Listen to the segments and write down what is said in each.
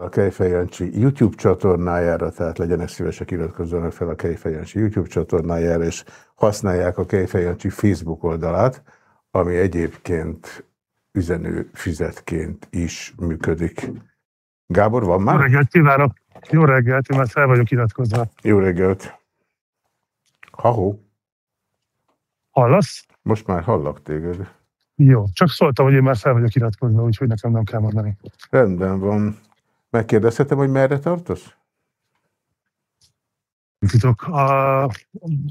a Kejfej Jancsi YouTube csatornájára, tehát legyenek szívesek, iratkozzanak fel a Kejfej Jancsi YouTube csatornájára, és használják a Kejfej Jancsi Facebook oldalát, ami egyébként üzenő fizetként is működik. Gábor, van már? Jó reggelt kívánok! Jó reggelt, én már fel vagyok iratkozva. Jó reggelt! Ha-ho! Hallasz? Most már hallak téged. Jó, csak szóltam, hogy én már fel vagyok iratkozva, úgyhogy nekem nem kell mondani. Rendben van. Megkérdezhetem, hogy merre tartasz? Titok, a,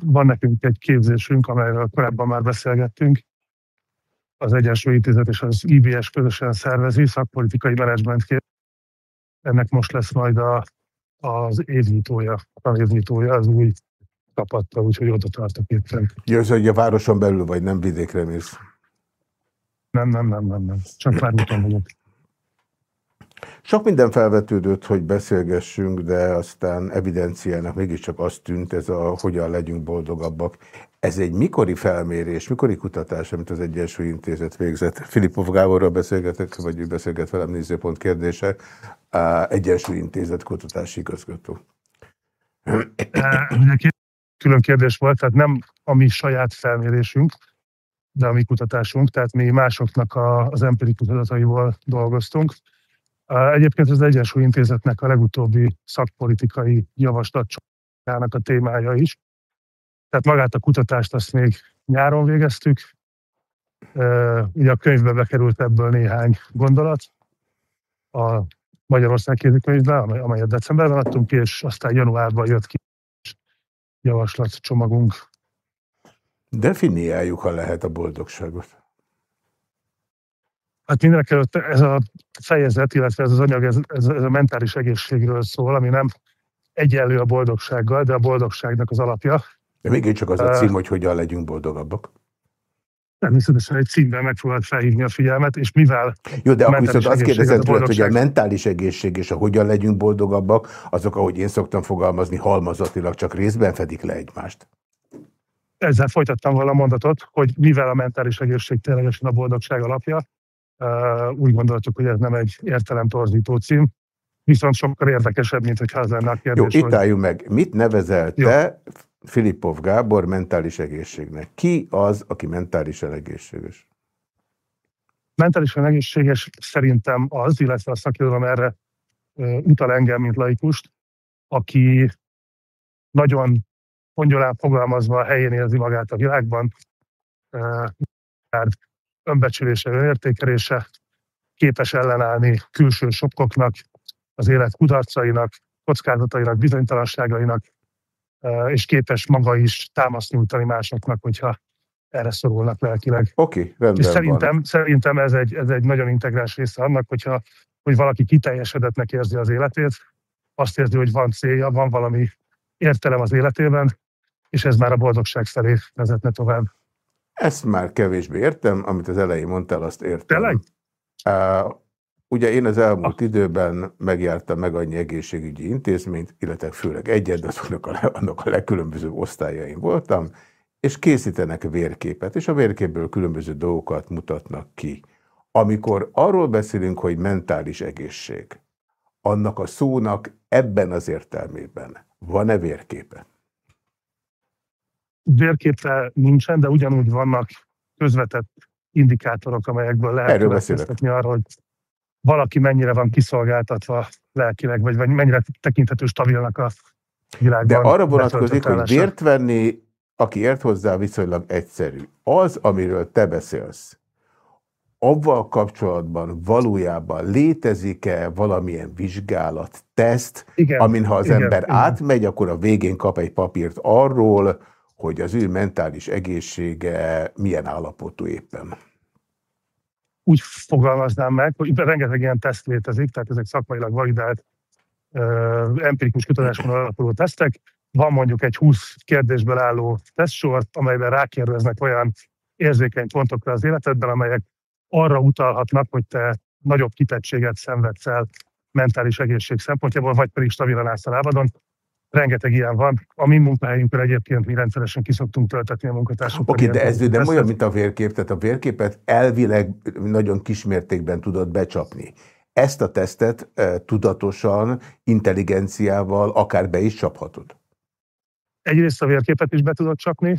van nekünk egy képzésünk, amelyről korábban már beszélgettünk. Az Egyensúly Intézet és az IBS közösen szervezi, szakpolitikai menedzsment Ennek most lesz majd a, az évnyitója, a évnyitója az új csapattal, úgyhogy oda tartok éppen. Jó, hogy a városon belül vagy nem vidékre mész? Nem, nem, nem, nem, nem. Csak már úton vagyok. Sok minden felvetődött, hogy beszélgessünk, de aztán evidenciának mégiscsak azt tűnt, ez a hogyan legyünk boldogabbak. Ez egy mikori felmérés, mikori kutatás, amit az Egyensúly Intézet végzett. Filipov Gáborral beszélgetek, vagy ő beszélget velem nézőpont kérdése, Egyensúly Intézet kutatási igazgató. Külön kérdés volt, tehát nem a mi saját felmérésünk, de a mi kutatásunk, tehát mi másoknak a, az empirikus adataival dolgoztunk. Egyébként az Egyensúly Intézetnek a legutóbbi szakpolitikai javaslatcsoportjának a témája is. Tehát magát a kutatást azt még nyáron végeztük. Ugye a könyvbe bekerült ebből néhány gondolat. A Magyarország kézikönyvbe, amelyet decemberben adtunk ki, és aztán januárban jött ki javaslatcsomagunk. Definiáljuk, ha lehet a boldogságot. Hát mindenek előtt ez a fejezet, illetve ez az anyag, ez, ez, ez a mentális egészségről szól, ami nem egyenlő a boldogsággal, de a boldogságnak az alapja. De még csak az a cím, hogy hogyan legyünk boldogabbak. Természetesen egy címben megpróbált felhívni a figyelmet, és mivel... Jó, de akkor viszont azt kérdezem tőled, hogy a mentális egészség és a hogyan legyünk boldogabbak, azok, ahogy én szoktam fogalmazni, halmazatilag csak részben fedik le egymást. Ezzel folytattam volna a mondatot, hogy mivel a mentális egészség ténylegesen a boldogság alapja, úgy gondoltuk, hogy ez nem egy torzító cím, viszont sokkal érdekesebb, mint hogyha az lenne a kérdés. Jó, itt álljunk meg. Mit nevezel te Filipov Gábor mentális egészségnek? Ki az, aki mentálisan egészséges? Mentálisan egészséges szerintem az, illetve a szakirodalom erre utal engem, mint laikust, aki nagyon pongyolán fogalmazva a helyén érzi magát a világban, önbecsülése, önértékelése, képes ellenállni külső sokkoknak, az élet kudarcainak, kockázatainak, bizonytalanságainak, és képes maga is támaszt nyújtani másoknak, hogyha erre szorulnak lelkileg. Oké, okay, rendben és szerintem, van. szerintem ez egy, ez egy nagyon integráns része annak, hogyha hogy valaki kiteljesedettnek érzi az életét, azt érzi, hogy van célja, van valami értelem az életében, és ez már a boldogság felé vezetne tovább. Ezt már kevésbé értem, amit az elején mondtál, azt értem. Tényleg? Uh, ugye én az elmúlt ah. időben megjártam meg annyi egészségügyi intézményt, illetve főleg egyet, de azoknak a, annak a legkülönbözőbb osztályaim voltam, és készítenek vérképet, és a vérképből különböző dolgokat mutatnak ki. Amikor arról beszélünk, hogy mentális egészség, annak a szónak ebben az értelmében van-e vérképe? Vérképre nincsen, de ugyanúgy vannak közvetett indikátorok, amelyekből lehet következtetni arra, hogy valaki mennyire van kiszolgáltatva lelkileg, vagy, vagy mennyire tekinthető stabilnak a világban. De arra vonatkozik, hogy vért venni, aki ért hozzá, viszonylag egyszerű. Az, amiről te beszélsz, avval kapcsolatban valójában létezik-e valamilyen vizsgálat, teszt, igen, amin ha az igen, ember igen. átmegy, akkor a végén kap egy papírt arról, hogy az ő mentális egészsége milyen állapotú éppen? Úgy fogalmaznám meg, hogy rengeteg ilyen teszt létezik, tehát ezek szakmailag validált empirikus kutatáson alapuló tesztek. Van mondjuk egy 20 kérdésből álló tesztsor, amelyben rákérdeznek olyan érzékeny pontokra az életedben, amelyek arra utalhatnak, hogy te nagyobb kitettséget szenvedsz el mentális egészség szempontjából, vagy pedig stabilan állsz a lábadon rengeteg ilyen van. A mi munkahelyünkön egyébként mi rendszeresen kiszoktunk töltetni a munkatársakat. Oké, okay, de ez nem olyan, mint a vérkép, tehát a vérképet elvileg nagyon kismértékben tudod becsapni. ezt a tesztet e, tudatosan, intelligenciával akár be is csaphatod? Egyrészt a vérképet is be tudod csapni,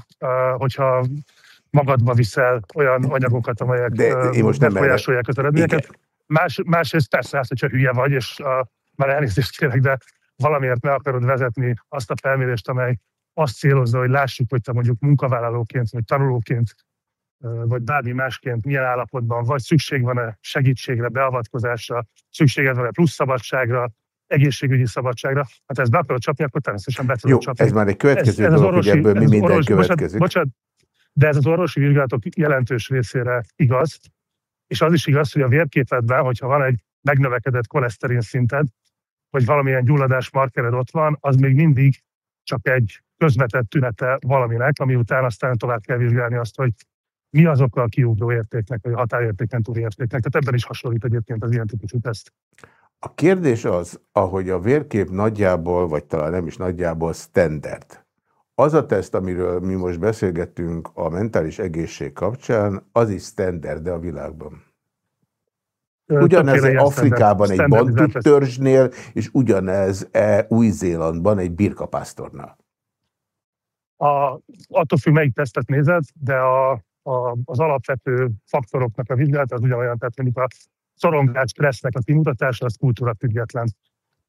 hogyha magadba viszel olyan anyagokat, amelyek De én most nem befolyásolják az eredményeket. Más, másrészt persze, hát, hogyha hülye vagy, és a, már elnézést kérek, de valamiért meg akarod vezetni azt a felmérést, amely azt célozza, hogy lássuk, hogy te mondjuk munkavállalóként, vagy tanulóként, vagy bármi másként milyen állapotban vagy, szükség van-e segítségre, beavatkozásra, szükséged van-e plusz szabadságra, egészségügyi szabadságra. Hát ez be akarod csapni, akkor természetesen be tudod Jó, csapni. ez már egy következő ez, ez dolog, orvosi, hogy ebből mi minden orvosi, következik. Bocsánat, de ez az orvosi vizsgálatok jelentős részére igaz, és az is igaz, hogy a vérképedben, hogyha van egy megnövekedett koleszterin szinted, vagy valamilyen gyulladás markered ott van, az még mindig csak egy közvetett tünete valaminek, ami után aztán tovább kell vizsgálni azt, hogy mi azok a kiugró értéknek, vagy a határértéken túli értéknek. Tehát ebben is hasonlít egyébként az ilyen típusú teszt. A kérdés az, ahogy a vérkép nagyjából, vagy talán nem is nagyjából standard. Az a teszt, amiről mi most beszélgettünk a mentális egészség kapcsán, az is standard a világban. Ugyanez Afrikában egy bantuk törzsnél, és ugyanez e Új-Zélandban egy birkapásztornál. A, attól függ, melyik tesztet nézed, de a, a, az alapvető faktoroknak a vizsgálata az ugyanolyan, tehát mondjuk a szorongás, stressznek a kimutatása az kultúra független.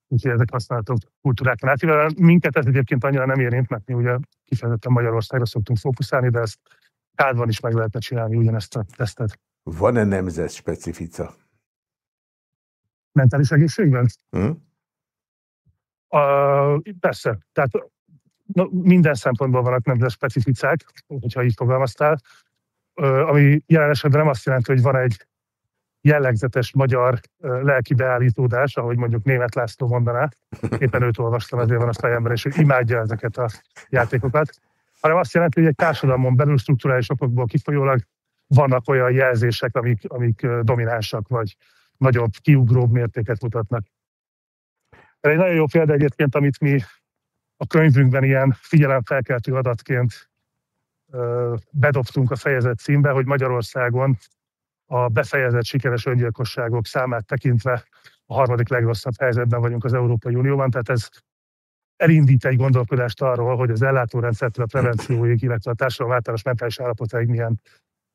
Úgyhogy ezek használhatók kultúrákon átívelően. Minket ez egyébként annyira nem érint, mert mi ugye kifejezetten Magyarországra szoktunk fókuszálni, de ezt kádban is meg lehetne csinálni ugyanezt a tesztet. Van-e nemzet specifica? Mentális egészségben? Hmm? A, persze. Tehát no, minden szempontból vannak nemzet specificák, hogyha így fogalmaztál, ami jelen esetben nem azt jelenti, hogy van egy jellegzetes magyar lelki beállítódás, ahogy mondjuk német László mondaná. Éppen őt olvastam, ezért van a fejemben, és ő imádja ezeket a játékokat. Hanem azt jelenti, hogy egy társadalmon belül strukturális okokból kifolyólag vannak olyan jelzések, amik, amik dominánsak, vagy nagyobb, kiugróbb mértéket mutatnak. Egy nagyon jó példa egyébként, amit mi a könyvünkben ilyen figyelemfelkeltő adatként bedobtunk a fejezet címbe, hogy Magyarországon a befejezett sikeres öngyilkosságok számát tekintve a harmadik legrosszabb helyzetben vagyunk az Európai Unióban, tehát ez elindít egy gondolkodást arról, hogy az ellátórendszertől a prevencióig, illetve a társadalom általános mentális állapotáig milyen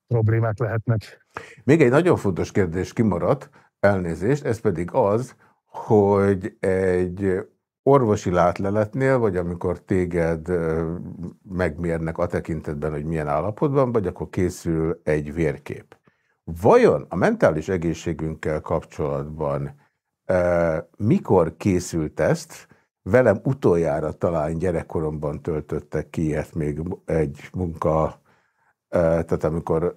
problémák lehetnek. Még egy nagyon fontos kérdés kimaradt, elnézést, ez pedig az, hogy egy orvosi látleletnél, vagy amikor téged megmérnek a tekintetben, hogy milyen állapotban vagy, akkor készül egy vérkép. Vajon a mentális egészségünkkel kapcsolatban e, mikor készült ezt? Velem utoljára talán gyerekkoromban töltöttek ki ilyet még egy munka, tehát amikor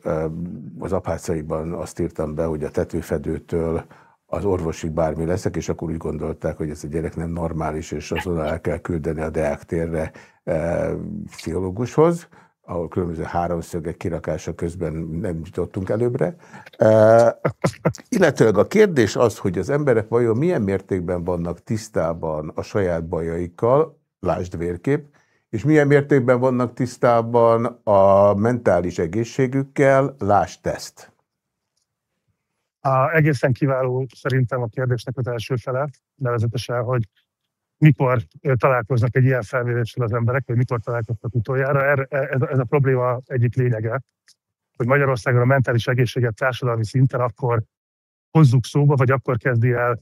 az apácaiban azt írtam be, hogy a tetőfedőtől az orvosig bármi leszek, és akkor úgy gondolták, hogy ez a gyerek nem normális, és azonnal el kell küldeni a Deák térre e, pszichológushoz ahol különböző háromszögek kirakása közben nem jutottunk előbbre. Illetőleg a kérdés az, hogy az emberek vajon milyen mértékben vannak tisztában a saját bajaikkal, lásd vérkép, és milyen mértékben vannak tisztában a mentális egészségükkel, lásd teszt. A, egészen kiváló szerintem a kérdésnek az első fele, nevezetesen, hogy mikor találkoznak egy ilyen felméréssel az emberek, vagy mikor találkoznak utoljára. Er, e, ez, ez a probléma egyik lényege, hogy Magyarországon a mentális egészséget társadalmi szinten akkor hozzuk szóba, vagy akkor kezdi el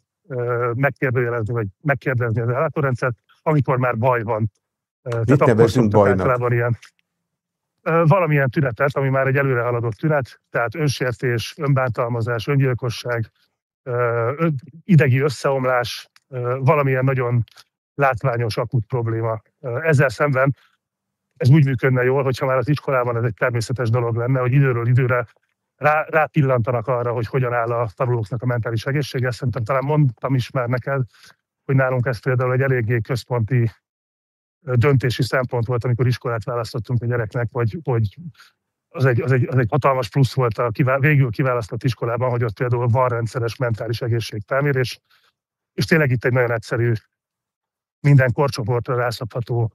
megkérdőjelezni, vagy megkérdezni az ellátórendszert, amikor már baj van. Mit nevezünk bajnak? Ilyen, valamilyen tünetet, ami már egy előre haladott tünet, tehát önsértés, önbántalmazás, öngyilkosság, idegi összeomlás, valamilyen nagyon látványos, akut probléma. Ezzel szemben ez úgy működne jól, hogyha már az iskolában ez egy természetes dolog lenne, hogy időről időre rá, rápillantanak arra, hogy hogyan áll a tanulóknak a mentális egészsége. Szerintem talán mondtam is már neked, hogy nálunk ez például egy eléggé központi döntési szempont volt, amikor iskolát választottunk a gyereknek, vagy hogy az egy, az egy, az egy hatalmas plusz volt a kivá, végül kiválasztott iskolában, hogy ott például van rendszeres mentális egészségfelmérés, és tényleg itt egy nagyon egyszerű, minden korcsoportra rászabható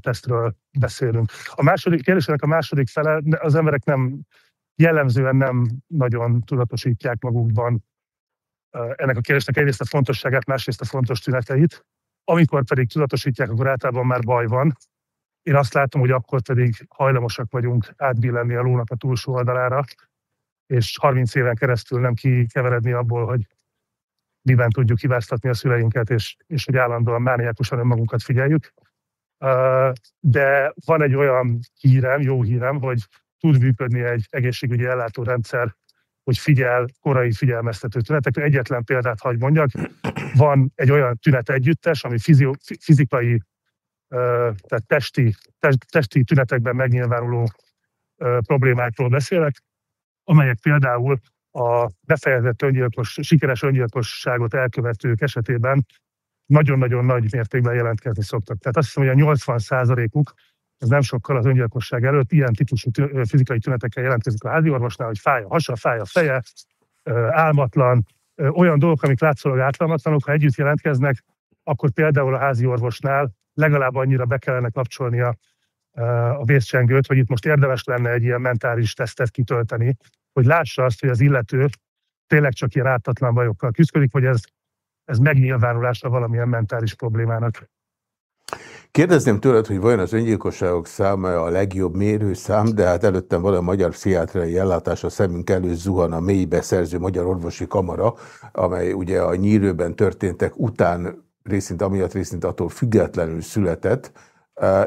tesztről beszélünk. A második kérdésnek a második fele, az emberek nem jellemzően nem nagyon tudatosítják magukban ennek a kérdésnek egyrészt a fontosságát, másrészt a fontos tüneteit. Amikor pedig tudatosítják, akkor általában már baj van. Én azt látom, hogy akkor pedig hajlamosak vagyunk átbillenni a lónak a túlsó oldalára, és 30 éven keresztül nem kikeveredni abból, hogy miben tudjuk hibáztatni a szüleinket, és, és hogy állandóan mániákusan önmagunkat figyeljük. De van egy olyan hírem, jó hírem, hogy tud működni egy egészségügyi ellátórendszer, hogy figyel korai figyelmeztető tünetekre. Egyetlen példát hagy mondjak, van egy olyan tünet együttes, ami fizio, fizikai, tehát testi, testi tünetekben megnyilvánuló problémákról beszélek, amelyek például a befejezett öngyilkos, sikeres öngyilkosságot elkövetők esetében nagyon-nagyon nagy mértékben jelentkezni szoktak. Tehát azt hiszem, hogy a 80 uk ez nem sokkal az öngyilkosság előtt ilyen típusú fizikai tünetekkel jelentkezik a házi orvosnál, hogy fáj a hasa, fáj a feje, álmatlan, olyan dolgok, amik látszólag átlamatlanok, ha együtt jelentkeznek, akkor például a házi orvosnál legalább annyira be kellene kapcsolnia a vészcsengőt, hogy itt most érdemes lenne egy ilyen mentális tesztet kitölteni, hogy lássa azt, hogy az illető tényleg csak ilyen ártatlan bajokkal küzdik, hogy ez, ez megnyilvánulásra valamilyen mentális problémának. Kérdezném tőled, hogy vajon az öngyilkosságok száma a legjobb mérőszám, de hát előttem van a Magyar Pszichiátriai Ellátás, a szemünk előtt zuhan a mélybe szerző Magyar Orvosi Kamara, amely ugye a nyírőben történtek után részint amiatt, részint attól függetlenül született,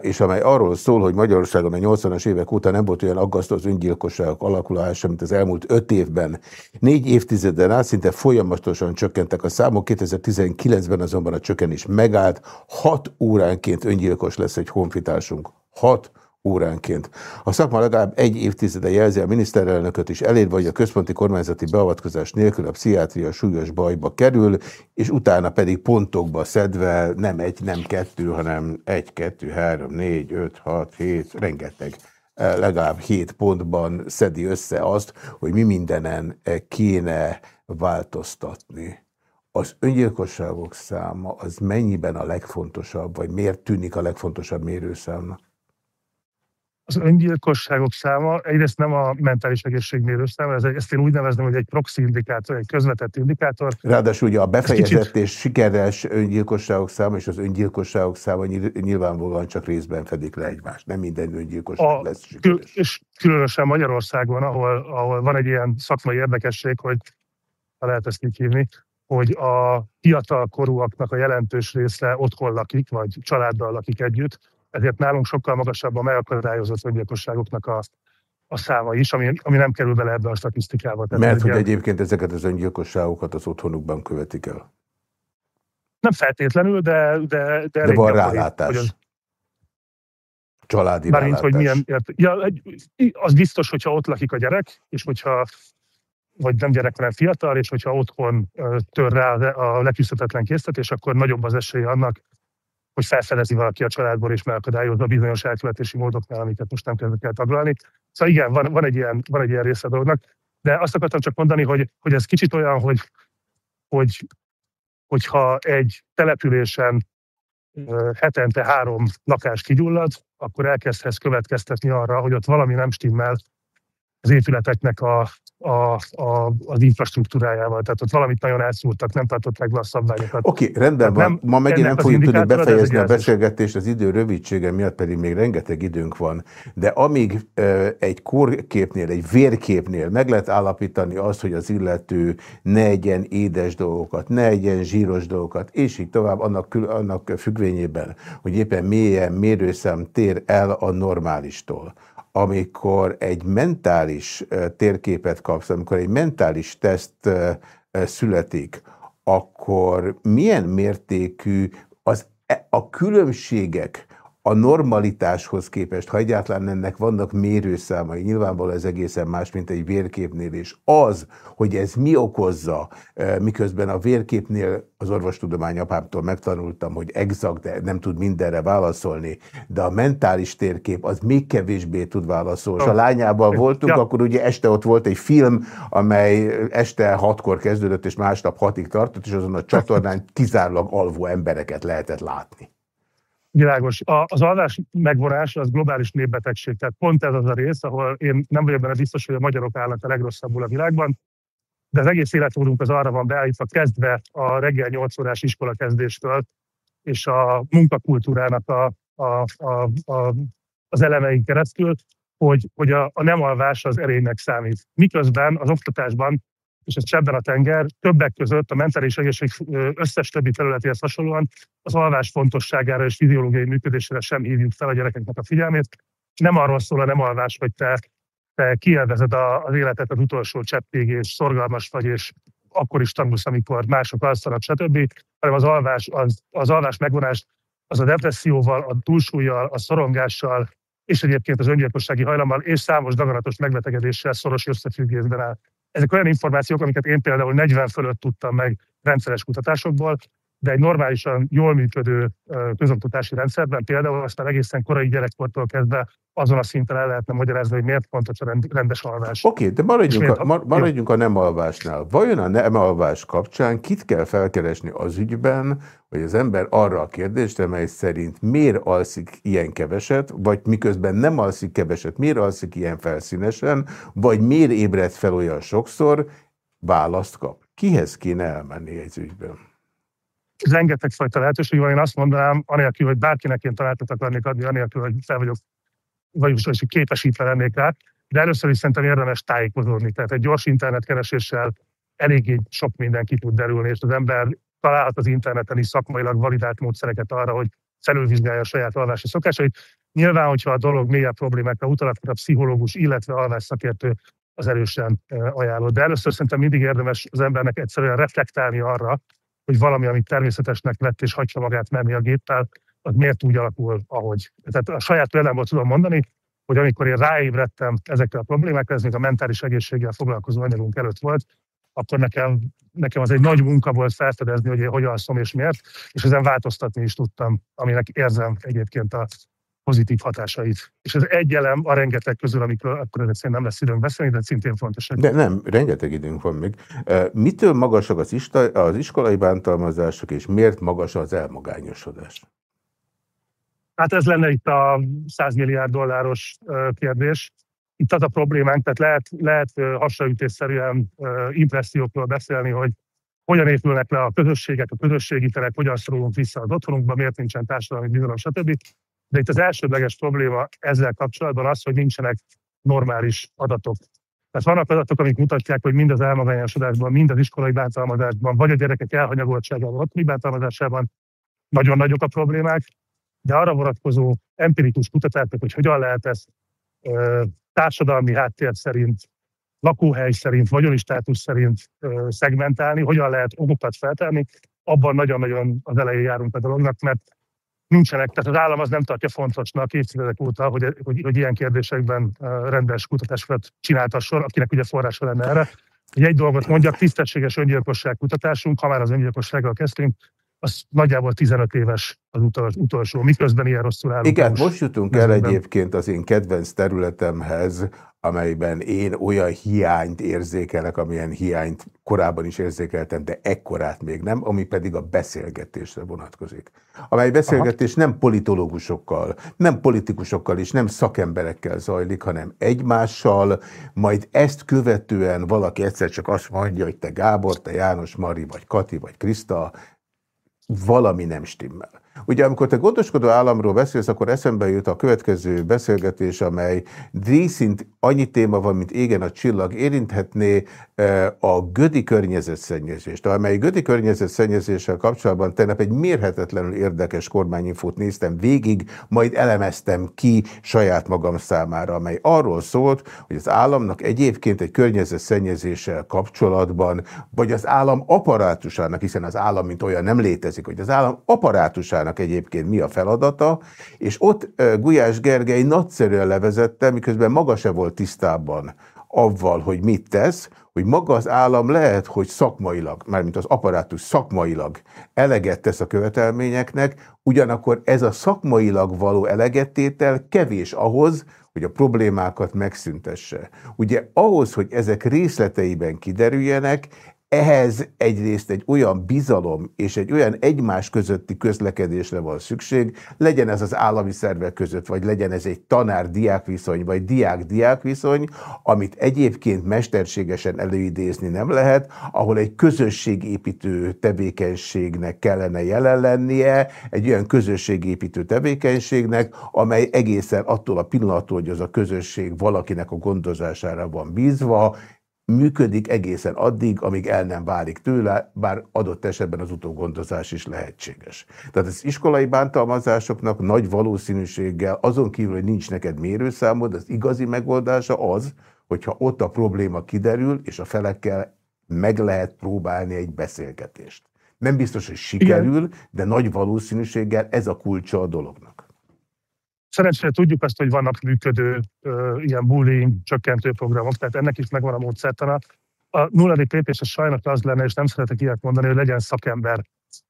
és amely arról szól, hogy Magyarországon a 80-as évek óta nem volt olyan aggasztó az öngyilkosságok alakulása, mint az elmúlt öt évben. Négy évtizeden át szinte folyamatosan csökkentek a számok, 2019-ben azonban a csökkenés megállt, hat óránként öngyilkos lesz egy honfitársunk. Hat óránként. A szakma legalább egy évtizede jelzi a miniszterelnököt is elérve, hogy a központi kormányzati beavatkozás nélkül a pszichiátria súlyos bajba kerül, és utána pedig pontokba szedve nem egy, nem kettő, hanem egy, kettő, három, négy, öt, hat, hét, rengeteg eh, legalább hét pontban szedi össze azt, hogy mi mindenen eh, kéne változtatni. Az öngyilkosságok száma az mennyiben a legfontosabb, vagy miért tűnik a legfontosabb mérőszámnak? Az öngyilkosságok száma egyrészt nem a mentális egészségmérő száma, ez egy, ezt én úgy nevezném, hogy egy proxy indikátor, egy közvetett indikátor. Ráadásul ugye a befejezett kicsit... és sikeres öngyilkosságok száma és az öngyilkosságok száma nyilvánvalóan csak részben fedik le egymást. Nem minden öngyilkosság a, lesz sikeres. És különösen Magyarországon, ahol, ahol van egy ilyen szakmai érdekesség, hogy ha lehet ezt így hívni, hogy a fiatal korúaknak a jelentős része otthon lakik, vagy családdal lakik együtt, ezért nálunk sokkal magasabb a megakadályozott öngyilkosságoknak a, a száma is, ami, ami nem kerül bele ebbe a statisztikába. Tehát Mert hogy ilyen... egyébként ezeket az öngyilkosságokat az otthonukban követik el? Nem feltétlenül, de De, de, de van rálátás. Hogy az... Családi Bármint, hogy milyen... Ja, az biztos, hogyha ott lakik a gyerek, és hogyha vagy nem gyerek, hanem fiatal, és hogyha otthon tör rá a leküzdhetetlen késztetés, akkor nagyobb az esély annak, hogy felfedezi valaki a családból, és megakadályozza bizonyos elkövetési módoknál, amiket most nem kezdek el taglalni. Szóval igen, van, van, egy ilyen, van egy ilyen része a dolognak, de azt akartam csak mondani, hogy, hogy ez kicsit olyan, hogy, hogy, hogyha egy településen hetente három lakás kigyullad, akkor elkezdhetsz következtetni arra, hogy ott valami nem stimmel az épületeknek a, a, a, az infrastruktúrájával. Tehát ott valamit nagyon elszúrtak, nem tartották be a szabványokat. Oké, okay, rendben van. Nem, Ma megint nem fogjuk tudni befejezni a beszélgetést, az idő rövidsége miatt pedig még rengeteg időnk van. De amíg e, egy korképnél, egy vérképnél meg lehet állapítani azt, hogy az illető ne egyen édes dolgokat, ne egyen zsíros dolgokat, és így tovább, annak, annak függvényében, hogy éppen milyen mérőszám tér el a normálistól amikor egy mentális térképet kapsz, amikor egy mentális teszt születik, akkor milyen mértékű az, e, a különbségek a normalitáshoz képest, ha egyáltalán ennek vannak mérőszámai, nyilvánvalóan ez egészen más, mint egy vérképnél, és az, hogy ez mi okozza, eh, miközben a vérképnél az orvostudomány apámtól megtanultam, hogy exakt, de nem tud mindenre válaszolni, de a mentális térkép az még kevésbé tud válaszolni. És a lányával voltunk, ja. akkor ugye este ott volt egy film, amely este hatkor kezdődött, és másnap hatig tartott, és azon a csatornán kizárólag alvó embereket lehetett látni. Világos. A, az alvás megvorás az globális népbetegség. Tehát pont ez az a rész, ahol én nem vagyok benne biztos, hogy a magyarok állnak a legrosszabbul a világban, de az egész életmódunk az arra van beállítva, kezdve a reggel 8 órás iskola kezdéstől, és a munkakultúrának a, a, a, a, az elemein keresztül, hogy, hogy a, a nem alvás az erénynek számít. Miközben az oktatásban, és ez sebben a tenger, többek között a mentális egészség összes többi területéhez hasonlóan az alvás fontosságára és fiziológiai működésére sem hívjuk fel a gyerekeknek a figyelmét. Nem arról szól a nem alvás, hogy te, te kielvezed a, az életet az utolsó cseppig, és szorgalmas vagy, és akkor is tanulsz, amikor mások alszanak, stb., hanem az alvás, az, az alvás megvonást az a depresszióval, a túlsúlyjal, a szorongással, és egyébként az öngyilkossági hajlammal és számos daganatos megbetegedéssel szoros összefüggésben áll. Ezek olyan információk, amiket én például 40 fölött tudtam meg rendszeres kutatásokból, de egy normálisan jól működő közoktatási rendszerben például aztán egészen korai gyerekkortól kezdve azon a szinten el lehetne magyarázni, hogy miért fontos a rendes alvás. Oké, okay, de maradjunk, a, maradjunk a nem alvásnál. Vajon a nem alvás kapcsán kit kell felkeresni az ügyben, hogy az ember arra a kérdést, mely szerint miért alszik ilyen keveset, vagy miközben nem alszik keveset, miért alszik ilyen felszínesen, vagy miért ébred fel olyan sokszor, választ kap. Kihez kéne elmenni egy ügyben? Rengeteg fajta lehetőség van. Én azt mondanám, anélkül, hogy bárkinek én tanácsot akarnék adni, anélkül, hogy fel vagyok, vagyok hogy képesítve lennék rá, de először is szerintem érdemes tájékozódni. Tehát egy gyors internetkereséssel eléggé sok minden ki tud derülni, és az ember találhat az interneten is szakmailag validált módszereket arra, hogy felülvizsgálja a saját alvási szokásait. Nyilván, hogyha a dolog mélyebb problémákra utal, akkor a pszichológus, illetve alvás szakértő az erősen ajánlott. De először szerintem mindig érdemes az embernek egyszerűen reflektálni arra, hogy valami, amit természetesnek lett, és hagyja magát menni a géppel, az miért úgy alakul, ahogy. Tehát a saját példámból tudom mondani, hogy amikor én ráébredtem ezekkel a problémákra, ez még a mentális egészséggel foglalkozó anyagunk előtt volt, akkor nekem, nekem az egy nagy munka volt felfedezni, hogy én hogy alszom és miért, és ezen változtatni is tudtam, aminek érzem egyébként a pozitív hatásait. És ez egy elem a rengeteg közül, amikor akkor ezek nem lesz időnk beszélni, de szintén fontos. De nem, rengeteg időnk van még. Mitől magasak az, ista, az iskolai bántalmazások, és miért magas az elmagányosodás? Hát ez lenne itt a 100 milliárd dolláros kérdés. Itt az a problémánk, tehát lehet, lehet hasraütésszerűen impressziókról beszélni, hogy hogyan épülnek le a közösségek, a közösségi terek, hogyan szorulunk vissza az otthonunkba, miért nincsen társadalmi bizalom, stb. De itt az elsődleges probléma ezzel kapcsolatban az, hogy nincsenek normális adatok. Tehát vannak adatok, amik mutatják, hogy mind az elmagányosodásban, mind az iskolai bántalmazásban, vagy a gyerekek elhanyagoltságában, otthoni bántalmazásában nagyon nagyok a problémák, de arra vonatkozó empirikus kutatások, hogy hogyan lehet ezt társadalmi háttér szerint, lakóhely szerint, vagyoni státusz szerint szegmentálni, hogyan lehet okokat feltenni, abban nagyon-nagyon az elején járunk a dolognak, mert nincsenek, tehát az állam az nem tartja fontosnak évtizedek óta, hogy, hogy, hogy ilyen kérdésekben rendes kutatásokat csináltasson, akinek ugye forrása lenne erre. Hogy egy dolgot mondjak, tisztességes öngyilkosság kutatásunk, ha már az öngyilkossággal kezdtünk, az nagyjából 15 éves az utolsó, miközben ilyen rosszul állunk. Igen, most jutunk el egyébként az én kedvenc területemhez, amelyben én olyan hiányt érzékelek, amilyen hiányt korábban is érzékeltem, de ekkorát még nem, ami pedig a beszélgetésre vonatkozik. Amely beszélgetés Aha. nem politológusokkal, nem politikusokkal és nem szakemberekkel zajlik, hanem egymással, majd ezt követően valaki egyszer csak azt mondja, hogy te Gábor, te János, Mari, vagy Kati, vagy Kriszta, valami nem stimmel. Ugye amikor te gondoskodó államról beszélsz, akkor eszembe jut a következő beszélgetés, amely díszint annyi téma van, mint égen a csillag, érinthetné eh, a gödi környezetszennyezést. Amely gödi környezetszennyezéssel kapcsolatban tegnap egy mérhetetlenül érdekes kormányinfót néztem végig, majd elemeztem ki saját magam számára, amely arról szólt, hogy az államnak egyébként egy környezetszennyezéssel kapcsolatban, vagy az állam apparátusának, hiszen az állam mint olyan nem létezik, hogy az állam apparátusának Bizottságnak egyébként mi a feladata, és ott Gulyás Gergely nagyszerűen levezette, miközben maga se volt tisztában avval, hogy mit tesz, hogy maga az állam lehet, hogy szakmailag, mármint az apparátus szakmailag eleget tesz a követelményeknek, ugyanakkor ez a szakmailag való elegettétel kevés ahhoz, hogy a problémákat megszüntesse. Ugye ahhoz, hogy ezek részleteiben kiderüljenek, ehhez egyrészt egy olyan bizalom és egy olyan egymás közötti közlekedésre van szükség, legyen ez az állami szervek között, vagy legyen ez egy tanár-diák viszony, vagy diák-diák viszony, amit egyébként mesterségesen előidézni nem lehet, ahol egy közösségépítő tevékenységnek kellene jelen lennie, egy olyan közösségépítő tevékenységnek, amely egészen attól a pillanattól, hogy az a közösség valakinek a gondozására van bízva, működik egészen addig, amíg el nem válik tőle, bár adott esetben az utógondozás is lehetséges. Tehát az iskolai bántalmazásoknak nagy valószínűséggel, azon kívül, hogy nincs neked mérőszámod, az igazi megoldása az, hogyha ott a probléma kiderül, és a felekkel meg lehet próbálni egy beszélgetést. Nem biztos, hogy sikerül, Igen. de nagy valószínűséggel ez a kulcsa a dolognak. Szerencsére tudjuk azt, hogy vannak működő uh, ilyen bullying csökkentő programok, tehát ennek is megvan a módszertana. A nulladik lépés a sajnos az lenne, és nem szeretek ilyet mondani, hogy legyen szakember,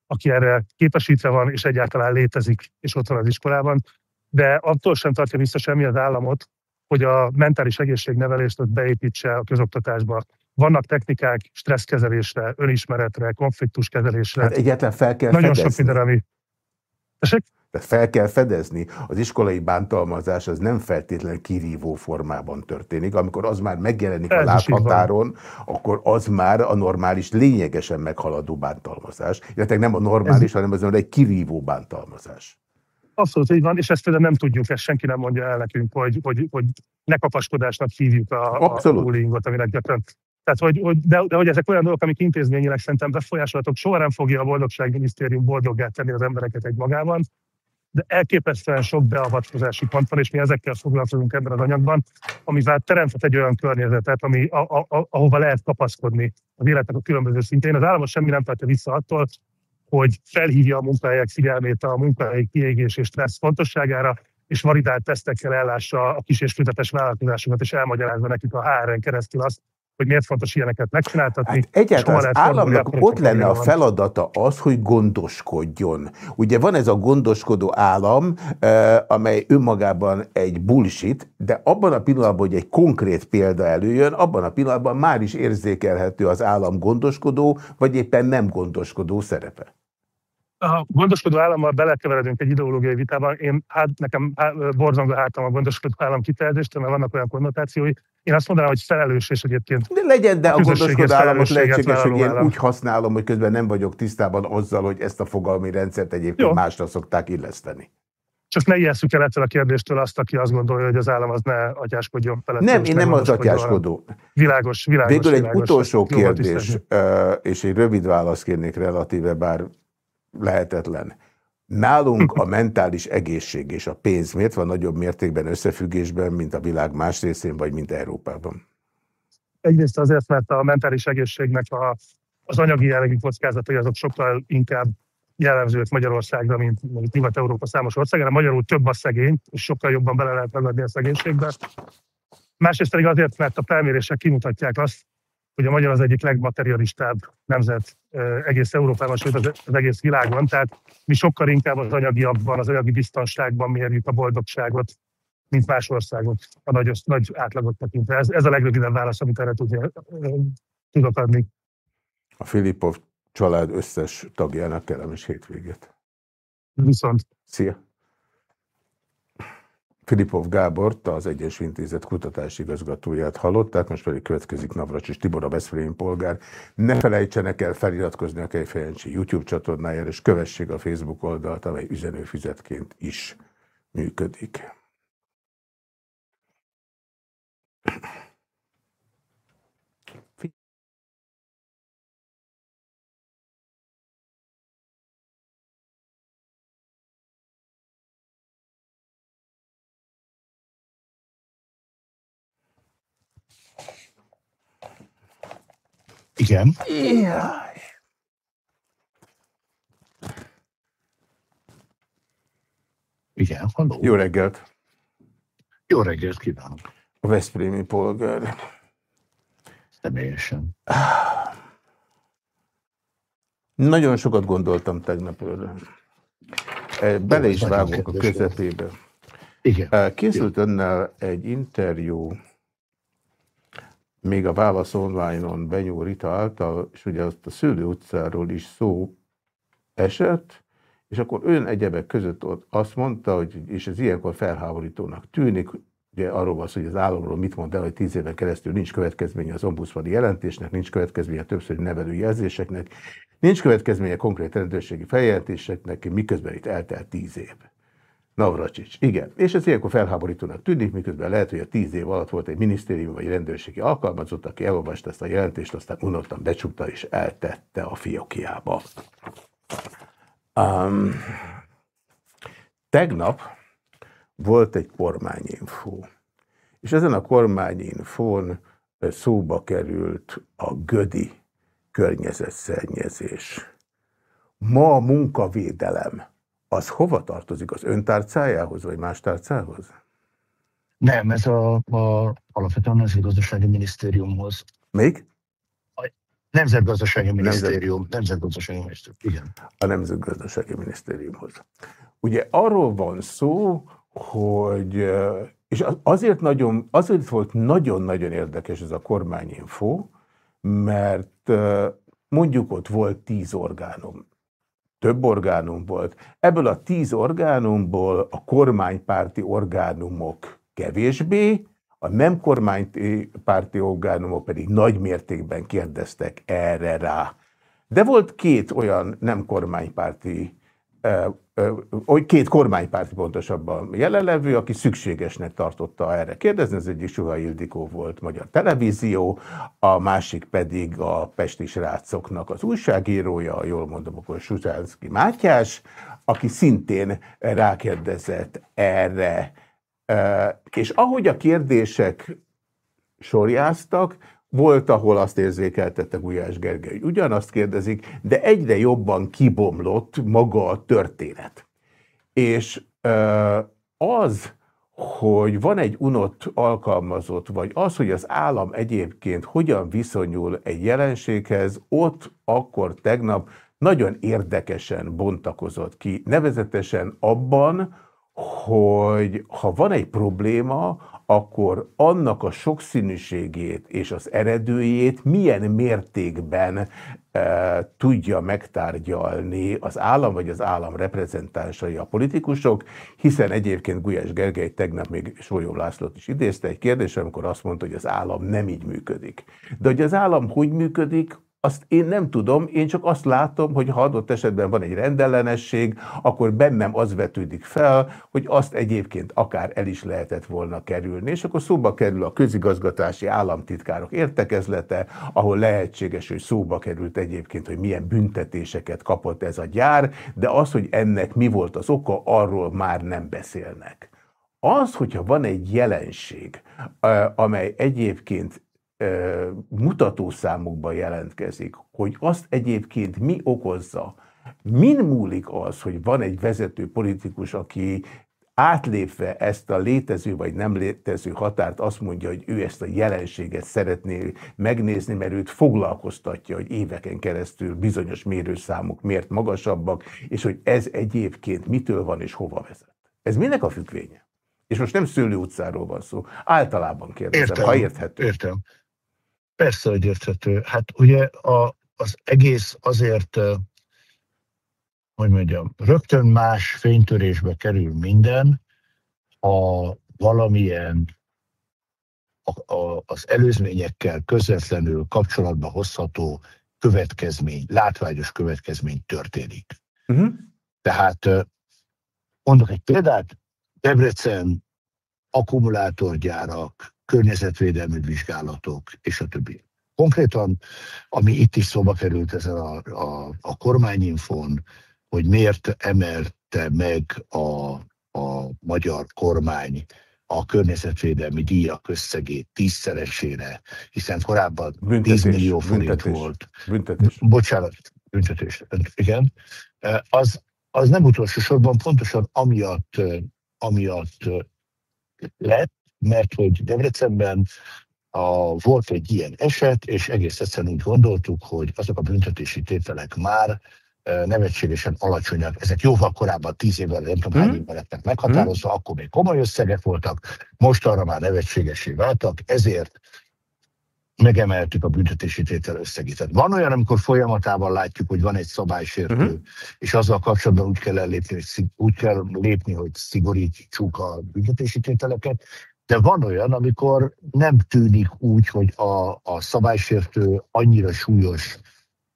aki erre képesítve van, és egyáltalán létezik, és ott van az iskolában. De attól sem tartja vissza semmi az államot, hogy a mentális egészségnevelést beépítse a közoktatásba. Vannak technikák stresszkezelésre, önismeretre, konfliktuskezelésre. Hát egyáltalán fel kell Nagyon fedezni. sok minden, ami... Tessék? Tehát fel kell fedezni, az iskolai bántalmazás az nem feltétlenül kirívó formában történik. Amikor az már megjelenik Ez a láthatáron, akkor az már a normális, lényegesen meghaladó bántalmazás. Illetve nem a normális, Ez... hanem az egy kirívó bántalmazás. Abszolút így van, és ezt például nem tudjuk, ezt senki nem mondja el nekünk, hogy, hogy, hogy nekapaskodásnak hívjuk a, Abszolút. a bullyingot, aminek gyakran tehát, hogy, hogy, de, de hogy ezek olyan dolgok, amik intézményileg szerintem befolyásolhatók, soha nem fogja a boldogságminisztérium boldoggá tenni az embereket egy magában, de elképesztően sok beavatkozási pont van, és mi ezekkel foglalkozunk ebben az anyagban, amivel teremthet egy olyan környezetet, ami, a, a, a, ahova lehet kapaszkodni az életnek a különböző szintén. Az államot semmi nem tartja vissza attól, hogy felhívja a munkahelyek figyelmét a munkahelyi kiégés és stressz fontosságára, és validált tesztekkel ellássa a kis és vállalkozásokat, és elmagyarázza nekik a HR-en keresztül azt, hogy miért fontos ilyeneket megcsináltatni. Hát egyáltalán az államnak ott lenne a feladata az, hogy gondoskodjon. Ugye van ez a gondoskodó állam, amely önmagában egy bullshit, de abban a pillanatban, hogy egy konkrét példa előjön, abban a pillanatban már is érzékelhető az állam gondoskodó, vagy éppen nem gondoskodó szerepe a gondoskodó állammal belekeveredünk egy ideológiai vitában. Én, hát nekem borzongó hátam a gondoskodó állam kifejezést, mert vannak olyan konnotációi. Én azt mondanám, hogy felelős és egyébként... De legyen, de a gondoskodó államot lehetséges, hogy én állam. úgy használom, hogy közben nem vagyok tisztában azzal, hogy ezt a fogalmi rendszert egyébként Jó. másra szokták illeszteni. Csak ne ijesszük el ettől a kérdéstől azt, aki azt gondolja, hogy az állam az ne atyáskodjon felett. Nem, én nem az atyáskodó. Világos, világos. Végül egy világos, utolsó kérdés, és egy rövid választ kérnék relatíve, bár lehetetlen. Nálunk a mentális egészség és a pénz miért van nagyobb mértékben összefüggésben, mint a világ más részén, vagy mint Európában? Egyrészt azért, mert a mentális egészségnek a, az anyagi jellegű kockázatai azok sokkal inkább jellemzők Magyarországra, mint, mint Nyugat-Európa számos országára. Magyarul több a szegény, és sokkal jobban bele lehet ragadni a szegénységbe. Másrészt pedig azért, mert a felmérések kimutatják azt, hogy a magyar az egyik legmaterialistább nemzet egész Európában, sőt az, egész világon. Tehát mi sokkal inkább az anyagiakban, az anyagi biztonságban mérjük a boldogságot, mint más országot, a nagy, nagy átlagot tekintve. Ez, ez a legrövidebb válasz, amit erre tudja, tudok adni. A Filipov család összes tagjának kellemes hétvégét. Viszont. Szia! Filipov Gábort, az Egyensúly Intézet kutatási igazgatóját hallották, most pedig következik Navracsis Tibor, a Veszprém polgár. Ne felejtsenek el feliratkozni a Kejfejancsi YouTube csatornájára, és kövessék a Facebook oldalt, amely üzenőfizetként is működik. Igen. Jaj. Igen, halló. Jó reggelt. Jó reggelt kívánok. A Veszprémi polgár. Személyesen. Nagyon sokat gondoltam tegnap. Eh, bele is vágok a közepébe. Igen. Eh, készült önnel egy interjú még a Válasz Online-on Benyó Rita által, és ugye azt a Szőlő utcáról is szó esett, és akkor ön egyebek között ott azt mondta, hogy, és ez ilyenkor felháborítónak tűnik, ugye arról van szó, hogy az államról mit mond el, hogy tíz éven keresztül nincs következménye az ombudsmani jelentésnek, nincs következménye a többszöri nevelő jelzéseknek, nincs következménye konkrét rendőrségi feljelentéseknek, miközben itt eltelt tíz év. Navracsics. Igen. És ez ilyenkor felháborítónak tűnik, miközben lehet, hogy a tíz év alatt volt egy minisztérium vagy rendőrségi alkalmazott, aki elolvasta ezt a jelentést, aztán unottan becsukta és eltette a fiókjába. Um, tegnap volt egy kormányinfó, és ezen a kormányinfón szóba került a gödi környezetszennyezés. Ma a munkavédelem az hova tartozik? Az öntárcájához, vagy más tárcához? Nem, ez a, a alapvetően az gazdasági minisztériumhoz. Még? A Nemzetgazdasági Minisztérium. Nemzet... Nemzetgazdasági Minisztérium, igen. A Nemzetgazdasági Minisztériumhoz. Ugye arról van szó, hogy, és azért, nagyon, azért volt nagyon-nagyon érdekes ez a kormányinfo, mert mondjuk ott volt tíz orgánum több orgánum volt. Ebből a tíz orgánumból a kormánypárti orgánumok kevésbé, a nem kormánypárti orgánumok pedig nagy mértékben kérdeztek erre rá. De volt két olyan nem kormánypárti két kormánypárti pontosabban jelenlevő, aki szükségesnek tartotta erre kérdezni, az egyik Suha Ildikó volt Magyar Televízió, a másik pedig a Pesti Srácoknak az újságírója, jól mondom, akkor Suzsánszki Mátyás, aki szintén rákérdezett erre. És ahogy a kérdések sorjáztak, volt, ahol azt érzékeltette Gulyás Gergely, hogy ugyanazt kérdezik, de egyre jobban kibomlott maga a történet. És az, hogy van egy unott alkalmazott, vagy az, hogy az állam egyébként hogyan viszonyul egy jelenséghez, ott akkor tegnap nagyon érdekesen bontakozott ki, nevezetesen abban, hogy ha van egy probléma, akkor annak a sokszínűségét és az eredőjét milyen mértékben e, tudja megtárgyalni az állam vagy az állam reprezentánsai a politikusok, hiszen egyébként Gulyás Gergely tegnap még Sólyom Lászlót is idézte egy kérdés, amikor azt mondta, hogy az állam nem így működik. De hogy az állam hogy működik, azt én nem tudom, én csak azt látom, hogy ha adott esetben van egy rendellenesség, akkor bennem az vetődik fel, hogy azt egyébként akár el is lehetett volna kerülni. És akkor szóba kerül a közigazgatási államtitkárok értekezlete, ahol lehetséges, hogy szóba került egyébként, hogy milyen büntetéseket kapott ez a gyár, de az, hogy ennek mi volt az oka, arról már nem beszélnek. Az, hogyha van egy jelenség, amely egyébként mutatószámokban jelentkezik, hogy azt egyébként mi okozza, min múlik az, hogy van egy vezető politikus, aki átlépve ezt a létező vagy nem létező határt azt mondja, hogy ő ezt a jelenséget szeretné megnézni, mert őt foglalkoztatja, hogy éveken keresztül bizonyos mérőszámok miért magasabbak, és hogy ez egyébként mitől van és hova vezet. Ez minek a függvénye? És most nem Szőlő utcáról van szó. Általában kérdezem, értem, ha érthető. Értem. Persze, hogy érthető. Hát ugye a, az egész azért, hogy mondjam, rögtön más fénytörésbe kerül minden, ha valamilyen a, a, az előzményekkel közvetlenül kapcsolatba hozható következmény, látványos következmény történik. Uh-huh. Tehát mondok egy példát, Debrecen akkumulátorgyárak, környezetvédelmi vizsgálatok, és a többi. Konkrétan, ami itt is szóba került ezen a, a, a kormányinfon, hogy miért emelte meg a, a magyar kormány a környezetvédelmi díjak összegét tízszeresére, hiszen korábban büntetés, 10 millió forint büntetés, volt. Büntetés. Bocsánat, büntetés, igen. Az, az nem utolsó sorban pontosan amiatt, amiatt lett, mert hogy Debrecenben a, volt egy ilyen eset, és egész egyszerűen úgy gondoltuk, hogy azok a büntetési tételek már e, nevetségesen alacsonyak. Ezek jóval korábban, tíz évvel, nem tudom hány mhm. évvel lettek meghatározva, mm. akkor még komoly összegek voltak, most arra már nevetségesé váltak, ezért megemeltük a büntetési tétel összegét. Tehát van olyan, amikor folyamatában látjuk, hogy van egy szabálysértő, uh-huh. és azzal kapcsolatban úgy kell lépni, hogy, úgy kell lépni, hogy szigorítsuk a büntetési tételeket, de van olyan, amikor nem tűnik úgy, hogy a, a szabálysértő annyira súlyos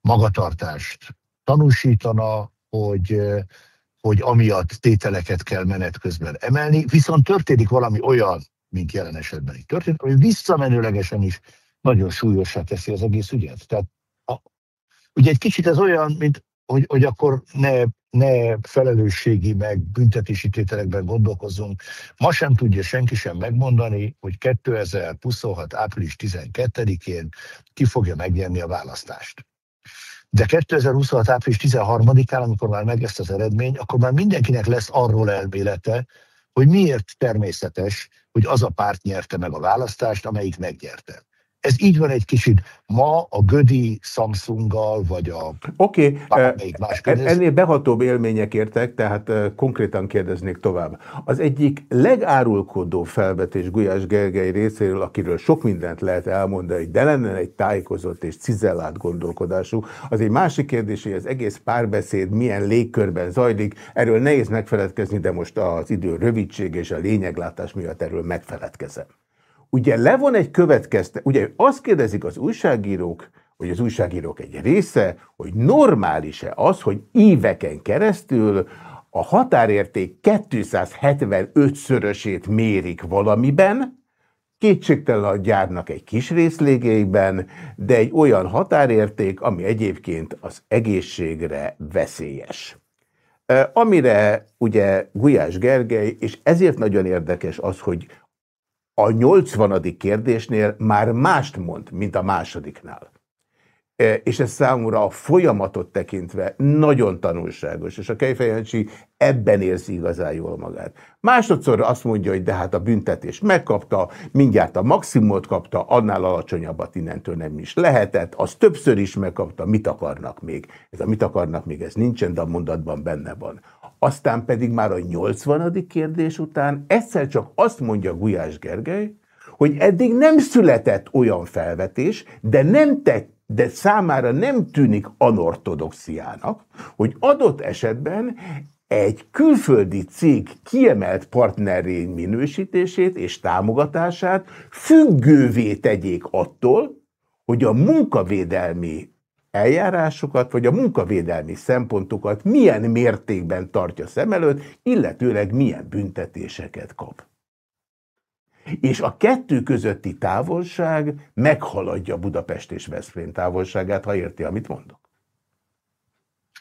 magatartást tanúsítana, hogy, hogy amiatt tételeket kell menet közben emelni, viszont történik valami olyan, mint jelen esetben itt történt, hogy visszamenőlegesen is nagyon súlyosá teszi az egész ügyet. Tehát a, ugye egy kicsit ez olyan, mint hogy, hogy akkor ne, ne felelősségi meg büntetési tételekben gondolkozzunk. Ma sem tudja senki sem megmondani, hogy 2026. április 12-én ki fogja megnyerni a választást. De 2026. április 13-án, amikor már meg lesz az eredmény, akkor már mindenkinek lesz arról elmélete, hogy miért természetes, hogy az a párt nyerte meg a választást, amelyik megnyerte. Ez így van egy kicsit ma a Gödi Samsunggal, vagy a Oké, okay. más e- ennél behatóbb élmények értek, tehát konkrétan kérdeznék tovább. Az egyik legárulkodó felvetés Gulyás Gergely részéről, akiről sok mindent lehet elmondani, de lenne egy tájékozott és cizellált gondolkodású, az egy másik kérdés, hogy az egész párbeszéd milyen légkörben zajlik, erről nehéz megfeledkezni, de most az idő rövidség és a lényeglátás miatt erről megfeledkezem ugye levon egy következte, ugye azt kérdezik az újságírók, hogy az újságírók egy része, hogy normális-e az, hogy éveken keresztül a határérték 275-szörösét mérik valamiben, kétségtelen a gyárnak egy kis részlégeiben, de egy olyan határérték, ami egyébként az egészségre veszélyes. Amire ugye Gulyás Gergely, és ezért nagyon érdekes az, hogy a 80. kérdésnél már mást mond, mint a másodiknál. E, és ez számomra a folyamatot tekintve nagyon tanulságos, és a Kejfejancsi ebben érzi igazán jól magát. Másodszor azt mondja, hogy de hát a büntetés megkapta, mindjárt a maximumot kapta, annál alacsonyabbat innentől nem is lehetett, az többször is megkapta, mit akarnak még. Ez a mit akarnak még, ez nincsen, de a mondatban benne van. Aztán pedig már a 80. kérdés után egyszer csak azt mondja Gulyás Gergely, hogy eddig nem született olyan felvetés, de nem tett de számára nem tűnik anortodoxiának, hogy adott esetben egy külföldi cég kiemelt partnerén minősítését és támogatását függővé tegyék attól, hogy a munkavédelmi eljárásokat, vagy a munkavédelmi szempontokat milyen mértékben tartja szem előtt, illetőleg milyen büntetéseket kap. És a kettő közötti távolság meghaladja Budapest és Veszprém távolságát, ha érti, amit mondok.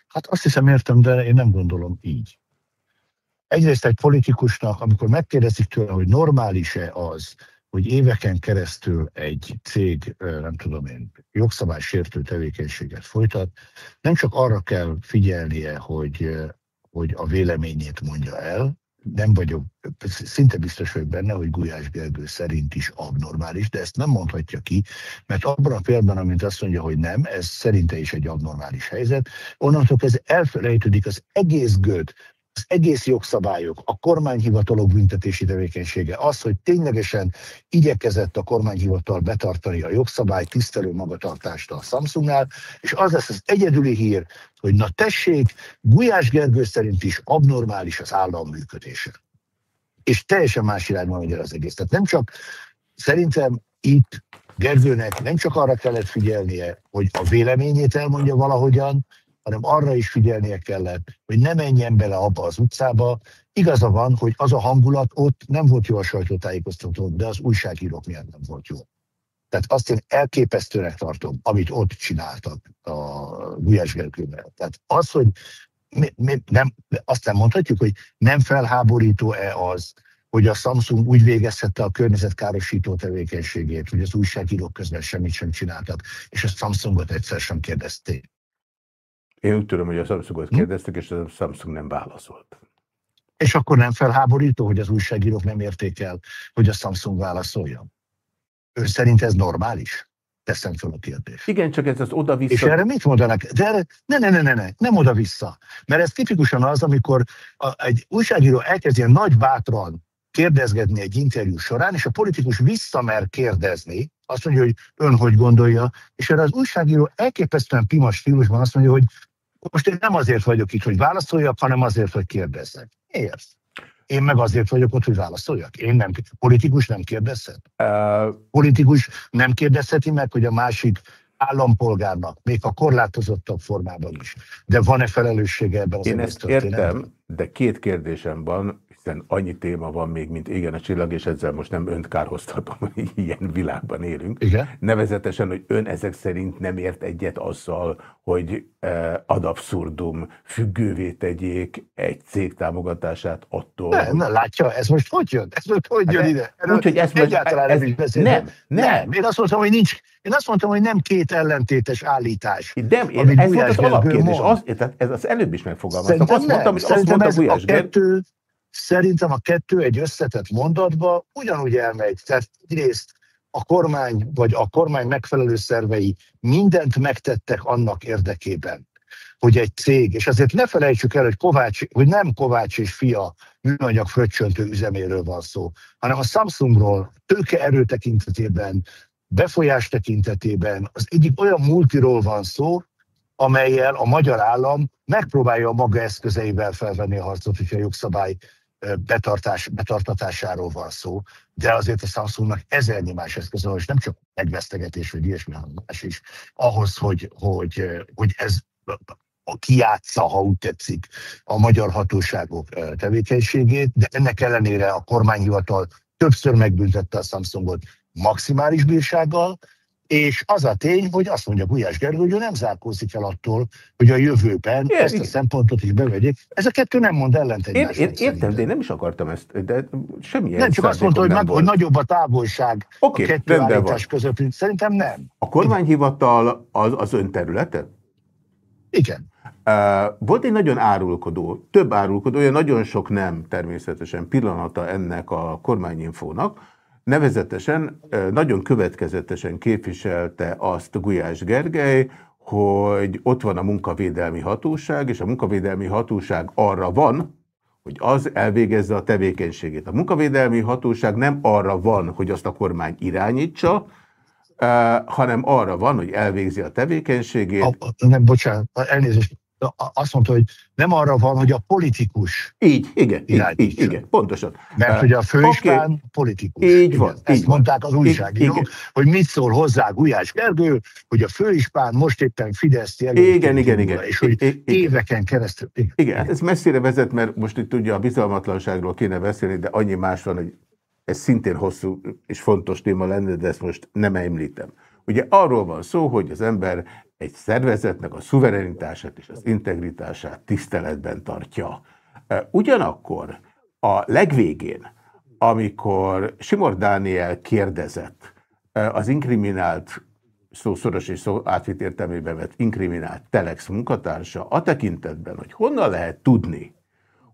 Hát azt hiszem értem, de én nem gondolom így. Egyrészt egy politikusnak, amikor megkérdezik tőle, hogy normális-e az, hogy éveken keresztül egy cég, nem tudom én, jogszabálysértő tevékenységet folytat, nem csak arra kell figyelnie, hogy, hogy a véleményét mondja el, nem vagyok, szinte biztos vagyok benne, hogy Gulyás Gergő szerint is abnormális, de ezt nem mondhatja ki, mert abban a példában, amint azt mondja, hogy nem, ez szerinte is egy abnormális helyzet, onnantól ez elfelejtődik az egész göd, az egész jogszabályok, a kormányhivatalok büntetési tevékenysége, az, hogy ténylegesen igyekezett a kormányhivatal betartani a jogszabály tisztelő magatartást a Samsungnál, és az lesz az egyedüli hír, hogy na tessék, Gulyás Gergő szerint is abnormális az állam működése. És teljesen más irányba megy az egész. Tehát nem csak szerintem itt Gergőnek nem csak arra kellett figyelnie, hogy a véleményét elmondja valahogyan, hanem arra is figyelnie kellett, hogy ne menjen bele abba az utcába. Igaza van, hogy az a hangulat ott nem volt jó a sajtótájékoztató, de az újságírók miatt nem volt jó. Tehát azt én elképesztőnek tartom, amit ott csináltak a Gulyás Gergővel. Tehát az, hogy mi, mi, nem, azt nem mondhatjuk, hogy nem felháborító-e az, hogy a Samsung úgy végezhette a környezetkárosító tevékenységét, hogy az újságírók közben semmit sem csináltak, és a Samsungot egyszer sem kérdezték. Én úgy tudom, hogy a Samsungot hm? kérdeztek, és a Samsung nem válaszolt. És akkor nem felháborító, hogy az újságírók nem érték el, hogy a Samsung válaszoljon? Ő szerint ez normális? Teszem fel a kérdést. Igen, csak ez az oda-vissza. És erre mit mondanak? De erre, ne, ne, ne, ne, ne, nem oda-vissza. Mert ez tipikusan az, amikor a, egy újságíró elkezd ilyen nagy bátran kérdezgetni egy interjú során, és a politikus visszamer kérdezni, azt mondja, hogy ön hogy gondolja, és erre az újságíró elképesztően pimas stílusban azt mondja, hogy most én nem azért vagyok itt, hogy válaszoljak, hanem azért, hogy kérdezzek. Miért? Én meg azért vagyok ott, hogy válaszoljak. Én nem, politikus nem kérdezhet. Uh... Politikus nem kérdezheti meg, hogy a másik állampolgárnak, még a korlátozottabb formában is. De van-e felelőssége ebben az Én ezt értem, de két kérdésem van, hiszen annyi téma van még, mint igen a csillag, és ezzel most nem önt kárhoztatom, hogy ilyen világban élünk. Igen? Nevezetesen, hogy ön ezek szerint nem ért egyet azzal, hogy eh, ad abszurdum függővé tegyék egy cég támogatását attól. Nem, nem, látja, ez most hogy jön? Ez most hogy jön hát, ide? Úgy, hogy ezt egyáltalán ez, nem is. Nem, nem, nem. Én azt mondtam, hogy nincs, én azt mondtam, hogy nem két ellentétes állítás. Nem, én, ez volt az alapkérdés. Az, ez az előbb is megfogalmaztam. Azt mondtam, hogy azt mondta Gulyás kettő, Szerintem a kettő egy összetett mondatba ugyanúgy elmegy. Tehát egyrészt a kormány vagy a kormány megfelelő szervei mindent megtettek annak érdekében, hogy egy cég, és azért ne felejtsük el, hogy, Kovács, hogy nem Kovács és fia műanyag fröccsöntő üzeméről van szó, hanem a Samsungról tőke erő tekintetében, befolyás tekintetében az egyik olyan multiról van szó, amelyel a magyar állam megpróbálja a maga eszközeivel felvenni a harcot, hogyha a jogszabály betartás, betartatásáról van szó, de azért a Samsungnak ezernyi más eszköz van, és nem csak megvesztegetés, vagy ilyesmi, hanem más is, ahhoz, hogy, hogy, hogy ez kiátsza, ha úgy tetszik, a magyar hatóságok tevékenységét, de ennek ellenére a kormányhivatal többször megbüntette a Samsungot maximális bírsággal, és az a tény, hogy azt mondja Gulyás Gergő, hogy ő nem zárkózik el attól, hogy a jövőben Igen, ezt a szempontot is bevegyék. Ez a kettő nem mond ellent egymásnak. Én, én, értem, de én nem is akartam ezt, de semmi Nem, csak azt mondta, hogy, nagy, hogy nagyobb a távolság okay, a kettő állítás között. Szerintem nem. A kormányhivatal az, az ön területe? Igen. Uh, volt egy nagyon árulkodó, több árulkodója, nagyon sok nem természetesen pillanata ennek a kormányinfónak, Nevezetesen nagyon következetesen képviselte azt Gulyás Gergely, hogy ott van a munkavédelmi hatóság, és a munkavédelmi hatóság arra van, hogy az elvégezze a tevékenységét. A munkavédelmi hatóság nem arra van, hogy azt a kormány irányítsa, hanem arra van, hogy elvégzi a tevékenységét. A, nem, bocsánat, elnézést, azt mondta, hogy nem arra van, hogy a politikus Így, igen, így, így, igen, pontosan. Mert hogy a főispán okay. politikus. Így igen, van. Ezt így mondták az újságírók, hogy mit szól hozzá Gulyás Gergő, hogy a főispán most éppen Fidesz jelölt. Igen, igen, igen. És hogy igen. éveken keresztül. Igen. igen, hát ez messzire vezet, mert most itt ugye a bizalmatlanságról kéne beszélni, de annyi más van, hogy ez szintén hosszú és fontos téma lenne, de ezt most nem említem. Ugye arról van szó, hogy az ember egy szervezetnek a szuverenitását és az integritását tiszteletben tartja. Ugyanakkor a legvégén, amikor Simor Dániel kérdezett az inkriminált szó szoros és szó átvitt értelmében vett inkriminált Telex munkatársa a tekintetben, hogy honnan lehet tudni,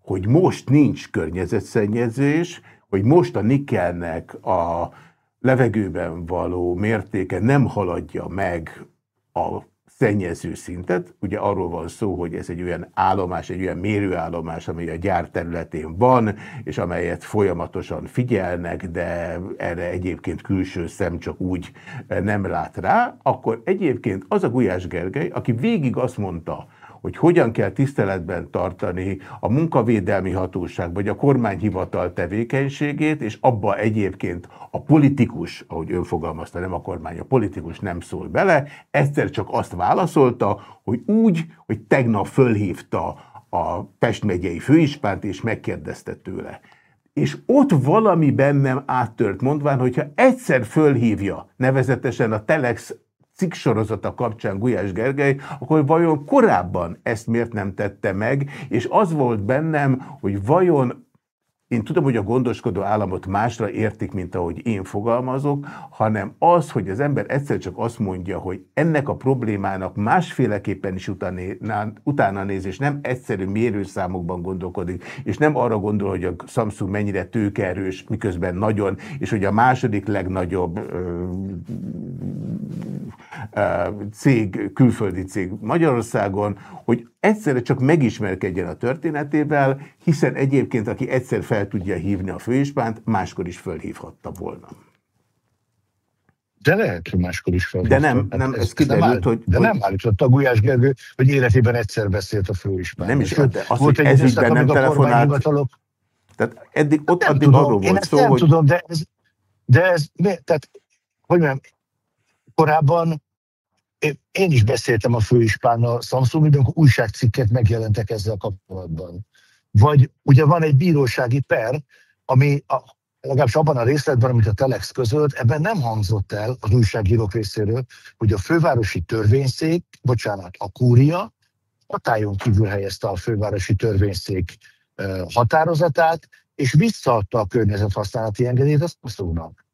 hogy most nincs környezetszennyezés, hogy most a nikelnek a levegőben való mértéke nem haladja meg a szennyező szintet. Ugye arról van szó, hogy ez egy olyan állomás, egy olyan mérőállomás, amely a gyár területén van, és amelyet folyamatosan figyelnek, de erre egyébként külső szem csak úgy nem lát rá, akkor egyébként az a Gulyás Gergely, aki végig azt mondta, hogy hogyan kell tiszteletben tartani a munkavédelmi hatóság vagy a kormányhivatal tevékenységét, és abba egyébként a politikus, ahogy ön fogalmazta, nem a kormány, a politikus nem szól bele, egyszer csak azt válaszolta, hogy úgy, hogy tegnap fölhívta a Pest megyei főispánt, és megkérdezte tőle. És ott valami bennem áttört, mondván, hogyha egyszer fölhívja, nevezetesen a Telex cikksorozata kapcsán Gulyás Gergely, akkor vajon korábban ezt miért nem tette meg, és az volt bennem, hogy vajon én tudom, hogy a gondoskodó államot másra értik, mint ahogy én fogalmazok, hanem az, hogy az ember egyszer csak azt mondja, hogy ennek a problémának másféleképpen is utána néz, és nem egyszerű mérőszámokban gondolkodik, és nem arra gondol, hogy a Samsung mennyire tőkerős, miközben nagyon, és hogy a második legnagyobb ö, cég, külföldi cég Magyarországon, hogy egyszerre csak megismerkedjen a történetével, hiszen egyébként, aki egyszer fel tudja hívni a főispánt, máskor is fölhívhatta volna. De lehet, hogy máskor is fel. De nem, nem, ez, ez kiderült, nem hogy... De hogy... nem állította Gulyás Gergő, hogy életében egyszer beszélt a főispán. Nem is, de az, volt hogy ez ügyben nem telefonált... Tehát eddig, ott nem addig tudom, arról volt szó, nem hogy... tudom, de ez, de ez, tehát, hogy mondjam, korábban én is beszéltem a főispánnal Samsung, amikor újságcikket megjelentek ezzel kapcsolatban. Vagy ugye van egy bírósági per, ami a, legalábbis abban a részletben, amit a Telex közölt, ebben nem hangzott el az újságírók részéről, hogy a fővárosi törvényszék, bocsánat, a kúria hatályon kívül helyezte a fővárosi törvényszék határozatát, és visszaadta a környezethasználati engedélyt a Samsungnak.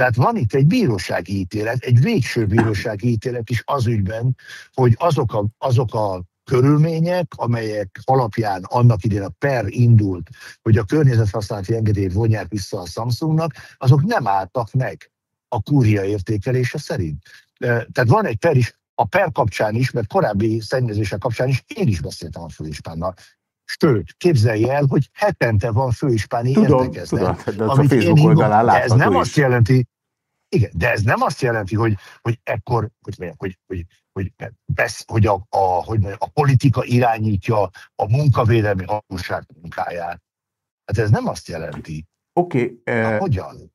Tehát van itt egy bírósági ítélet, egy végső bírósági ítélet is az ügyben, hogy azok a, azok a körülmények, amelyek alapján annak idén a per indult, hogy a környezethasználati engedélyt vonják vissza a Samsungnak, azok nem álltak meg a kúria értékelése szerint. Tehát van egy per is, a per kapcsán is, mert korábbi szennyezések kapcsán is én is beszéltem a főispánnal. Sőt, képzelj el, hogy hetente van főispáni tudom, értekezlet. Tudom, de amit a Facebook oldalán de ez nem is. azt jelenti, igen, de ez nem azt jelenti, hogy, hogy ekkor, hogy, hogy, hogy, hogy, hogy, besz, hogy a, a, hogy a politika irányítja a munkavédelmi hatóság munkáját. Hát ez nem azt jelenti. Oké. Okay, uh, hogyan?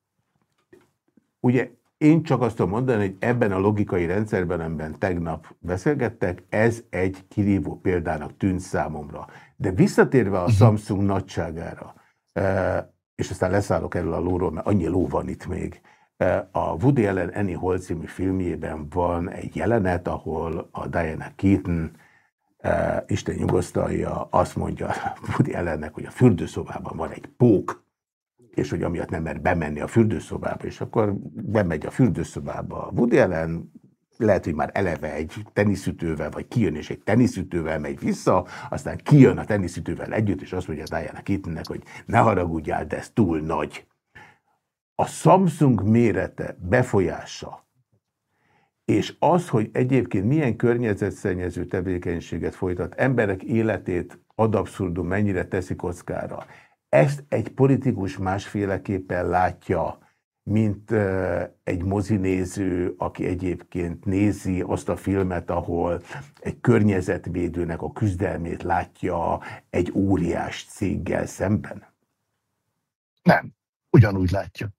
Ugye én csak azt tudom mondani, hogy ebben a logikai rendszerben, amiben tegnap beszélgettek, ez egy kirívó példának tűnt számomra. De visszatérve a mhm. Samsung nagyságára, és aztán leszállok erről a lóról, mert annyi ló van itt még, a Woody Allen Annie Hall című filmjében van egy jelenet, ahol a Diana Keaton, uh, Isten nyugosztalja, azt mondja Woody Allennek, hogy a fürdőszobában van egy pók, és hogy amiatt nem mer bemenni a fürdőszobába, és akkor bemegy a fürdőszobába. Woody Allen lehet, hogy már eleve egy teniszütővel, vagy kijön és egy teniszütővel megy vissza, aztán kijön a teniszütővel együtt, és azt mondja Diana Keatonnek, hogy ne haragudjál, de ez túl nagy a Samsung mérete, befolyása, és az, hogy egyébként milyen környezetszennyező tevékenységet folytat, emberek életét ad abszurdum mennyire teszi kockára, ezt egy politikus másféleképpen látja, mint egy mozinéző, aki egyébként nézi azt a filmet, ahol egy környezetvédőnek a küzdelmét látja egy óriás céggel szemben? Nem, ugyanúgy látja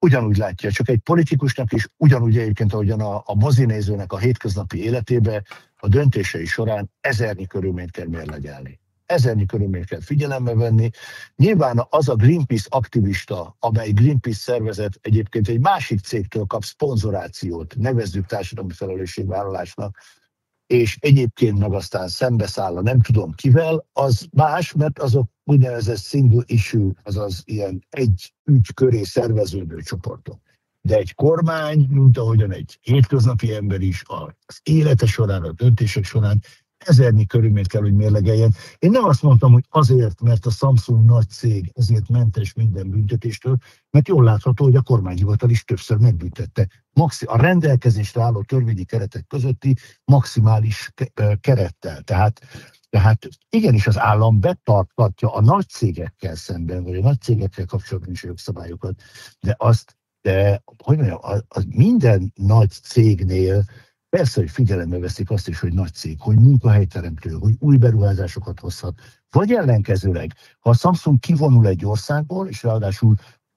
ugyanúgy látja, csak egy politikusnak is ugyanúgy egyébként, ahogyan a, a mozinézőnek a hétköznapi életébe a döntései során ezernyi körülményt kell mérlegelni. Ezernyi körülményt kell figyelembe venni. Nyilván az a Greenpeace aktivista, amely Greenpeace szervezet egyébként egy másik cégtől kap szponzorációt, nevezzük társadalmi felelősségvállalásnak, és egyébként meg aztán szembeszáll a nem tudom kivel, az más, mert azok úgynevezett single issue, azaz ilyen egy ügy köré szerveződő csoportok. De egy kormány, mint ahogyan egy hétköznapi ember is az élete során, a döntések során ezernyi körülményt kell, hogy mérlegeljen. Én nem azt mondtam, hogy azért, mert a Samsung nagy cég, ezért mentes minden büntetéstől, mert jól látható, hogy a kormányhivatal is többször megbüntette. Maxi, a rendelkezésre álló törvényi keretek közötti maximális kerettel. Tehát tehát igenis az állam betartatja a nagy cégekkel szemben, vagy a nagy cégekkel kapcsolatban is a jogszabályokat, de azt, de hogy mondjam, az, az minden nagy cégnél Persze, hogy figyelembe veszik azt is, hogy nagy cég, hogy munkahelyteremtő, hogy új beruházásokat hozhat. Vagy ellenkezőleg, ha a Samsung kivonul egy országból, és ráadásul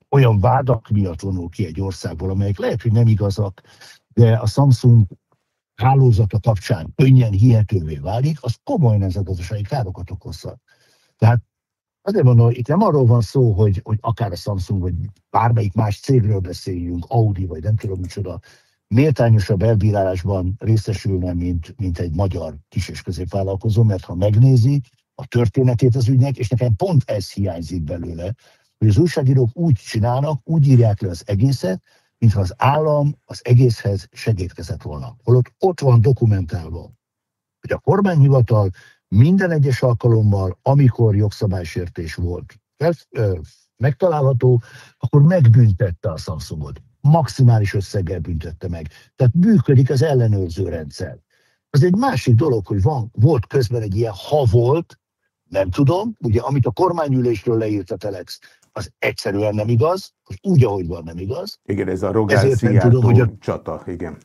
olyan vádak miatt vonul ki egy országból, amelyek lehet, hogy nem igazak, de a Samsung hálózata kapcsán könnyen hihetővé válik, az komoly nemzetgazdasági károkat okozhat. Tehát azért mondom, itt nem arról van szó, hogy, hogy akár a Samsung, vagy bármelyik más cégről beszéljünk, Audi, vagy nem tudom micsoda, méltányosabb elbírálásban részesülne, mint, mint egy magyar kis- és középvállalkozó, mert ha megnézi a történetét az ügynek, és nekem pont ez hiányzik belőle, hogy az újságírók úgy csinálnak, úgy írják le az egészet, mintha az állam az egészhez segítkezett volna. Holott ott van dokumentálva, hogy a kormányhivatal minden egyes alkalommal, amikor jogszabálysértés volt fel, ö, megtalálható, akkor megbüntette a Samsungot maximális összeggel büntette meg. Tehát működik az ellenőrző rendszer. Az egy másik dolog, hogy van, volt közben egy ilyen, ha volt, nem tudom, ugye amit a kormányülésről leírt a Telex, az egyszerűen nem igaz, az úgy, ahogy van, nem igaz. Igen, ez a Rogán ezért tudom, hogy a... csata, igen.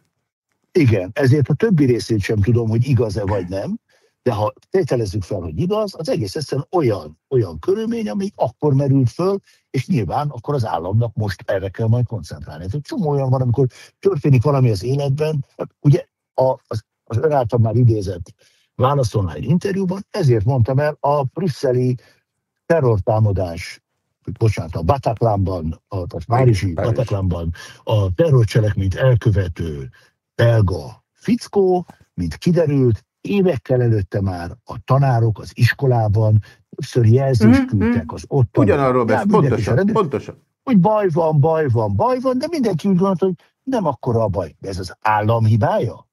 Igen, ezért a többi részét sem tudom, hogy igaz-e vagy nem, de ha tételezzük fel, hogy igaz, az egész egyszerűen olyan, olyan körülmény, ami akkor merült föl, és nyilván akkor az államnak most erre kell majd koncentrálni. Egy csomó olyan van, amikor történik valami az életben, ugye a, az, az ön által már idézett válaszolná egy interjúban, ezért mondtam el a brüsszeli terrortámadás bocsánat, a Bataclanban, a, a Párizsi Bataclanban a terrorcselekményt elkövető belga fickó, mint kiderült, évekkel előtte már a tanárok az iskolában többször jelzést mm-hmm. küldtek az ott. Ugyanarról beszél, pontosan, pontosan. Hogy baj van, baj van, baj van, de mindenki úgy gondolta, hogy nem akkora a baj. De ez az állam hibája?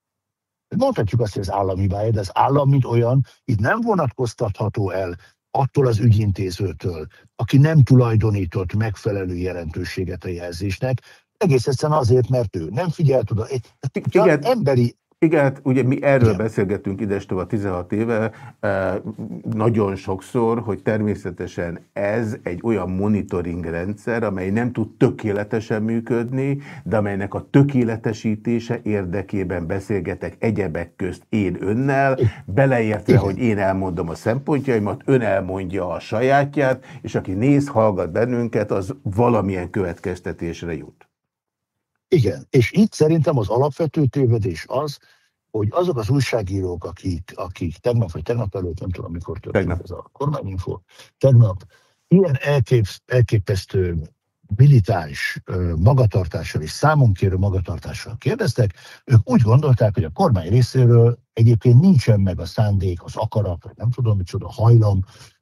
Mondhatjuk azt, hogy az állam hibája, de az állam, mint olyan, itt nem vonatkoztatható el attól az ügyintézőtől, aki nem tulajdonított megfelelő jelentőséget a jelzésnek, egész egyszerűen azért, mert ő nem figyelt oda. Egy, Igen. emberi igen, hát ugye mi erről Igen. beszélgetünk idestova 16 éve, e, nagyon sokszor, hogy természetesen ez egy olyan monitoring rendszer, amely nem tud tökéletesen működni, de amelynek a tökéletesítése érdekében beszélgetek egyebek közt én önnel, beleértve, Igen. hogy én elmondom a szempontjaimat, ön elmondja a sajátját, és aki néz, hallgat bennünket, az valamilyen következtetésre jut. Igen, és itt szerintem az alapvető tévedés az, hogy azok az újságírók, akik, akik tegnap vagy tegnap előtt, nem tudom, mikor történt tegnap. ez a kormányinfo, tegnap ilyen elkép, elképesztő militáris magatartással és számonkérő magatartással kérdeztek, ők úgy gondolták, hogy a kormány részéről egyébként nincsen meg a szándék, az akarat, vagy nem tudom, micsoda hajlam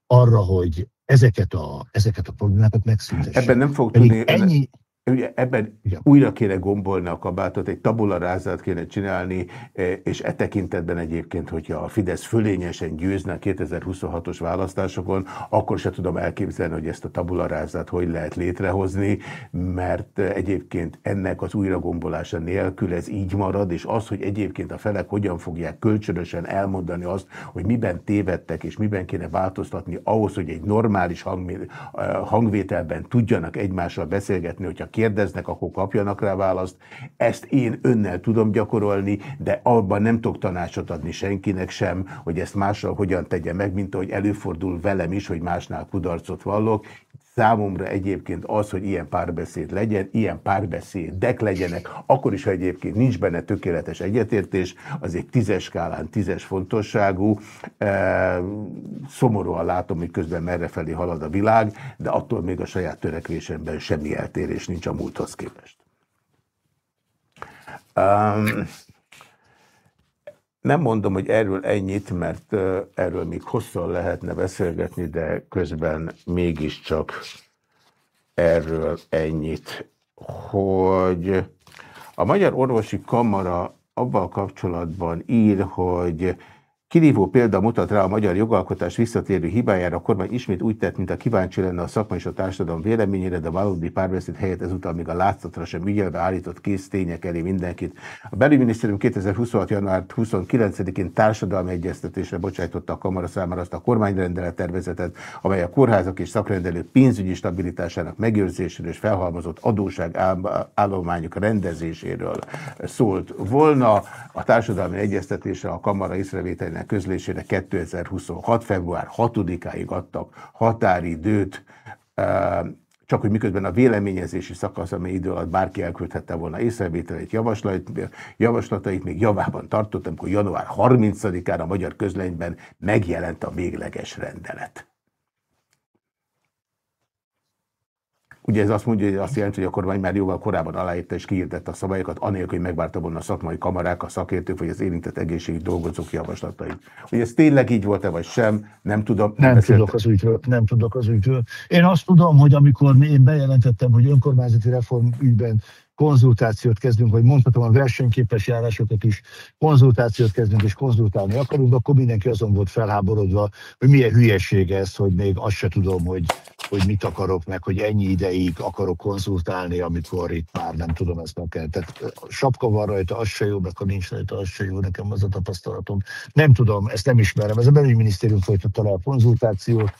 arra, hogy ezeket a, ezeket a problémákat megszüntessék. Ebben nem fog tudni... Ennyi, Ugye ebben Igen. újra kéne gombolni a kabátot, egy tabularázát kéne csinálni, e, és e tekintetben egyébként, hogyha a Fidesz fölényesen győzne a 2026-os választásokon, akkor se tudom elképzelni, hogy ezt a tabularázát hogy lehet létrehozni, mert egyébként ennek az újragombolása nélkül ez így marad, és az, hogy egyébként a felek hogyan fogják kölcsönösen elmondani azt, hogy miben tévedtek, és miben kéne változtatni ahhoz, hogy egy normális hangvételben tudjanak egymással beszélgetni, hogyha kérdeznek, akkor kapjanak rá választ. Ezt én önnel tudom gyakorolni, de abban nem tudok tanácsot adni senkinek sem, hogy ezt mással hogyan tegye meg, mint ahogy előfordul velem is, hogy másnál kudarcot vallok. Számomra egyébként az, hogy ilyen párbeszéd legyen, ilyen párbeszédek legyenek, akkor is, ha egyébként nincs benne tökéletes egyetértés, az egy tízes skálán tízes fontosságú. E, szomorúan látom, hogy közben merre felé halad a világ, de attól még a saját törekvésemben semmi eltérés nincs a múlthoz képest. Um, nem mondom, hogy erről ennyit, mert erről még hosszan lehetne beszélgetni, de közben mégiscsak erről ennyit, hogy a Magyar Orvosi Kamara abban kapcsolatban ír, hogy Kirívó példa mutat rá a magyar jogalkotás visszatérő hibájára, a kormány ismét úgy tett, mint a kíváncsi lenne a szakma és a társadalom véleményére, de a valódi párbeszéd helyett ezúttal még a látszatra sem ügyelve állított kész tények elé mindenkit. A belügyminisztérium 2026. január 29-én társadalmi egyeztetésre bocsájtotta a kamara számára azt a kormányrendelet tervezetet, amely a kórházak és szakrendelők pénzügyi stabilitásának megőrzéséről és felhalmozott adóság állományok rendezéséről szólt volna. A társadalmi egyeztetésre a kamara észrevételének közlésére 2026. február 6-áig adtak határidőt, csak hogy miközben a véleményezési szakasz, amely idő alatt bárki elküldhette volna észrevételét, javaslatait, javaslatait még javában tartott, amikor január 30-án a magyar közlönyben megjelent a végleges rendelet. Ugye ez azt mondja, hogy azt jelenti, hogy a kormány már jóval korábban aláírta és kiírtette a szabályokat, anélkül, hogy megvárta volna a szakmai kamarák, a szakértők vagy az érintett egészségi dolgozók javaslatait. Hogy ez tényleg így volt-e vagy sem, nem tudom. Nem, nem tudok az ügyről, nem tudok az ügyről. Én azt tudom, hogy amikor én bejelentettem, hogy önkormányzati reform ügyben konzultációt kezdünk, vagy mondhatom a versenyképes járásokat is, konzultációt kezdünk és konzultálni akarunk, akkor mindenki azon volt felháborodva, hogy milyen hülyeség ez, hogy még azt se tudom, hogy hogy mit akarok, meg hogy ennyi ideig akarok konzultálni, amikor itt már nem tudom, ezt meg kell. Tehát sapka van rajta, az se jó, meg ha nincs rajta, az se jó, nekem az a tapasztalatom. Nem tudom, ezt nem ismerem. Ez a belügyminisztérium folytatta le a konzultációt,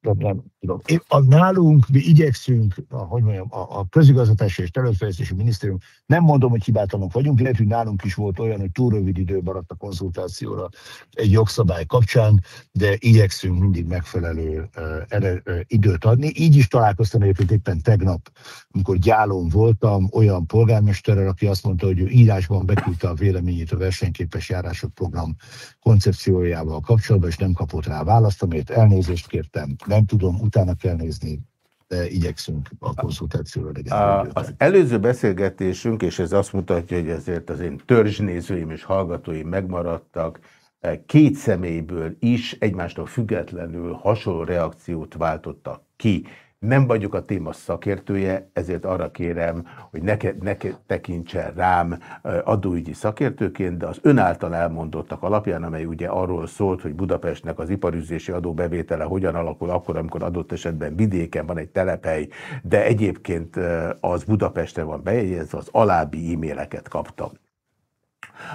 nem tudom. Én, a, nálunk mi igyekszünk, a, hogy mondjam, a, a közigazgatási és területfejlesztési minisztérium, nem mondom, hogy hibátlanok vagyunk, lehet, hogy nálunk is volt olyan, hogy túl rövid idő maradt a konzultációra egy jogszabály kapcsán, de igyekszünk mindig megfelelő erre, uh, időt adni. Így is találkoztam egyébként éppen tegnap, amikor gyálon voltam, olyan polgármesterrel, aki azt mondta, hogy ő írásban beküldte a véleményét a versenyképes járások program koncepciójával kapcsolatban, és nem kapott rá választ, amit elnézést kértem, nem tudom, utána kell nézni, de igyekszünk a konzultációra legyen. Az előző beszélgetésünk, és ez azt mutatja, hogy ezért az én törzsnézőim és hallgatóim megmaradtak, e, két személyből is egymástól függetlenül hasonló reakciót váltottak ki nem vagyok a téma szakértője, ezért arra kérem, hogy ne, ne tekintsen rám adóügyi szakértőként, de az ön által elmondottak alapján, amely ugye arról szólt, hogy Budapestnek az iparüzési adóbevétele hogyan alakul akkor, amikor adott esetben vidéken van egy telephely, de egyébként az Budapestre van bejegyezve, az alábbi e-maileket kaptam.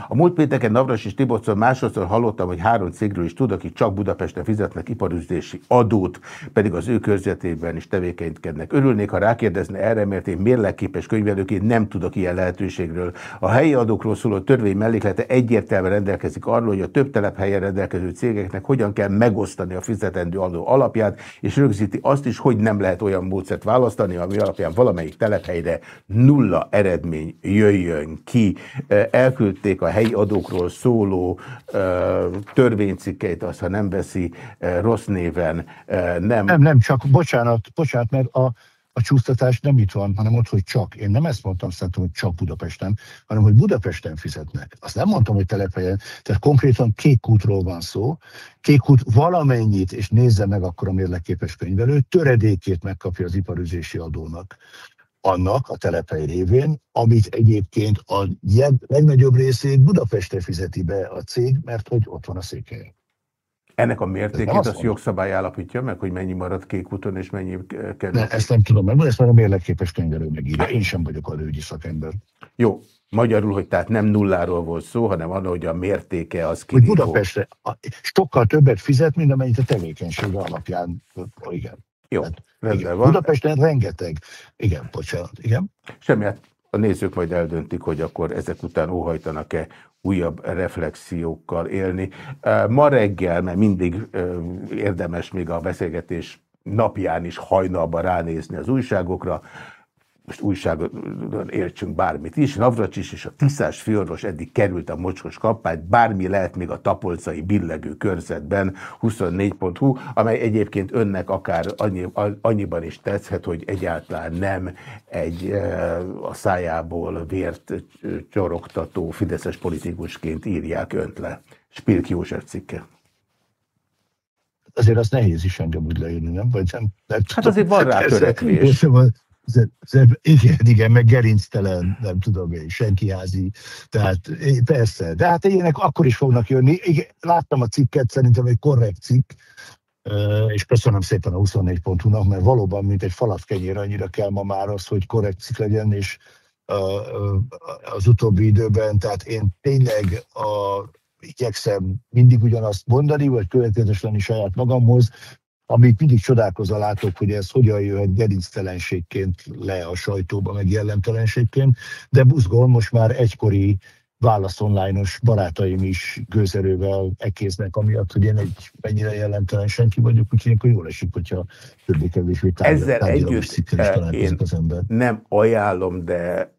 A múlt pénteken Navras és Tiborcon másodszor hallottam, hogy három cégről is tud, akik csak Budapesten fizetnek iparüzdési adót, pedig az ő körzetében is tevékenykednek. Örülnék, ha rákérdezne erre, mert én mérlegképes könyvelőként nem tudok ilyen lehetőségről. A helyi adókról szóló törvény melléklete egyértelműen rendelkezik arról, hogy a több telephelyen rendelkező cégeknek hogyan kell megosztani a fizetendő adó alapját, és rögzíti azt is, hogy nem lehet olyan módszert választani, ami alapján valamelyik telephelyre nulla eredmény jöjjön ki. Elküldték a helyi adókról szóló törvénycikkeit, azt ha nem veszi rossz néven, nem... Nem, nem, csak bocsánat, bocsánat, mert a, a csúsztatás nem itt van, hanem ott, hogy csak. Én nem ezt mondtam szerintem, hogy csak Budapesten, hanem hogy Budapesten fizetnek. Azt nem mondtam, hogy telephelyen. Tehát konkrétan kék útról van szó. Kék út valamennyit, és nézze meg akkor a mérleképes könyvelő, töredékét megkapja az iparüzési adónak annak a telephely révén, amit egyébként a legnagyobb részét Budapestre fizeti be a cég, mert hogy ott van a székhelye. Ennek a mértékét azt, azt jogszabály állapítja meg, hogy mennyi marad kékúton és mennyi kell. Ne, ezt nem tudom meg, ezt már a mérlekképes könyvelő megírja. Én sem vagyok a lőgyi szakember. Jó, magyarul, hogy tehát nem nulláról volt szó, hanem arra, hogy a mértéke az ki. Hogy Budapestre sokkal többet fizet, mint amennyit a tevékenysége alapján. Igen. Jó, rendben van. Budapesten rengeteg. Igen, bocsánat, igen. Semmi, hát a nézők majd eldöntik, hogy akkor ezek után óhajtanak-e újabb reflexiókkal élni. Ma reggel, mert mindig érdemes még a beszélgetés napján is hajnalban ránézni az újságokra, most újságon értsünk bármit is, Navracsis és a Tiszás főorvos eddig került a mocskos kampányt, bármi lehet még a tapolcai billegő körzetben, 24.hu, amely egyébként önnek akár annyi, annyiban is tetszhet, hogy egyáltalán nem egy e, a szájából vért csorogtató fideszes politikusként írják önt le. Spirk József cikke. Azért az nehéz is engem úgy leírni, nem? Vagy nem, nem hát azért van rá törekvés igen, igen, meg gerinctelen, nem tudom én, senkiházi, tehát persze, de hát ilyenek akkor is fognak jönni. Igen, láttam a cikket, szerintem egy korrekt cikk, és köszönöm szépen a 24 pontúnak, mert valóban, mint egy falat kenyér, annyira kell ma már az, hogy korrekt cikk legyen, és az utóbbi időben, tehát én tényleg a, igyekszem mindig ugyanazt mondani, vagy következetes lenni saját magamhoz, amit mindig csodálkozva látok, hogy ez hogyan jöhet gerinctelenségként le a sajtóba, meg jellemtelenségként, de buzgón most már egykori válasz online-os barátaim is gőzerővel ekéznek, amiatt, hogy én egy mennyire jellemtelen senki vagyok, úgyhogy akkor jól esik, hogyha többé-kevésbé Ezzel együtt eh, én az ember. nem ajánlom, de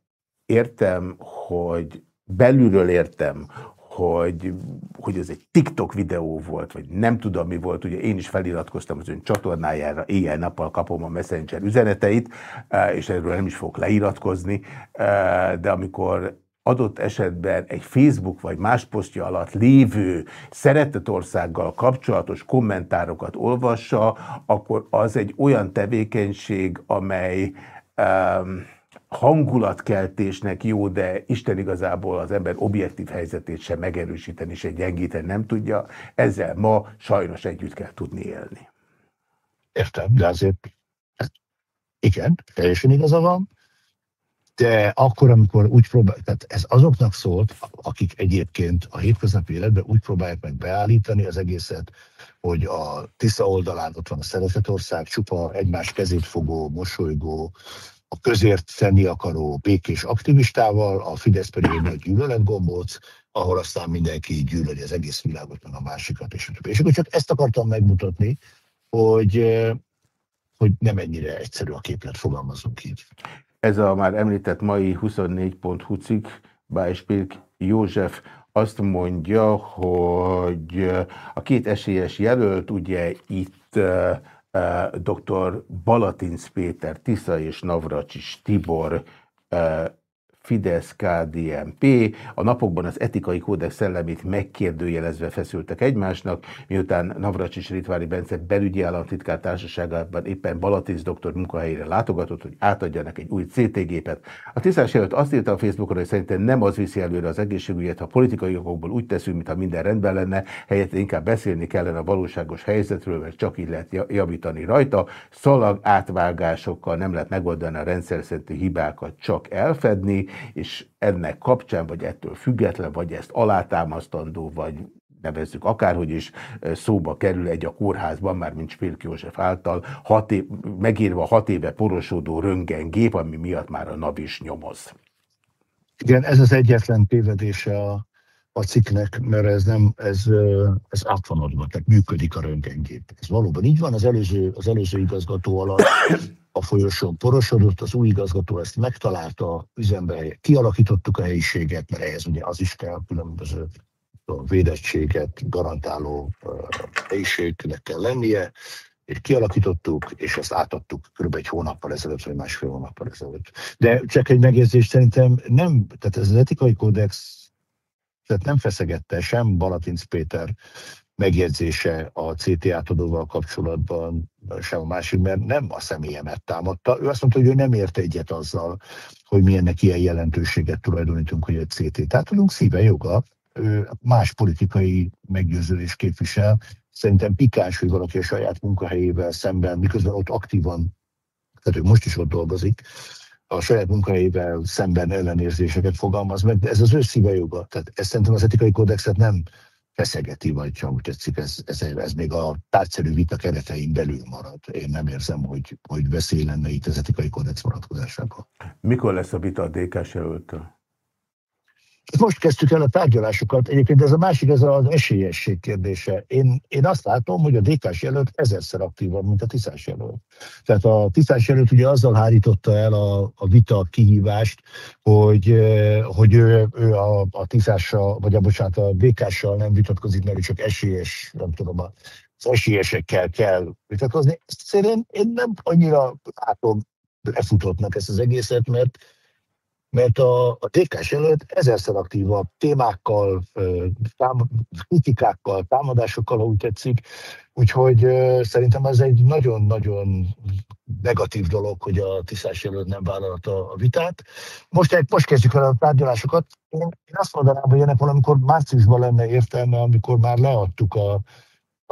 értem, hogy belülről értem, hogy, hogy ez egy TikTok videó volt, vagy nem tudom mi volt, ugye én is feliratkoztam az ön csatornájára, éjjel-nappal kapom a Messenger üzeneteit, eh, és erről nem is fogok leiratkozni, eh, de amikor adott esetben egy Facebook vagy más posztja alatt lévő szeretett országgal kapcsolatos kommentárokat olvassa, akkor az egy olyan tevékenység, amely um, hangulatkeltésnek jó, de Isten igazából az ember objektív helyzetét sem megerősíteni, se gyengíteni nem tudja. Ezzel ma sajnos együtt kell tudni élni. Értem, de azért igen, teljesen igaza van, de akkor, amikor úgy próbál, tehát ez azoknak szólt, akik egyébként a hétköznapi életben úgy próbálják meg beállítani az egészet, hogy a Tisza oldalán ott van a Szeretetország, csupa egymás kezét fogó, mosolygó, a közért tenni akaró békés aktivistával, a Fidesz pedig egy nagy gyűlöletgombóc, ahol aztán mindenki gyűlöli az egész világot, meg a másikat, és, és akkor csak ezt akartam megmutatni, hogy, hogy nem ennyire egyszerű a képlet, fogalmazunk így. Ez a már említett mai 24.hu cikk, Bájspék József azt mondja, hogy a két esélyes jelölt, ugye itt uh, dr. Balatinsz Péter Tisza és Navracsis Tibor uh, Fidesz, KDNP. A napokban az etikai kódex szellemét megkérdőjelezve feszültek egymásnak, miután Navracsis Ritvári Bence belügyi államtitkár társaságában éppen Balatis doktor munkahelyére látogatott, hogy átadjanak egy új CT-gépet. A tisztás jelölt azt írta a Facebookon, hogy szerintem nem az viszi előre az egészségügyet, ha politikai okokból úgy teszünk, mintha minden rendben lenne, helyett inkább beszélni kellene a valóságos helyzetről, mert csak így lehet javítani rajta. Szalag átvágásokkal nem lehet megoldani a rendszer hibákat, csak elfedni és ennek kapcsán, vagy ettől független, vagy ezt alátámasztandó, vagy nevezzük akárhogy is, szóba kerül egy a kórházban, már mint Spilk József által, hat év, megírva hat éve porosodó röntgengép, ami miatt már a NAV is nyomoz. Igen, ez az egyetlen tévedése a, a cikknek, mert ez nem, ez, ez át van tehát működik a röntgengép. Ez valóban így van, az előző, az előző igazgató alatt a folyosón porosodott, az új igazgató ezt megtalálta, üzembe kialakítottuk a helyiséget, mert ehhez ugye az is kell, különböző védettséget garantáló helyiségnek kell lennie, és kialakítottuk, és ezt átadtuk kb. egy hónappal ezelőtt, vagy másfél hónappal ezelőtt. De csak egy megjegyzés szerintem nem, tehát ez az etikai kódex tehát nem feszegette sem Balatinc Péter megjegyzése a CT átadóval kapcsolatban, sem a másik, mert nem a személyemet támadta. Ő azt mondta, hogy ő nem ért egyet azzal, hogy mi ennek ilyen jelentőséget tulajdonítunk, hogy egy CT-t átadunk, szíve joga, ő más politikai meggyőződés képvisel. Szerintem pikáns, hogy valaki a saját munkahelyével szemben, miközben ott aktívan, tehát ő most is ott dolgozik, a saját munkahelyével szemben ellenérzéseket fogalmaz meg, de ez az ő szíve joga. Tehát ezt szerintem az etikai kódexet nem feszegeti, vagy ha úgy tetszik, ez, ez, ez még a tárgyszerű vita keretein belül marad. Én nem érzem, hogy, hogy veszély lenne itt az etikai kódex vonatkozásában. Mikor lesz a vita a DK-s? Most kezdtük el a tárgyalásokat. Egyébként ez a másik, ez az esélyesség kérdése. Én, én azt látom, hogy a DK-s jelölt ezerszer aktívabb, mint a Tiszás jelölt. Tehát a Tiszás jelölt ugye azzal hárította el a, a vita kihívást, hogy, hogy ő, ő a, a Tiszással, vagy a, bocsánat, a DK-ssal nem vitatkozik, mert ő csak esélyes, nem tudom, az esélyesekkel kell vitatkozni. Én, én nem annyira látom lefutottnak ezt az egészet, mert mert a, a DK-s előtt ezerszer aktívabb témákkal, tám, kritikákkal, támadásokkal, ha tetszik. Úgyhogy szerintem ez egy nagyon-nagyon negatív dolog, hogy a tisztás jelölt nem vállalta a vitát. Most, most kezdjük el a tárgyalásokat. Én, én azt mondanám, hogy ennek valamikor márciusban lenne értelme, amikor már leadtuk a,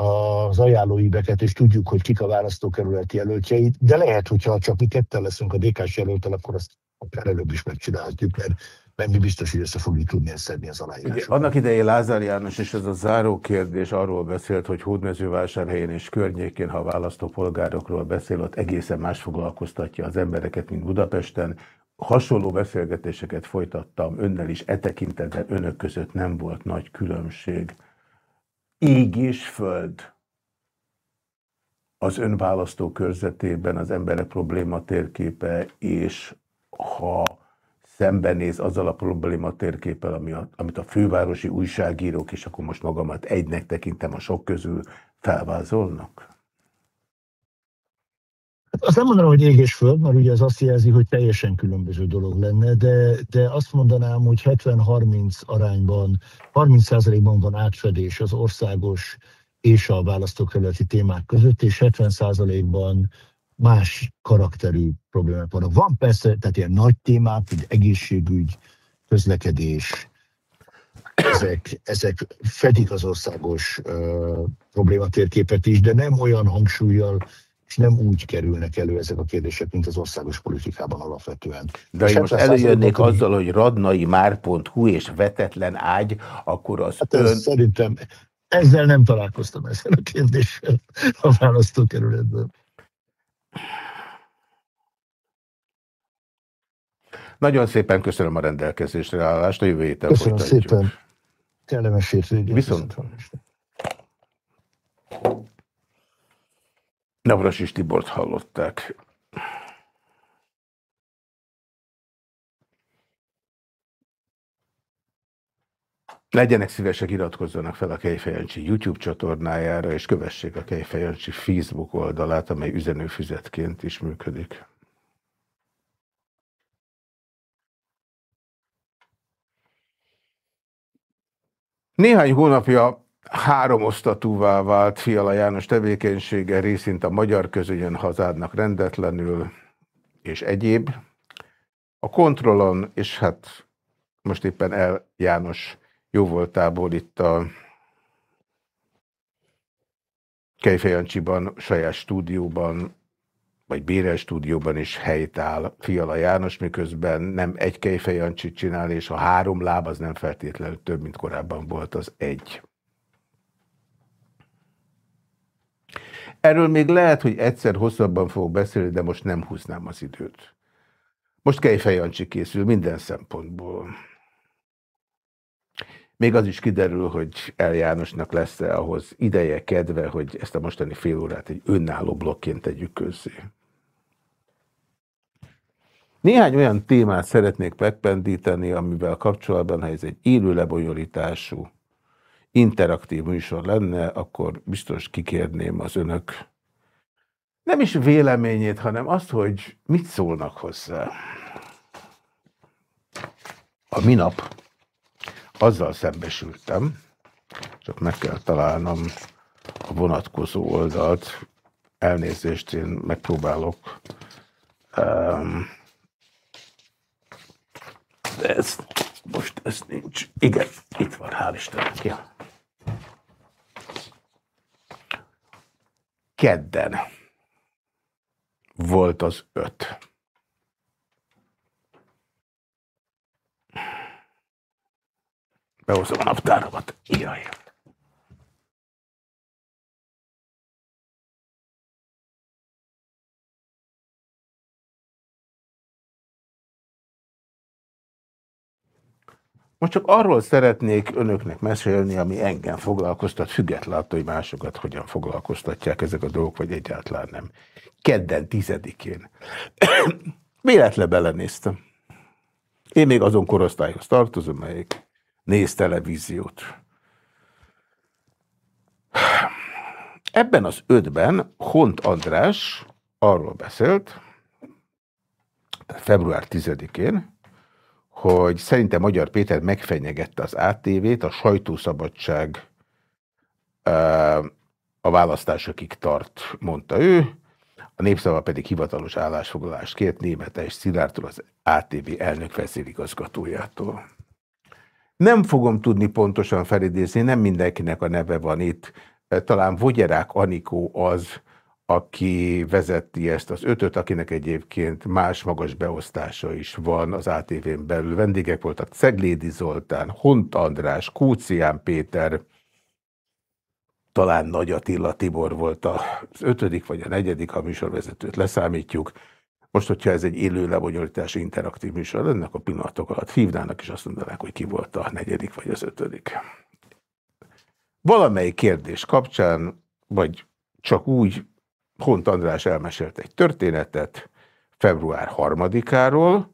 az ajánlóíveket, és tudjuk, hogy kik a választókerületi jelöltjeit, de lehet, hogyha csak mi ketten leszünk a DK-s jelöltel, akkor azt akár előbb is megcsinálhatjuk, mert mert mi biztos, hogy össze fogjuk tudni szedni az aláírásokat. Annak idején Lázár János, és ez a záró kérdés arról beszélt, hogy Hódmezővásárhelyen és környékén, ha választópolgárokról beszél, ott egészen más foglalkoztatja az embereket, mint Budapesten. Hasonló beszélgetéseket folytattam önnel is, e tekintetben önök között nem volt nagy különbség. Ég és föld az önválasztó körzetében az emberek probléma térképe és ha szembenéz azzal a probléma térképpel, ami a, amit a fővárosi újságírók, és akkor most magamat egynek tekintem a sok közül, felvázolnak? Hát azt nem mondanám, hogy ég és föld, mert ugye ez azt jelzi, hogy teljesen különböző dolog lenne, de, de azt mondanám, hogy 70-30 arányban, 30%-ban van átfedés az országos és a választókerületi témák között, és 70%-ban más karakterű problémák vannak. Van persze, tehát ilyen nagy témák, mint egészségügy, közlekedés, ezek, ezek fedik az országos uh, problématérképet is, de nem olyan hangsúlyjal és nem úgy kerülnek elő ezek a kérdések, mint az országos politikában alapvetően. De ha most előjönnék azzal, hogy radnai már.hu és vetetlen ágy, akkor az hát ön... Szerintem ezzel nem találkoztam ezzel a kérdéssel a választókerületből. Nagyon szépen köszönöm a rendelkezésre állást, a jövő héten Köszönöm folytatjuk. szépen. Kellemes hétvégét. Viszont. Navras Tibort hallották. Legyenek szívesek, iratkozzanak fel a Kejfejancsi YouTube csatornájára, és kövessék a Kejfejancsi Facebook oldalát, amely üzenőfüzetként is működik. Néhány hónapja három osztatúvá vált Fiala János tevékenysége, részint a magyar közügyön hazádnak rendetlenül, és egyéb. A kontrollon, és hát most éppen el János jóvoltából itt a Kejfejancsiban, saját stúdióban, vagy Bérel stúdióban is helytáll Fiala János, miközben nem egy Kejfejancsit csinál, és a három láb az nem feltétlenül több, mint korábban volt az egy. Erről még lehet, hogy egyszer hosszabban fogok beszélni, de most nem húznám az időt. Most Kejfej Jancsi készül minden szempontból. Még az is kiderül, hogy El Jánosnak lesz-e ahhoz ideje, kedve, hogy ezt a mostani fél órát egy önálló blokként tegyük közzé. Néhány olyan témát szeretnék megpendíteni, amivel kapcsolatban, ha ez egy élő lebonyolítású interaktív műsor lenne, akkor biztos kikérném az önök nem is véleményét, hanem azt, hogy mit szólnak hozzá. A minap azzal szembesültem, csak meg kell találnom a vonatkozó oldalt, elnézést én megpróbálok um, ez, most ez nincs. Igen, itt van, hál' Istennek. Ja. kedden volt az öt. Behozom a naptáramat. Jaj. Most csak arról szeretnék önöknek mesélni, ami engem foglalkoztat, függetlenül attól, hogy másokat hogyan foglalkoztatják ezek a dolgok, vagy egyáltalán nem. Kedden tizedikén. Véletlen belenéztem. Én még azon korosztályhoz tartozom, melyik néz televíziót. Ebben az ötben Hont András arról beszélt, február 10-én, hogy szerintem Magyar Péter megfenyegette az ATV-t, a sajtószabadság a választásokig tart, mondta ő, a népszava pedig hivatalos állásfoglalást kért Németes Szilárdtól, az ATV elnök vezérigazgatójától. Nem fogom tudni pontosan felidézni, nem mindenkinek a neve van itt. Talán Vogyerák Anikó az, aki vezeti ezt az ötöt, akinek egyébként más magas beosztása is van az ATV-n belül. Vendégek voltak Ceglédi Zoltán, Hont András, Kócián Péter, talán Nagy Attila Tibor volt az ötödik vagy a negyedik, ha műsorvezetőt leszámítjuk. Most, hogyha ez egy élő lebonyolítási interaktív műsor lenne, akkor pillanatok alatt hívnának, és azt mondanák, hogy ki volt a negyedik vagy az ötödik. Valamelyik kérdés kapcsán, vagy csak úgy Hont András elmesélt egy történetet február harmadikáról,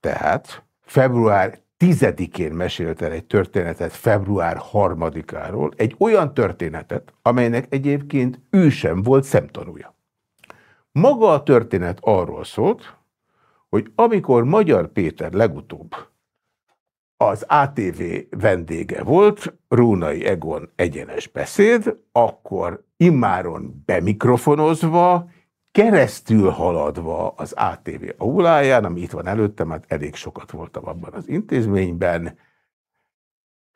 tehát február 10-én mesélt el egy történetet február harmadikáról, egy olyan történetet, amelynek egyébként ő sem volt szemtanúja. Maga a történet arról szólt, hogy amikor Magyar Péter legutóbb az ATV vendége volt, Rónai Egon egyenes beszéd, akkor immáron bemikrofonozva, keresztül haladva az ATV auláján, ami itt van előttem, hát elég sokat voltam abban az intézményben,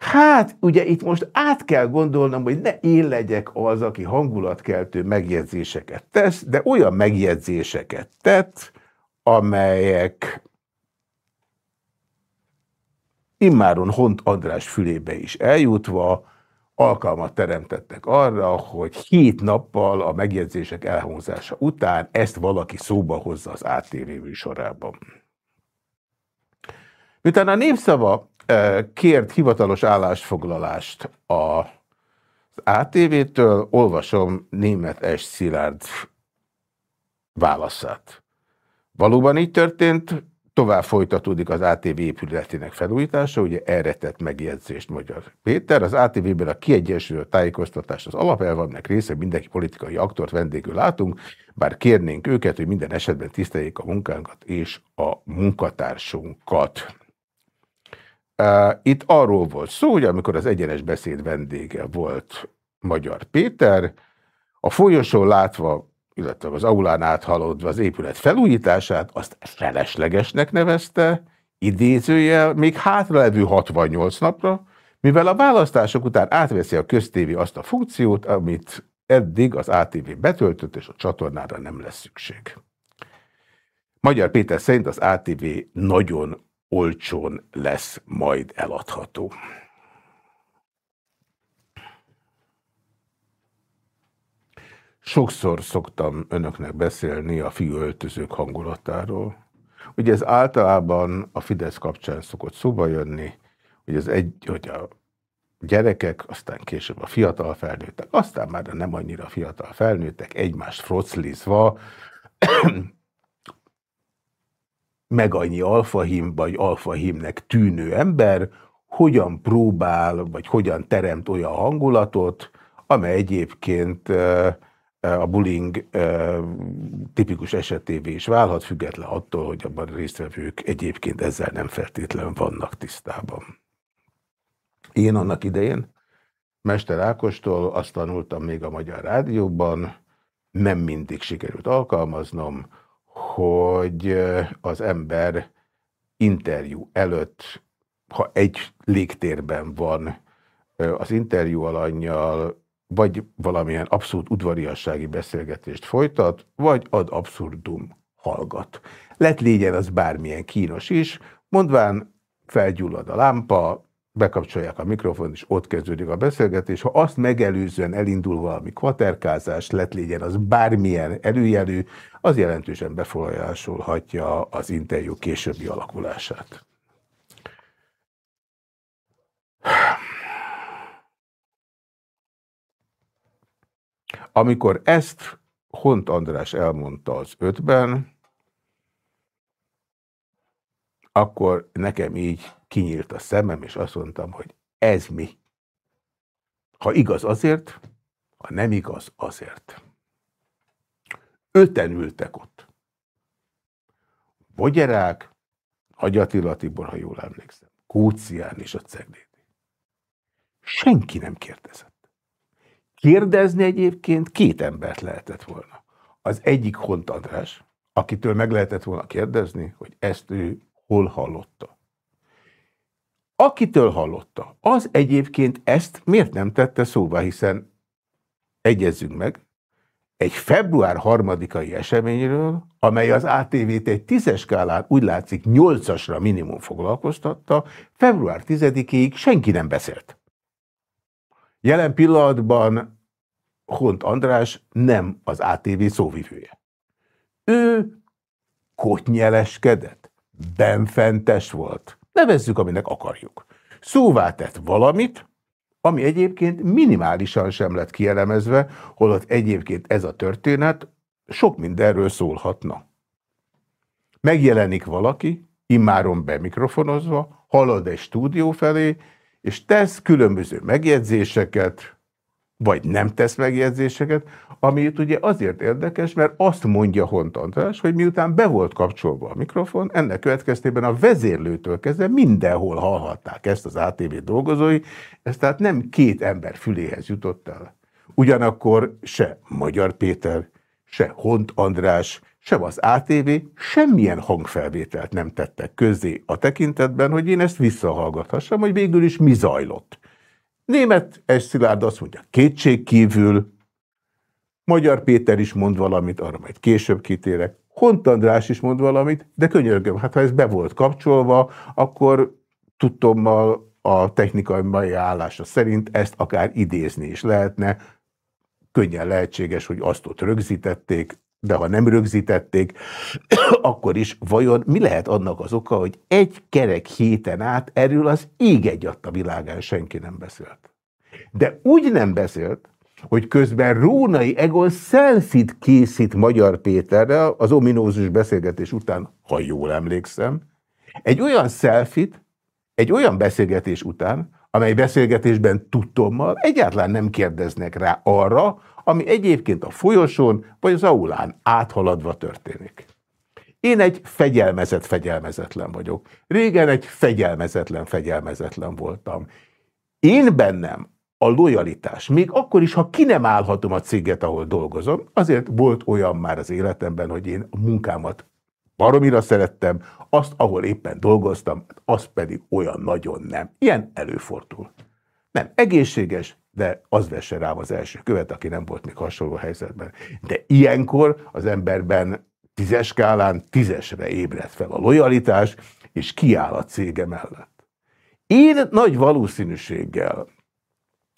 Hát, ugye itt most át kell gondolnom, hogy ne én legyek az, aki hangulatkeltő megjegyzéseket tesz, de olyan megjegyzéseket tett, amelyek immáron Hont András fülébe is eljutva alkalmat teremtettek arra, hogy hét nappal a megjegyzések elhangzása után ezt valaki szóba hozza az ATV műsorában. Miután a népszava kért hivatalos állásfoglalást az ATV-től, olvasom német S. Szilárd válaszát. Valóban így történt, tovább folytatódik az ATV épületének felújítása, ugye erre tett megjegyzést Magyar Péter. Az ATV-ben a kiegyensúlyozott tájékoztatás az alapelv, aminek része mindenki politikai aktort vendégül látunk, bár kérnénk őket, hogy minden esetben tiszteljék a munkánkat és a munkatársunkat. Itt arról volt szó, hogy amikor az egyenes beszéd vendége volt Magyar Péter, a folyosón látva, illetve az aulán áthaladva az épület felújítását, azt feleslegesnek nevezte, idézőjel, még hátralevő 68 napra, mivel a választások után átveszi a köztévé azt a funkciót, amit eddig az ATV betöltött, és a csatornára nem lesz szükség. Magyar Péter szerint az ATV nagyon olcsón lesz majd eladható. Sokszor szoktam önöknek beszélni a fiúöltözők hangulatáról. Ugye ez általában a Fidesz kapcsán szokott szóba jönni, hogy, az egy, hogy a gyerekek, aztán később a fiatal felnőttek, aztán már nem annyira fiatal felnőttek, egymást froclizva meg annyi alfahím vagy alfahímnek tűnő ember hogyan próbál, vagy hogyan teremt olyan hangulatot, amely egyébként a bullying tipikus esetévé is válhat, független attól, hogy abban résztvevők egyébként ezzel nem feltétlenül vannak tisztában. Én annak idején Mester Ákostól azt tanultam még a Magyar Rádióban, nem mindig sikerült alkalmaznom, hogy az ember interjú előtt, ha egy légtérben van az interjú alanyjal, vagy valamilyen abszolút udvariassági beszélgetést folytat, vagy ad abszurdum hallgat. Lett légyen az bármilyen kínos is, mondván felgyullad a lámpa, bekapcsolják a mikrofon, és ott kezdődik a beszélgetés. Ha azt megelőzően elindul valami kvaterkázás, lett légyen az bármilyen előjelű, az jelentősen befolyásolhatja az interjú későbbi alakulását. Amikor ezt Hont András elmondta az ötben, akkor nekem így kinyílt a szemem, és azt mondtam, hogy ez mi. Ha igaz azért, ha nem igaz azért. Öten ültek ott. Bogyerák, Attila Tibor, ha jól emlékszem, Kócián és a Ceglédi. Senki nem kérdezett. Kérdezni egyébként két embert lehetett volna. Az egyik Hont András, akitől meg lehetett volna kérdezni, hogy ezt ő hol hallotta. Akitől hallotta, az egyébként ezt miért nem tette szóba, hiszen egyezzünk meg, egy február harmadikai eseményről, amely az ATV-t egy tízes skálán úgy látszik nyolcasra minimum foglalkoztatta, február tizedikéig senki nem beszélt. Jelen pillanatban Hont András nem az ATV szóvivője. Ő kotnyeleskedett, benfentes volt, Nevezzük, aminek akarjuk. Szóvá tett valamit, ami egyébként minimálisan sem lett kielemezve, holott egyébként ez a történet sok mindenről szólhatna. Megjelenik valaki, immáron bemikrofonozva, halad egy stúdió felé, és tesz különböző megjegyzéseket, vagy nem tesz megjegyzéseket, ami ugye azért érdekes, mert azt mondja Hont András, hogy miután be volt kapcsolva a mikrofon, ennek következtében a vezérlőtől kezdve mindenhol hallhatták ezt az ATV dolgozói, ez tehát nem két ember füléhez jutott el. Ugyanakkor se Magyar Péter, se Hont András, sem az ATV semmilyen hangfelvételt nem tettek közzé a tekintetben, hogy én ezt visszahallgathassam, hogy végül is mi zajlott. Német S. Szilárd azt mondja, kétség kívül, Magyar Péter is mond valamit, arra majd később kitérek, Hont András is mond valamit, de könyörgöm, hát ha ez be volt kapcsolva, akkor tudtommal a technikai mai állása szerint ezt akár idézni is lehetne. Könnyen lehetséges, hogy azt ott rögzítették, de ha nem rögzítették, akkor is vajon mi lehet annak az oka, hogy egy kerek héten át erről az ég egy a világán senki nem beszélt. De úgy nem beszélt, hogy közben Rónai Egon szelfit készít Magyar Péterrel az ominózus beszélgetés után, ha jól emlékszem, egy olyan szelfit, egy olyan beszélgetés után, amely beszélgetésben tudtommal egyáltalán nem kérdeznek rá arra, ami egyébként a folyosón vagy az aulán áthaladva történik. Én egy fegyelmezett fegyelmezetlen vagyok. Régen egy fegyelmezetlen fegyelmezetlen voltam. Én bennem a lojalitás, még akkor is, ha ki nem állhatom a céget, ahol dolgozom, azért volt olyan már az életemben, hogy én a munkámat baromira szerettem, azt, ahol éppen dolgoztam, azt pedig olyan nagyon nem. Ilyen előfordul. Nem egészséges, de az vesse rám az első követ, aki nem volt még hasonló helyzetben. De ilyenkor az emberben tízes skálán tízesre ébred fel a lojalitás, és kiáll a cége mellett. Én nagy valószínűséggel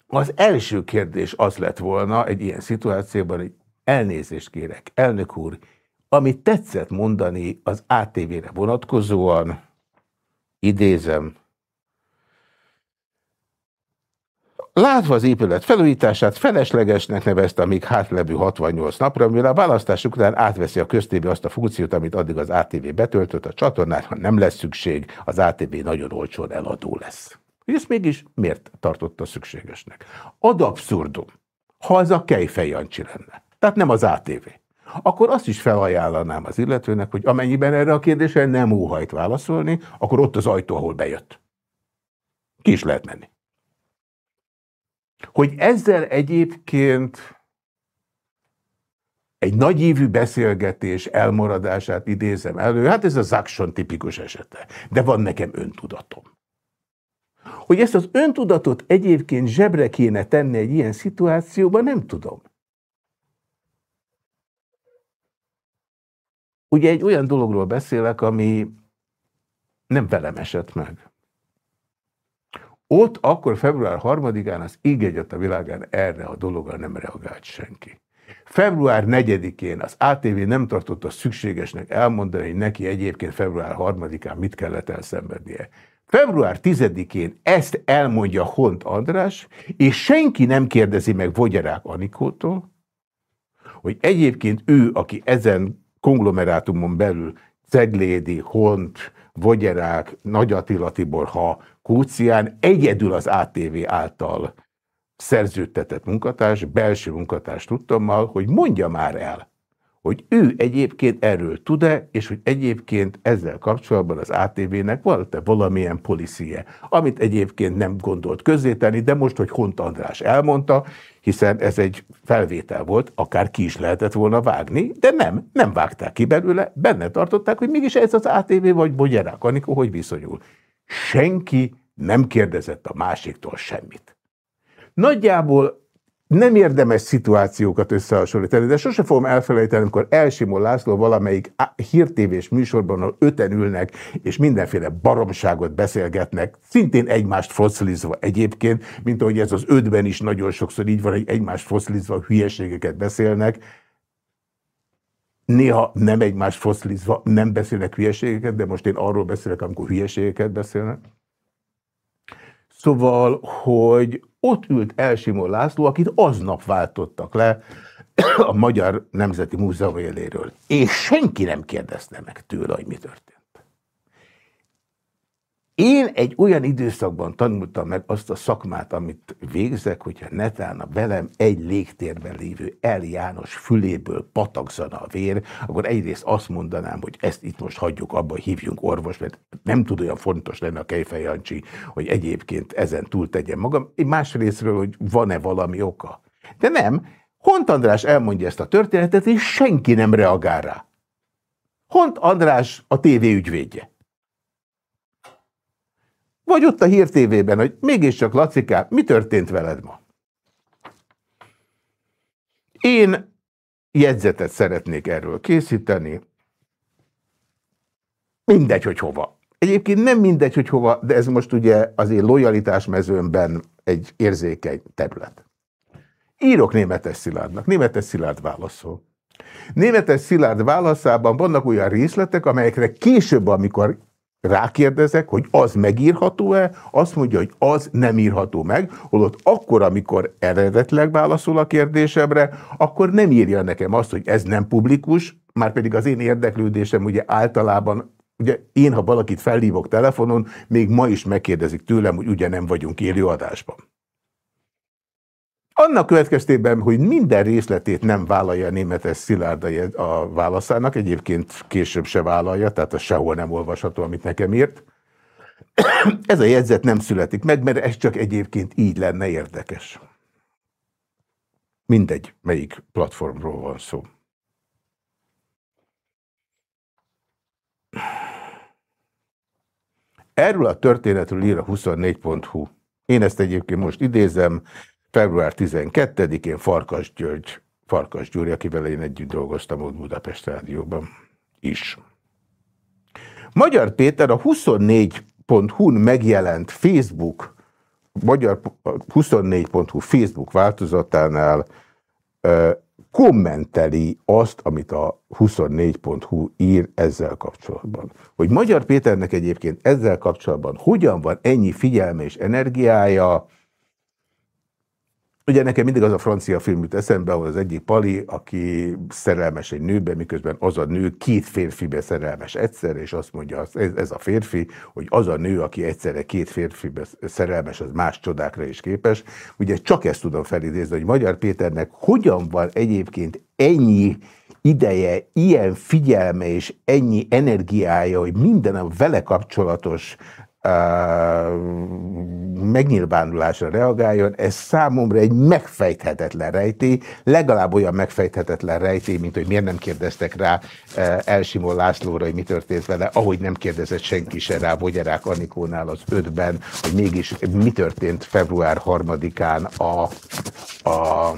az első kérdés az lett volna egy ilyen szituációban, hogy elnézést kérek, elnök úr, amit tetszett mondani az ATV-re vonatkozóan, idézem, Látva az épület felújítását, feleslegesnek nevezte a még hátlevő 68 napra, mivel a választások után átveszi a köztévé azt a funkciót, amit addig az ATV betöltött a csatornán, ha nem lesz szükség, az ATV nagyon olcsón eladó lesz. És ezt mégis miért tartotta szükségesnek? Ad abszurdum, ha az a Kejfej Jancsi lenne, tehát nem az ATV, akkor azt is felajánlanám az illetőnek, hogy amennyiben erre a kérdésre nem óhajt válaszolni, akkor ott az ajtó, ahol bejött. Ki is lehet menni. Hogy ezzel egyébként egy nagyívű beszélgetés elmaradását idézem elő, hát ez a Zakson tipikus esete. De van nekem öntudatom. Hogy ezt az öntudatot egyébként zsebre kéne tenni egy ilyen szituációban, nem tudom. Ugye egy olyan dologról beszélek, ami nem velem esett meg. Ott akkor február 3-án az íg a világán erre a dologra nem reagált senki. Február 4-én az ATV nem tartotta szükségesnek elmondani, hogy neki egyébként február 3-án mit kellett elszenvednie. Február 10-én ezt elmondja Hont András, és senki nem kérdezi meg Vogyarák Anikótól, hogy egyébként ő, aki ezen konglomerátumon belül Ceglédi, Hont, Vogyerák, Nagy Attila Tibor, ha Kúcián egyedül az ATV által szerződtetett munkatárs, belső munkatárs tudtommal, hogy mondja már el, hogy ő egyébként erről tud-e, és hogy egyébként ezzel kapcsolatban az ATV-nek volt-e valamilyen policie, amit egyébként nem gondolt közzétenni, de most, hogy Hont András elmondta, hiszen ez egy felvétel volt, akár ki is lehetett volna vágni, de nem, nem vágták ki belőle, benne tartották, hogy mégis ez az ATV vagy Bogyarák Anikó, hogy viszonyul. Senki nem kérdezett a másiktól semmit. Nagyjából nem érdemes szituációkat összehasonlítani, de sose fogom elfelejteni, amikor Elsimon László valamelyik hírtévés műsorban, ahol öten ülnek, és mindenféle baromságot beszélgetnek, szintén egymást foszlizva egyébként, mint ahogy ez az ötben is nagyon sokszor így van, hogy egymást foszlizva hülyeségeket beszélnek, néha nem egymást foszlizva nem beszélnek hülyeségeket, de most én arról beszélek, amikor hülyeségeket beszélnek. Szóval, hogy ott ült Elsimó László, akit aznap váltottak le a Magyar Nemzeti Múzeum éléről. És senki nem kérdezte meg tőle, hogy mi történt. Én egy olyan időszakban tanultam meg azt a szakmát, amit végzek, hogyha netána velem egy légtérben lévő El János füléből patakzana a vér, akkor egyrészt azt mondanám, hogy ezt itt most hagyjuk abba, hívjunk orvos, mert nem tud olyan fontos lenne a Kejfej Jancsi, hogy egyébként ezen túl tegyen magam. Másrésztről, hogy van-e valami oka. De nem, Hont András elmondja ezt a történetet, és senki nem reagál rá. Hont András a tévé ügyvédje. Vagy ott a Hír TV-ben, hogy mégiscsak Lacikám, mi történt veled ma? Én jegyzetet szeretnék erről készíteni. Mindegy, hogy hova. Egyébként nem mindegy, hogy hova, de ez most ugye az én lojalitás mezőmben egy érzékeny terület. Írok Németes Szilárdnak. Németes Szilárd válaszol. Németes Szilárd válaszában vannak olyan részletek, amelyekre később, amikor rákérdezek, hogy az megírható-e, azt mondja, hogy az nem írható meg, holott akkor, amikor eredetleg válaszol a kérdésemre, akkor nem írja nekem azt, hogy ez nem publikus, már pedig az én érdeklődésem ugye általában Ugye én, ha valakit felhívok telefonon, még ma is megkérdezik tőlem, hogy ugye nem vagyunk élőadásban. Annak következtében, hogy minden részletét nem vállalja a németes Szilárd a válaszának, egyébként később se vállalja, tehát az sehol nem olvasható, amit nekem írt. Ez a jegyzet nem születik meg, mert ez csak egyébként így lenne érdekes. Mindegy, melyik platformról van szó. Erről a történetről ír a 24.hu. Én ezt egyébként most idézem, február 12-én Farkas György, Farkas Gyuri, akivel én együtt dolgoztam ott Budapest Rádióban is. Magyar Péter a 24.hu-n megjelent Facebook, magyar 24.hu Facebook változatánál kommenteli azt, amit a 24.hu ír ezzel kapcsolatban. Hogy Magyar Péternek egyébként ezzel kapcsolatban hogyan van ennyi figyelme és energiája, Ugye nekem mindig az a francia film jut eszembe, ahol az egyik pali, aki szerelmes egy nőbe, miközben az a nő két férfibe szerelmes egyszerre, és azt mondja ez, a férfi, hogy az a nő, aki egyszerre két férfibe szerelmes, az más csodákra is képes. Ugye csak ezt tudom felidézni, hogy Magyar Péternek hogyan van egyébként ennyi ideje, ilyen figyelme és ennyi energiája, hogy minden a vele kapcsolatos megnyilvánulásra reagáljon, ez számomra egy megfejthetetlen rejtély, legalább olyan megfejthetetlen rejtély, mint hogy miért nem kérdeztek rá Elsimon Lászlóra, hogy mi történt vele, ahogy nem kérdezett senki se rá Bogyarák Anikónál az ötben, hogy mégis mi történt február harmadikán a, a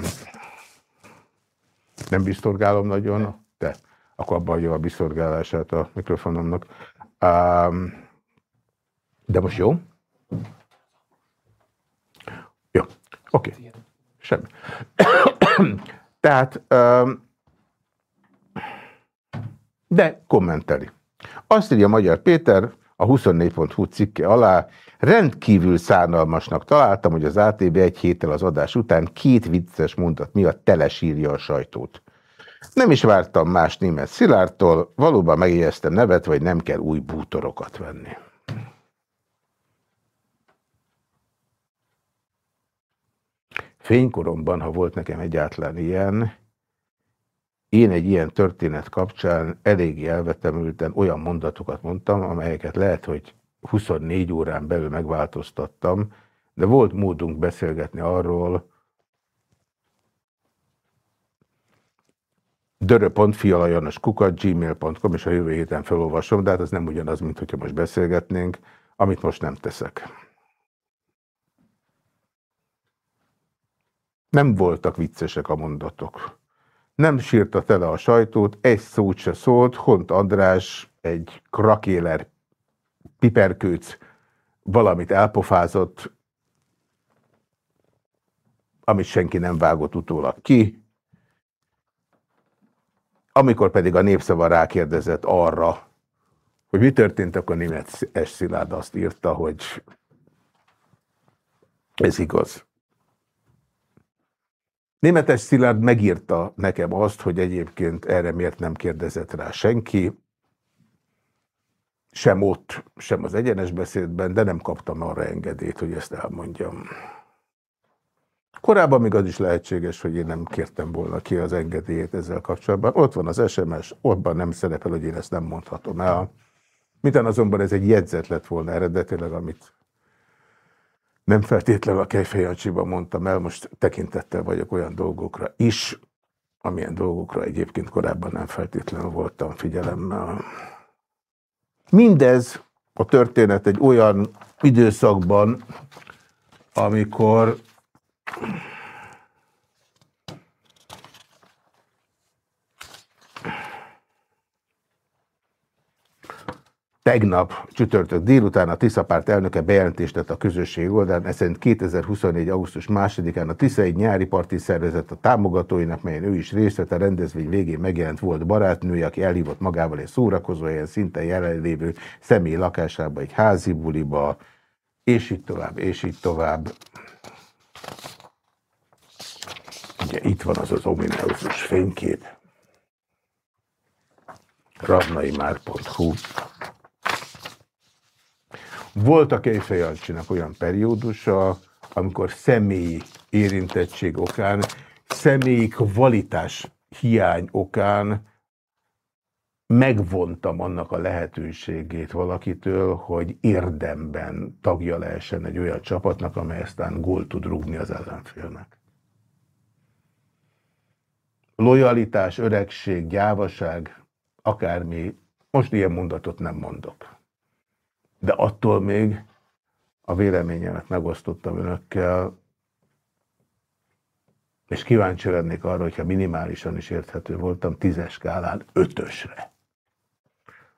nem biztorgálom nagyon, de akkor abban a biztorgálását a mikrofonomnak. Um, de most jó? Jó, oké. Okay. Semmi. Tehát, de kommenteli. Azt írja Magyar Péter a 24.hu cikke alá, rendkívül szánalmasnak találtam, hogy az ATB egy héttel az adás után két vicces mondat miatt telesírja a sajtót. Nem is vártam más német Szilártól, valóban megjegyeztem nevet, vagy nem kell új bútorokat venni. Fénykoromban, ha volt nekem egyáltalán ilyen, én egy ilyen történet kapcsán eléggé elvetemülten olyan mondatokat mondtam, amelyeket lehet, hogy 24 órán belül megváltoztattam, de volt módunk beszélgetni arról, kukat, gmail.com, és a jövő héten felolvasom, de hát ez nem ugyanaz, mint hogyha most beszélgetnénk, amit most nem teszek. Nem voltak viccesek a mondatok. Nem sírta tele a sajtót, egy szót se szólt, Hont András egy krakéler piperkőc valamit elpofázott, amit senki nem vágott utólag ki. Amikor pedig a népszava rákérdezett arra, hogy mi történt, akkor német S. Szilárd azt írta, hogy ez igaz. Németes Szilárd megírta nekem azt, hogy egyébként erre miért nem kérdezett rá senki, sem ott, sem az egyenes beszédben, de nem kaptam arra engedélyt, hogy ezt elmondjam. Korábban még az is lehetséges, hogy én nem kértem volna ki az engedélyét ezzel kapcsolatban. Ott van az SMS, ottban nem szerepel, hogy én ezt nem mondhatom el. Mintán azonban ez egy jegyzet lett volna eredetileg, amit Nem feltétlenül a Kejfejancsiban mondtam el, most tekintettel vagyok olyan dolgokra is, amilyen dolgokra egyébként korábban nem feltétlenül voltam figyelemmel. Mindez a történet egy olyan időszakban, amikor Tegnap csütörtök délután a Tisza párt elnöke bejelentést tett a közösség oldalán, ez szerint 2024. augusztus 2-án a Tisza egy nyári parti szervezett a támogatóinak, melyen ő is részt vett a rendezvény végén megjelent volt barátnője, aki elhívott magával egy szórakozóhelyen szinte jelenlévő személy lakásába, egy házi buliba, és így tovább, és így tovább. Ugye itt van az az ominózus fénykép. Ravnaimár.hu volt a Kejfejancsinak olyan periódusa, amikor személyi érintettség okán, személyi kvalitás hiány okán megvontam annak a lehetőségét valakitől, hogy érdemben tagja lehessen egy olyan csapatnak, amely aztán gól tud rúgni az ellenfélnek. Lojalitás, öregség, gyávaság, akármi, most ilyen mondatot nem mondok de attól még a véleményemet megosztottam önökkel, és kíváncsi lennék arra, hogyha minimálisan is érthető voltam, tízes skálán ötösre.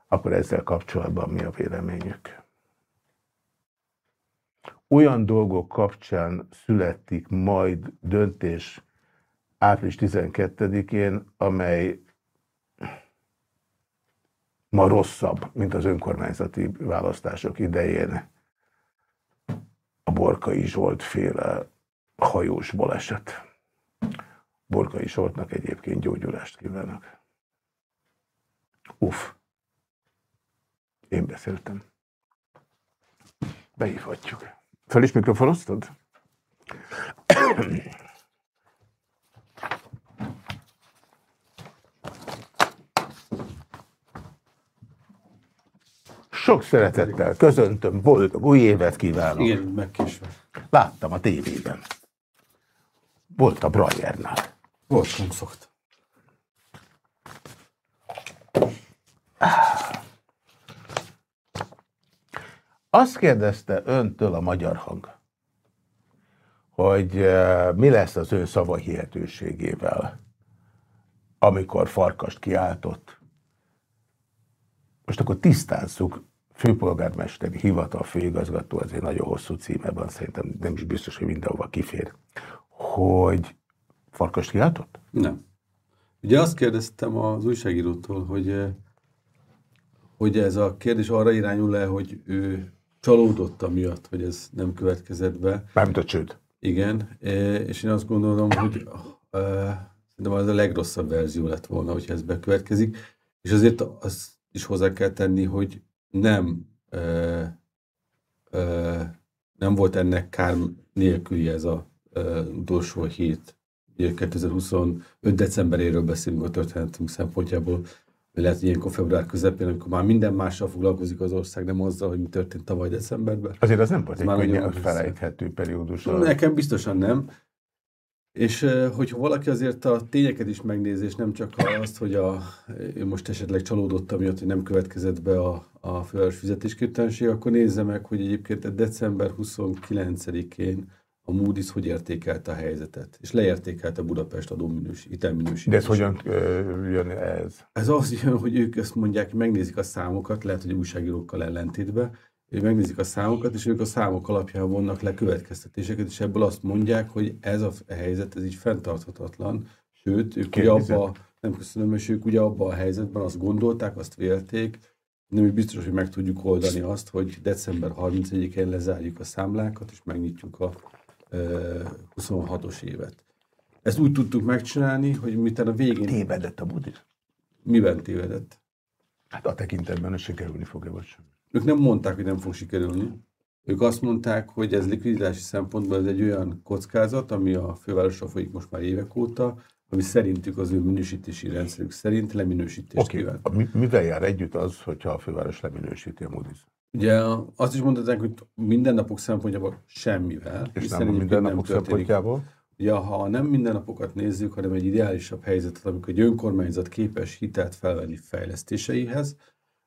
Akkor ezzel kapcsolatban mi a véleményük? Olyan dolgok kapcsán születik majd döntés április 12-én, amely ma rosszabb, mint az önkormányzati választások idején a Borkai Zsolt féle hajós baleset. Borkai Zsoltnak egyébként gyógyulást kívánok. Uff. Én beszéltem. Behívhatjuk. Fel is mikrofonoztad? Sok szeretettel köszöntöm, boldog új évet kívánok. Igen, megkésve. Láttam a tévében. Volt a Brajernál. Voltam szokt. Azt kérdezte öntől a magyar hang, hogy eh, mi lesz az ön szava hihetőségével, amikor farkast kiáltott. Most akkor tisztázzuk, főpolgármesteri hivatal főigazgató, azért nagyon hosszú címe van, szerintem nem is biztos, hogy mindenhova kifér, hogy farkas kiáltott? Nem. Ugye azt kérdeztem az újságírótól, hogy, eh, hogy ez a kérdés arra irányul le, hogy ő csalódott amiatt, hogy ez nem következett be. Mármint a csőd. Igen, eh, és én azt gondolom, hogy uh, szerintem az a legrosszabb verzió lett volna, hogyha ez bekövetkezik, és azért azt is hozzá kell tenni, hogy nem, ö, ö, nem volt ennek kár nélküli ez a ö, utolsó hét. 2025. decemberéről beszélünk a történetünk szempontjából, lehet, hogy ilyenkor február közepén, amikor már minden mással foglalkozik az ország, nem azzal, hogy mi történt tavaly decemberben. Azért az nem volt egy könnyen felejthető periódus. Nekem biztosan nem. És hogyha valaki azért a tényeket is megnézi, és nem csak azt, hogy a, én most esetleg csalódott amiatt, hogy nem következett be a, a főváros fizetésképtelenség, akkor nézze meg, hogy egyébként december 29-én a Moody's hogy értékelte a helyzetet, és leértékelte Budapest adóminős, hitelminősítését. De ez hogyan jön ez? Ez az jön, hogy ők ezt mondják, megnézik a számokat, lehet, hogy újságírókkal ellentétben, hogy megnézik a számokat, és ők a számok alapján vonnak le következtetéseket, és ebből azt mondják, hogy ez a helyzet, ez így fenntarthatatlan, sőt, ők ugye abba, nem köszönöm, és ők ugye abban a helyzetben azt gondolták, azt vélték, nem biztos, hogy meg tudjuk oldani azt, hogy december 31-én lezárjuk a számlákat, és megnyitjuk a e, 26-os évet. Ezt úgy tudtuk megcsinálni, hogy miután a végén... Tévedett a budizm? Miben tévedett? Hát a tekintetben, hogy sikerülni fog-e vagy sem. Ők nem mondták, hogy nem fog sikerülni. Ők azt mondták, hogy ez likviditási szempontból ez egy olyan kockázat, ami a fővárosra folyik most már évek óta, ami szerintük az ő minősítési rendszerük szerint leminősítést Oké, kíván. okay. mivel jár együtt az, hogyha a főváros leminősíti a Moody's? Ugye azt is mondhatnánk, hogy mindennapok szempontjából semmivel. És nem mindennapok történik. szempontjából? Ugye, ha nem mindennapokat nézzük, hanem egy ideálisabb helyzetet, amikor egy önkormányzat képes hitelt felvenni fejlesztéseihez,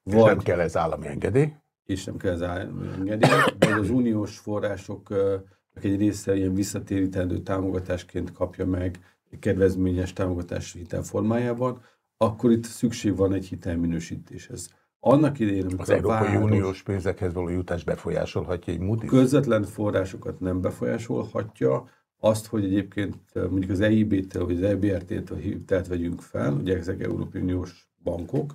És nem kell ez állami engedély? és nem kell ez állami engedély, vagy az uniós források egy része ilyen visszatérítendő támogatásként kapja meg kedvezményes támogatási hitel formájában, akkor itt szükség van egy hitelminősítéshez. Annak idején, amikor Az Európai város Uniós pénzekhez való jutás befolyásolhatja egy Moody's? közvetlen forrásokat nem befolyásolhatja, azt, hogy egyébként mondjuk az EIB-től vagy az EBRT-től hitelt vegyünk fel, ugye ezek Európai Uniós bankok,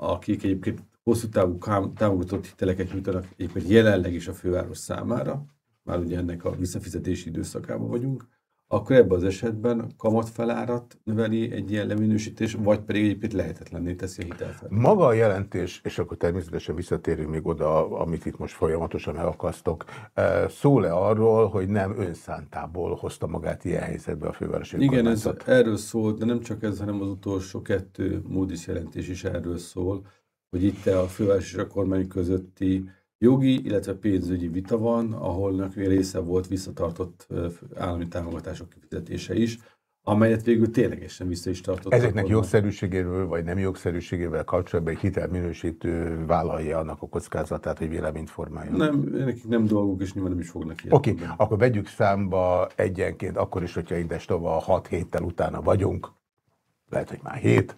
akik egyébként hosszú távú támogatott hiteleket nyújtanak egyébként jelenleg is a főváros számára, már ugye ennek a visszafizetési időszakában vagyunk, akkor ebben az esetben a kamatfelárat növeli egy ilyen leminősítés, vagy pedig egyébként lehetetlenné teszi a hitelfelvételt. Maga a jelentés, és akkor természetesen visszatérünk még oda, amit itt most folyamatosan megakasztok, eh, szól-e arról, hogy nem önszántából hozta magát ilyen helyzetbe a fővárosi Igen, ez erről szól, de nem csak ez, hanem az utolsó kettő Moody's jelentés is erről szól, hogy itt a főváros és a kormány közötti jogi, illetve pénzügyi vita van, ahol része volt visszatartott állami támogatások kifizetése is, amelyet végül ténylegesen vissza is tartott. Ezeknek kormány. jogszerűségéről vagy nem jogszerűségével kapcsolatban egy hitelminősítő vállalja annak a kockázatát, hogy véleményt formáljon? Nem, nekik nem dolguk, és nyilván nem is fognak ilyet Oké, okay, mondani. akkor vegyük számba egyenként, akkor is, hogyha Indestova 6 héttel utána vagyunk, lehet, hogy már 7,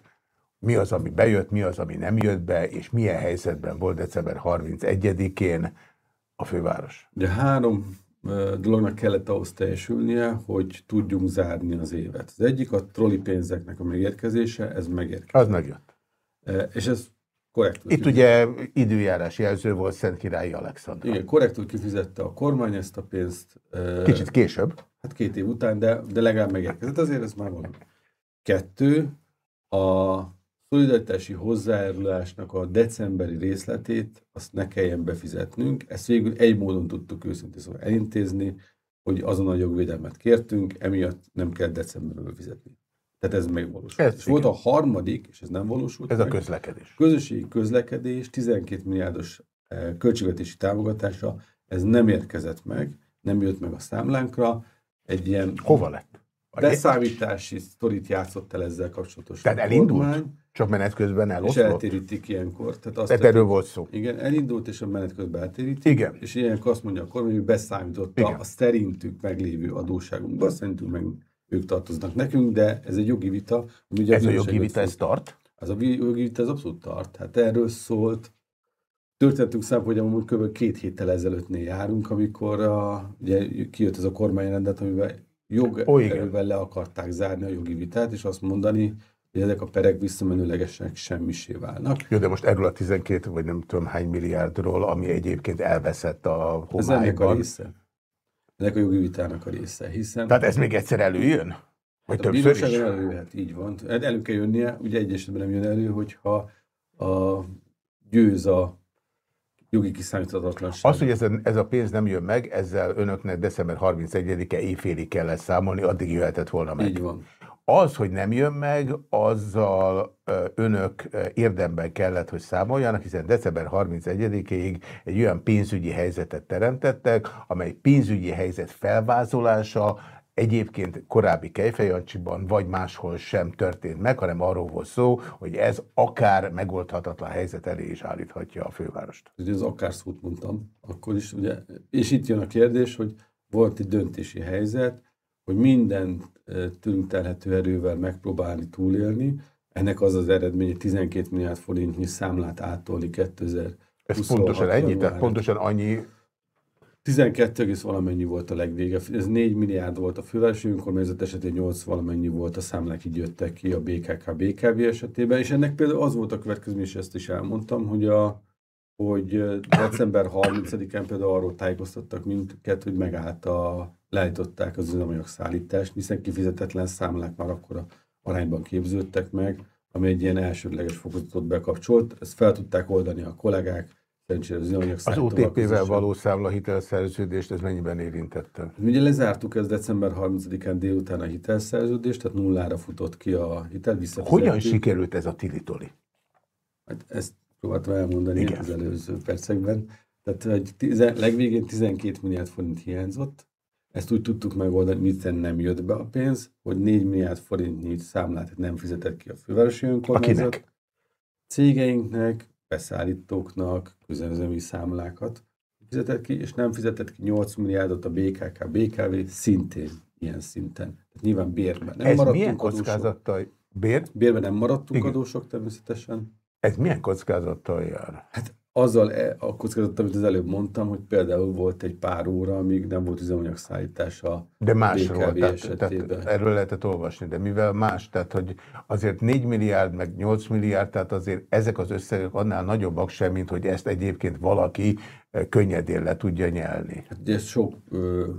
mi az, ami bejött, mi az, ami nem jött be, és milyen helyzetben volt december 31-én a főváros. Ugye három dolognak kellett ahhoz teljesülnie, hogy tudjunk zárni az évet. Az egyik a trolli pénzeknek a megérkezése, ez megérkezett. Az megjött. És ez korrektül Itt ugye időjárás jelző volt Szent Királyi Alexandra. Igen, korrektül kifizette a kormány ezt a pénzt. Kicsit később. Hát két év után, de, de legalább megérkezett. Azért ez már valami. Kettő, a szolidaritási hozzájárulásnak a decemberi részletét azt ne kelljen befizetnünk. Ezt végül egy módon tudtuk őszintén szóval elintézni, hogy azon a jogvédelmet kértünk, emiatt nem kell decemberben befizetni. Tehát ez megvalósult. Ez és volt a harmadik, és ez nem valósult Ez a meg, közlekedés. közösségi közlekedés 12 milliárdos eh, költségvetési támogatása, ez nem érkezett meg, nem jött meg a számlánkra, egy ilyen Hova lett? Beszámítási sztorit játszott el ezzel kapcsolatosan. Tehát elindult? kormány, Csak menet közben És eloszlott? eltérítik ilyenkor. Tehát azt Tehát erről volt szó. igen, elindult, és a menet közben eltérítik. Igen. És ilyenkor azt mondja a kormány, hogy beszámította Igen. a szerintük meglévő adósságunkba, szerintünk meg ők tartoznak nekünk, de ez egy jogi vita. ami ugye Ez a jogi vita, ez tart? Az a jogi vita ez abszolút tart. Hát erről szólt. Történetünk szempontjából amúgy kb. két héttel ezelőttnél járunk, amikor a, ugye kijött ez a kormányrendet, amivel. Jogerővel le akarták zárni a jogi vitát, és azt mondani, hogy ezek a perek visszamenőlegesek semmisé válnak. Jó, de most erről a 12 vagy nem tudom hány milliárdról, ami egyébként elveszett a Ez ennek a homályban. része. Ennek a jogi vitának a része, hiszen Tehát ez még egyszer előjön? Vagy a többször is? bíróságon előjöhet, így van. Hát Elő kell jönnie, ugye egy esetben nem jön elő, hogyha a győz a jogi kiszámíthatatlanság. Az, hogy ez a, ez a pénz nem jön meg, ezzel önöknek december 31-e éjfélig kellett számolni, addig jöhetett volna meg. Így van. Az, hogy nem jön meg, azzal önök érdemben kellett, hogy számoljanak, hiszen december 31-ig egy olyan pénzügyi helyzetet teremtettek, amely pénzügyi helyzet felvázolása egyébként korábbi Kejfejancsiban vagy máshol sem történt meg, hanem arról volt szó, hogy ez akár megoldhatatlan helyzet elé is állíthatja a fővárost. Ugye az akár szót mondtam, akkor is, ugye, és itt jön a kérdés, hogy volt egy döntési helyzet, hogy minden eh, tőlünk telhető erővel megpróbálni túlélni. Ennek az az eredmény, hogy 12 milliárd forintnyi számlát átolni 2000 Ez pontosan ennyi? Tehát pontosan annyi 12, egész valamennyi volt a legvége. Ez 4 milliárd volt a fővárosi önkormányzat esetén, 8 valamennyi volt a számlák, így jöttek ki a BKK, BKV esetében, és ennek például az volt a következmény, és ezt is elmondtam, hogy a hogy december 30-án például arról tájékoztattak minket, hogy megállt a, leállították az üzemanyag szállítást, hiszen kifizetetlen számlák már akkor a arányban képződtek meg, ami egy ilyen elsődleges fokozatot bekapcsolt. Ezt fel tudták oldani a kollégák, az OTP-vel való számlahitelszerződést ez mennyiben érintette? Ugye lezártuk ez december 30-án délután a hitelszerződést, tehát nullára futott ki a hitel, Hogyan sikerült ez a tilitoli? Hát ezt próbáltam elmondani Igen. az előző percekben. Tehát hogy tizen, legvégén 12 milliárd forint hiányzott, ezt úgy tudtuk megoldani, miten nem jött be a pénz, hogy 4 milliárd forintnyi számlát nem fizetett ki a fővárosi önkormányzat. Akinek? Cégeinknek, beszállítóknak, közönzőmi számlákat fizetett ki, és nem fizetett ki 8 milliárdot a BKK, BKV szintén ilyen szinten. Tehát nyilván bérben. Nem Ez milyen kockázattal? Bér? Bérben nem maradtunk Igen. adósok természetesen. Ez milyen kockázattal jár? Hát azzal e, a kockázat, amit az előbb mondtam, hogy például volt egy pár óra, amíg nem volt üzemanyag szállítása. De másról, tehát, tehát erről lehetett olvasni, de mivel más, tehát hogy azért 4 milliárd, meg 8 milliárd, tehát azért ezek az összegek annál nagyobbak sem, mint hogy ezt egyébként valaki könnyedén le tudja nyelni. Hát ugye sok ö,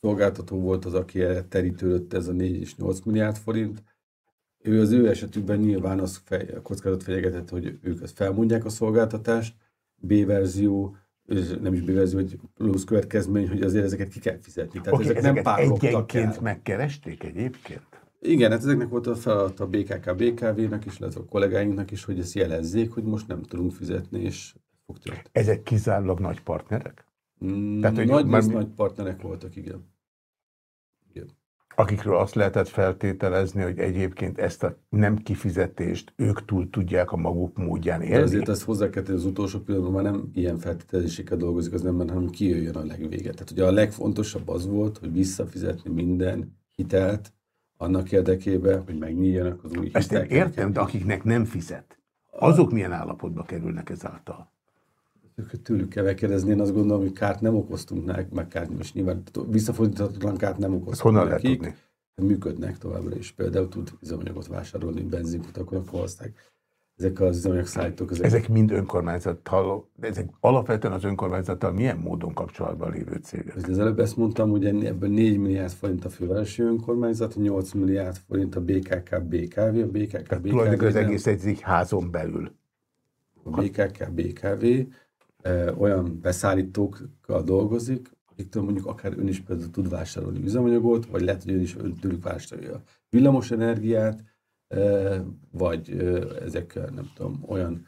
szolgáltató volt az, aki terítődött ez a 4 és 8 milliárd forint, ő az ő esetükben nyilván az fej, kockázat fenyegetett, hogy ők ezt felmondják a szolgáltatást, B-verzió, nem is B-verzió, hogy plusz következmény, hogy azért ezeket ki kell fizetni. Tehát okay, ezek nem egyenként el. megkeresték egyébként? Igen, hát ezeknek volt a feladat a BKK, BKV-nak is, illetve a kollégáinknak is, hogy ezt jelezzék, hogy most nem tudunk fizetni, és fog történni. Ezek kizárólag nagy partnerek? Mm, Tehát, nagy, már... nagy partnerek voltak, igen akikről azt lehetett feltételezni, hogy egyébként ezt a nem kifizetést ők túl tudják a maguk módján élni. De azért ezt hozzá kell az utolsó pillanatban már nem ilyen feltételezésekkel dolgozik az ember, hanem kijöjjön a legvége. Tehát ugye a legfontosabb az volt, hogy visszafizetni minden hitelt annak érdekében, hogy megnyíljanak az új. Ezt én értem, de akiknek nem fizet, azok milyen állapotba kerülnek ezáltal? Tőlük kell megkérdezni, én azt gondolom, hogy kárt nem okoztunk nekik, meg kárt most nyilván visszafordíthatatlan kárt nem okoztunk honnan nekik. Lehet tudni? Működnek továbbra is. Például tud üzemanyagot vásárolni benzinkutakon, forzták. Ezek az üzemanyagszállítók. Ezek... ezek mind önkormányzattal, de ezek alapvetően az önkormányzattal milyen módon kapcsolatban lévő cégek? Az előbb ezt mondtam, hogy ebből 4 milliárd forint a fővárosi önkormányzat, 8 milliárd forint a BKK, BKV, a BKK, BKV. Tulajdonképpen az egész egy házon belül. A BKK, BKV, olyan beszállítókkal dolgozik, akiktől mondjuk akár ön is például tud vásárolni üzemanyagot, vagy lehet, hogy ön is ön tőlük vásárolja villamos energiát, vagy ezek, nem tudom, olyan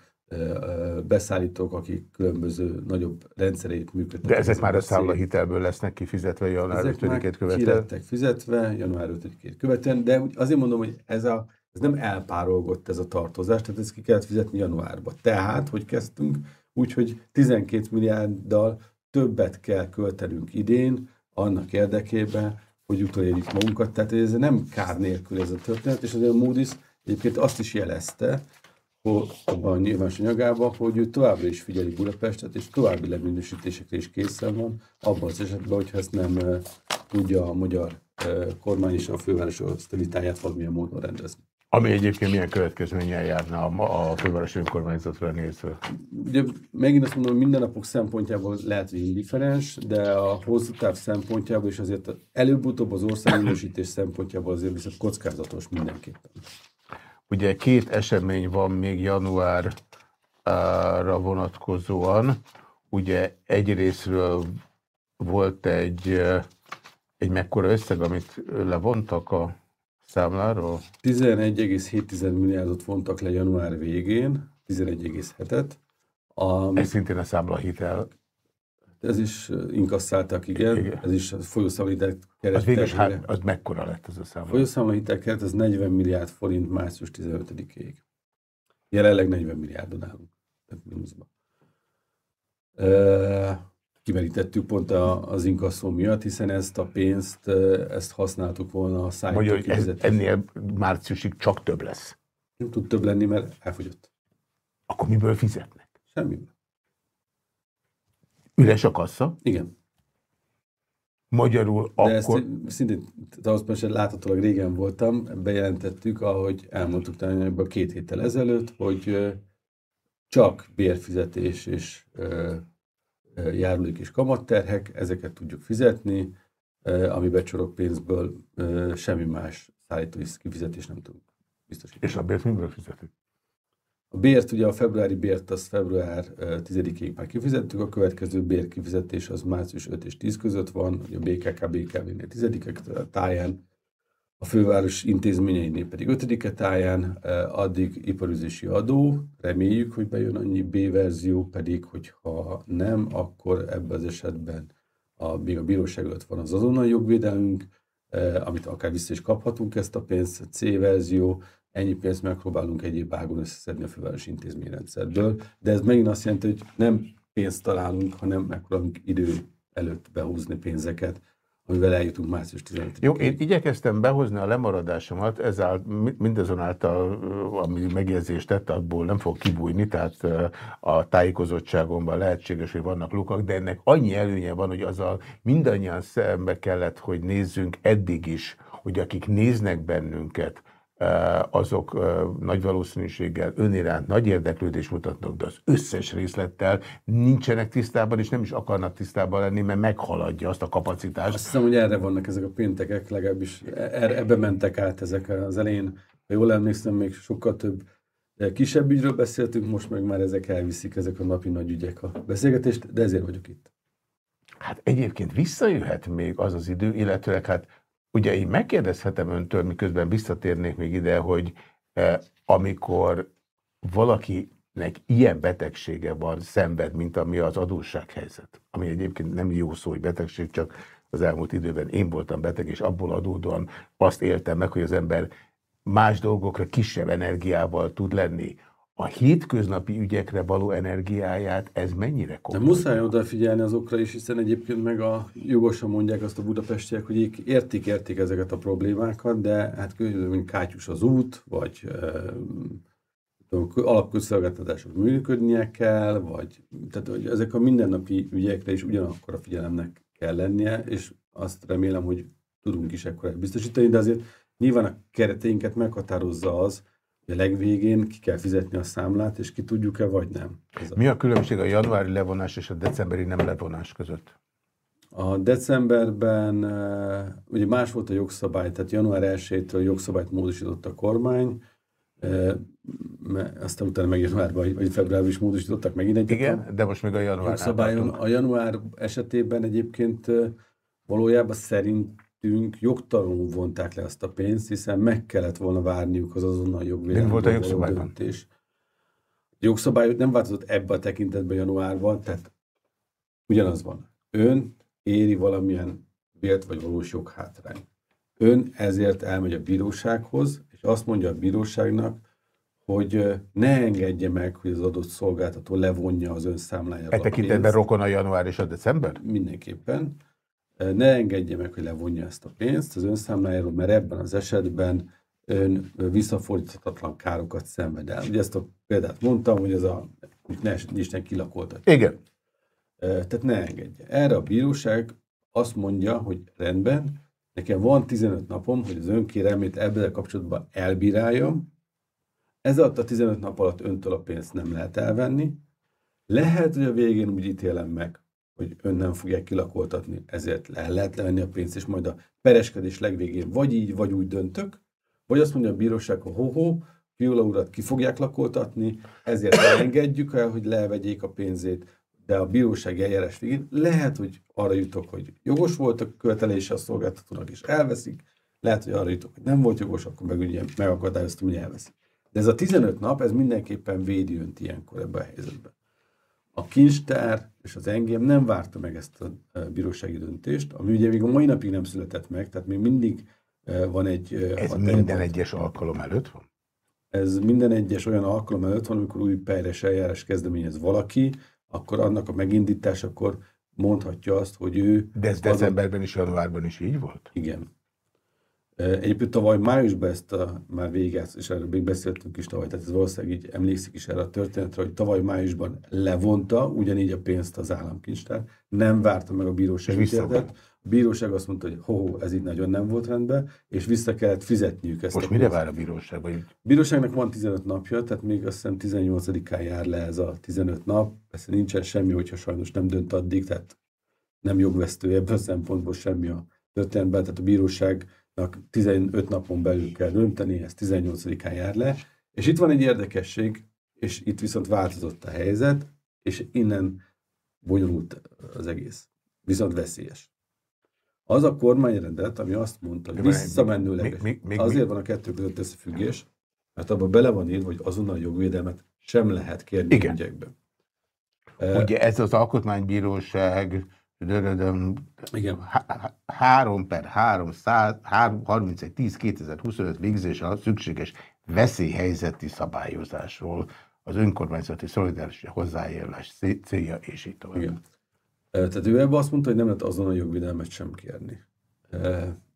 beszállítók, akik különböző nagyobb rendszereit működtetik. De ezek már a számlahitelből lesznek kifizetve január 5-ét követően? lettek fizetve január 5-ét követően, de azért mondom, hogy ez, a, ez nem elpárolgott ez a tartozás, tehát ezt ki kellett fizetni januárba. Tehát, hogy kezdtünk, úgyhogy 12 milliárddal többet kell költenünk idén annak érdekében, hogy utolérjük magunkat. Tehát ez nem kár nélkül ez a történet, és azért a Moody's egyébként azt is jelezte, abban a nyilvános anyagában, hogy ő továbbra is figyeli Budapestet, és további leminősítésekre is készen van, abban az esetben, hogyha ezt nem tudja a magyar kormány és a főváros a vitáját valamilyen módon rendezni. Ami egyébként milyen következménnyel járna a, a fővárosi önkormányzatra nézve? Ugye megint azt mondom, hogy mindennapok szempontjából lehet, hogy indifferens, de a hosszú táv szempontjából és azért előbb-utóbb az országminősítés szempontjából azért viszont kockázatos mindenképpen. Ugye két esemény van még januárra vonatkozóan. Ugye egyrésztről volt egy, egy mekkora összeg, amit levontak a számláról? 11,7 milliárdot vontak le január végén, 11,7-et. A, Ez szintén a számlahitel. Ez is inkasszáltak, igen. igen. Ez is a folyószámlahitel keret. Az végül hát, az mekkora lett az a számla? A folyószámlahitel keret, az 40 milliárd forint március 15-ig. Jelenleg 40 milliárdon állunk. Tehát mínuszban kimerítettük pont a, az inkasszó miatt, hiszen ezt a pénzt, ezt használtuk volna a szállító Vagy ez ennél márciusig csak több lesz. Nem tud több lenni, mert elfogyott. Akkor miből fizetnek? Semmiből. Üres a kassa? Igen. Magyarul De akkor... ezt szintén transzparensen láthatólag régen voltam, bejelentettük, ahogy elmondtuk talán két héttel ezelőtt, hogy csak bérfizetés és járulék és kamatterhek, ezeket tudjuk fizetni, ami becsorog pénzből semmi más szállítói kifizetés nem tudunk biztosítani. És a bért miből fizetik? A bért, ugye a februári bért, az február 10-ig már kifizettük, a következő bér kifizetés az március 5 és 10 között van, a BKK, BKV-nél 10 táján, a főváros intézményeinél pedig 5 táján, addig iparüzési adó, reméljük, hogy bejön annyi B verzió, pedig hogyha nem, akkor ebben az esetben a, még a bíróság előtt van az azonnal jogvédelmünk, amit akár vissza is kaphatunk ezt a pénzt, C verzió, ennyi pénzt megpróbálunk egyéb ágon összeszedni a fővárosi intézményrendszerből, de ez megint azt jelenti, hogy nem pénzt találunk, hanem megpróbálunk idő előtt behúzni pénzeket, amivel eljutunk március 15 Jó, én igyekeztem behozni a lemaradásomat, ezzel mindazonáltal, ami megjegyzést tett, abból nem fog kibújni, tehát a tájékozottságomban lehetséges, hogy vannak lukak, de ennek annyi előnye van, hogy azzal mindannyian szembe kellett, hogy nézzünk eddig is, hogy akik néznek bennünket, azok nagy valószínűséggel öniránt nagy érdeklődést mutatnak, de az összes részlettel nincsenek tisztában, és nem is akarnak tisztában lenni, mert meghaladja azt a kapacitást. Azt hiszem, hogy erre vannak ezek a péntekek, legalábbis er, ebbe mentek át ezek az elején. Ha jól emlékszem, még sokkal több kisebb ügyről beszéltünk, most meg már ezek elviszik, ezek a napi nagy ügyek a beszélgetést, de ezért vagyok itt. Hát egyébként visszajöhet még az az idő, illetőleg hát Ugye én megkérdezhetem öntől, miközben visszatérnék még ide, hogy eh, amikor valakinek ilyen betegsége van, szenved, mint ami az adóssághelyzet, ami egyébként nem jó szó, hogy betegség, csak az elmúlt időben én voltam beteg, és abból adódóan azt éltem meg, hogy az ember más dolgokra kisebb energiával tud lenni a hétköznapi ügyekre való energiáját, ez mennyire komoly? De muszáj odafigyelni azokra is, hiszen egyébként meg a jogosan mondják azt a budapestiek, hogy értik, értik ezeket a problémákat, de hát mint kátyus az út, vagy alapközszolgáltatások működnie kell, vagy tehát hogy ezek a mindennapi ügyekre is ugyanakkor a figyelemnek kell lennie, és azt remélem, hogy tudunk is ekkor biztosítani, de azért nyilván a kereteinket meghatározza az, a legvégén ki kell fizetni a számlát, és ki tudjuk-e, vagy nem. Ez Mi a különbség a januári levonás és a decemberi nem levonás között? A decemberben eh, ugye más volt a jogszabály, tehát január 1-től jogszabályt módosított a kormány, eh, aztán utána meg januárban vagy februárban is módosítottak megint egy. Igen, de most még a január. Jogszabályon. A január esetében egyébként eh, valójában szerint szerintünk jogtalanul vonták le azt a pénzt, hiszen meg kellett volna várniuk az azonnal jogvédelmi volt a jogszabályban? Döntés. A jogszabály nem változott ebbe a tekintetben januárban, tehát ugyanaz van. Ön éri valamilyen vélt vagy valós joghátrány. Ön ezért elmegy a bírósághoz, és azt mondja a bíróságnak, hogy ne engedje meg, hogy az adott szolgáltató levonja az ön számlájába. E tekintetben rokon a január és a december? Mindenképpen ne engedje meg, hogy levonja ezt a pénzt az önszámlájáról, mert ebben az esetben ön visszafordíthatatlan károkat szenved el. Ugye ezt a példát mondtam, hogy ez a ne, Isten kilakoltat. Igen. Tehát ne engedje. Erre a bíróság azt mondja, hogy rendben, nekem van 15 napom, hogy az önkérelmét ebben kapcsolatban elbíráljam, ez alatt a 15 nap alatt öntől a pénzt nem lehet elvenni. Lehet, hogy a végén úgy ítélem meg, hogy ön nem fogják kilakoltatni, ezért le lehet levenni a pénzt, és majd a pereskedés legvégén vagy így, vagy úgy döntök, vagy azt mondja a bíróság, hogy ho-ho, Fiula urat ki fogják lakoltatni, ezért engedjük el, hogy levegyék a pénzét, de a bíróság eljárás végén lehet, hogy arra jutok, hogy jogos volt a követelése a szolgáltatónak, és elveszik, lehet, hogy arra jutok, hogy nem volt jogos, akkor meg ugye megakadályoztam, hogy elveszik. De ez a 15 nap, ez mindenképpen védi önt ilyenkor ebben a helyzetben. A kincstár és az engem nem várta meg ezt a bírósági döntést, ami ugye még a mai napig nem született meg, tehát még mindig van egy... Ez minden egyes alkalom előtt van? Ez minden egyes olyan alkalom előtt van, amikor új pejres eljárás kezdeményez valaki, akkor annak a megindításakor mondhatja azt, hogy ő... De ez decemberben is, januárban is így volt? Igen. Egyébként tavaly májusban ezt a, már véget, és erről még beszéltünk is tavaly, tehát ez valószínűleg így emlékszik is erre a történetre, hogy tavaly májusban levonta ugyanígy a pénzt az államkincstár, nem várta meg a bíróság ítéletet. A bíróság azt mondta, hogy ho, ez így nagyon nem volt rendben, és vissza kellett fizetniük ezt. Most mire vár a bíróság? Vagy? A bíróságnak van 15 napja, tehát még azt hiszem 18-án jár le ez a 15 nap. Persze nincsen semmi, hogyha sajnos nem dönt addig, tehát nem jogvesztő ebből a szempontból semmi a történetben, tehát a bíróság 15 napon belül kell dönteni, ez 18-án jár le. És itt van egy érdekesség, és itt viszont változott a helyzet, és innen bonyolult az egész. Viszont veszélyes. Az a kormányrendet, ami azt mondta, hogy visszamenőleg, azért van a kettő között összefüggés, mert abban bele van írva, hogy azonnal jogvédelmet sem lehet kérni Igen. ügyekben. Ugye ez az alkotmánybíróság igen. 3 per 3, 31, 10, 2025 végzés a szükséges veszélyhelyzeti szabályozásról, az önkormányzati szolidáris hozzájárulás célja, és így tovább. Igen. Tehát ő ebben azt mondta, hogy nem lehet azon a jogvédelmet sem kérni.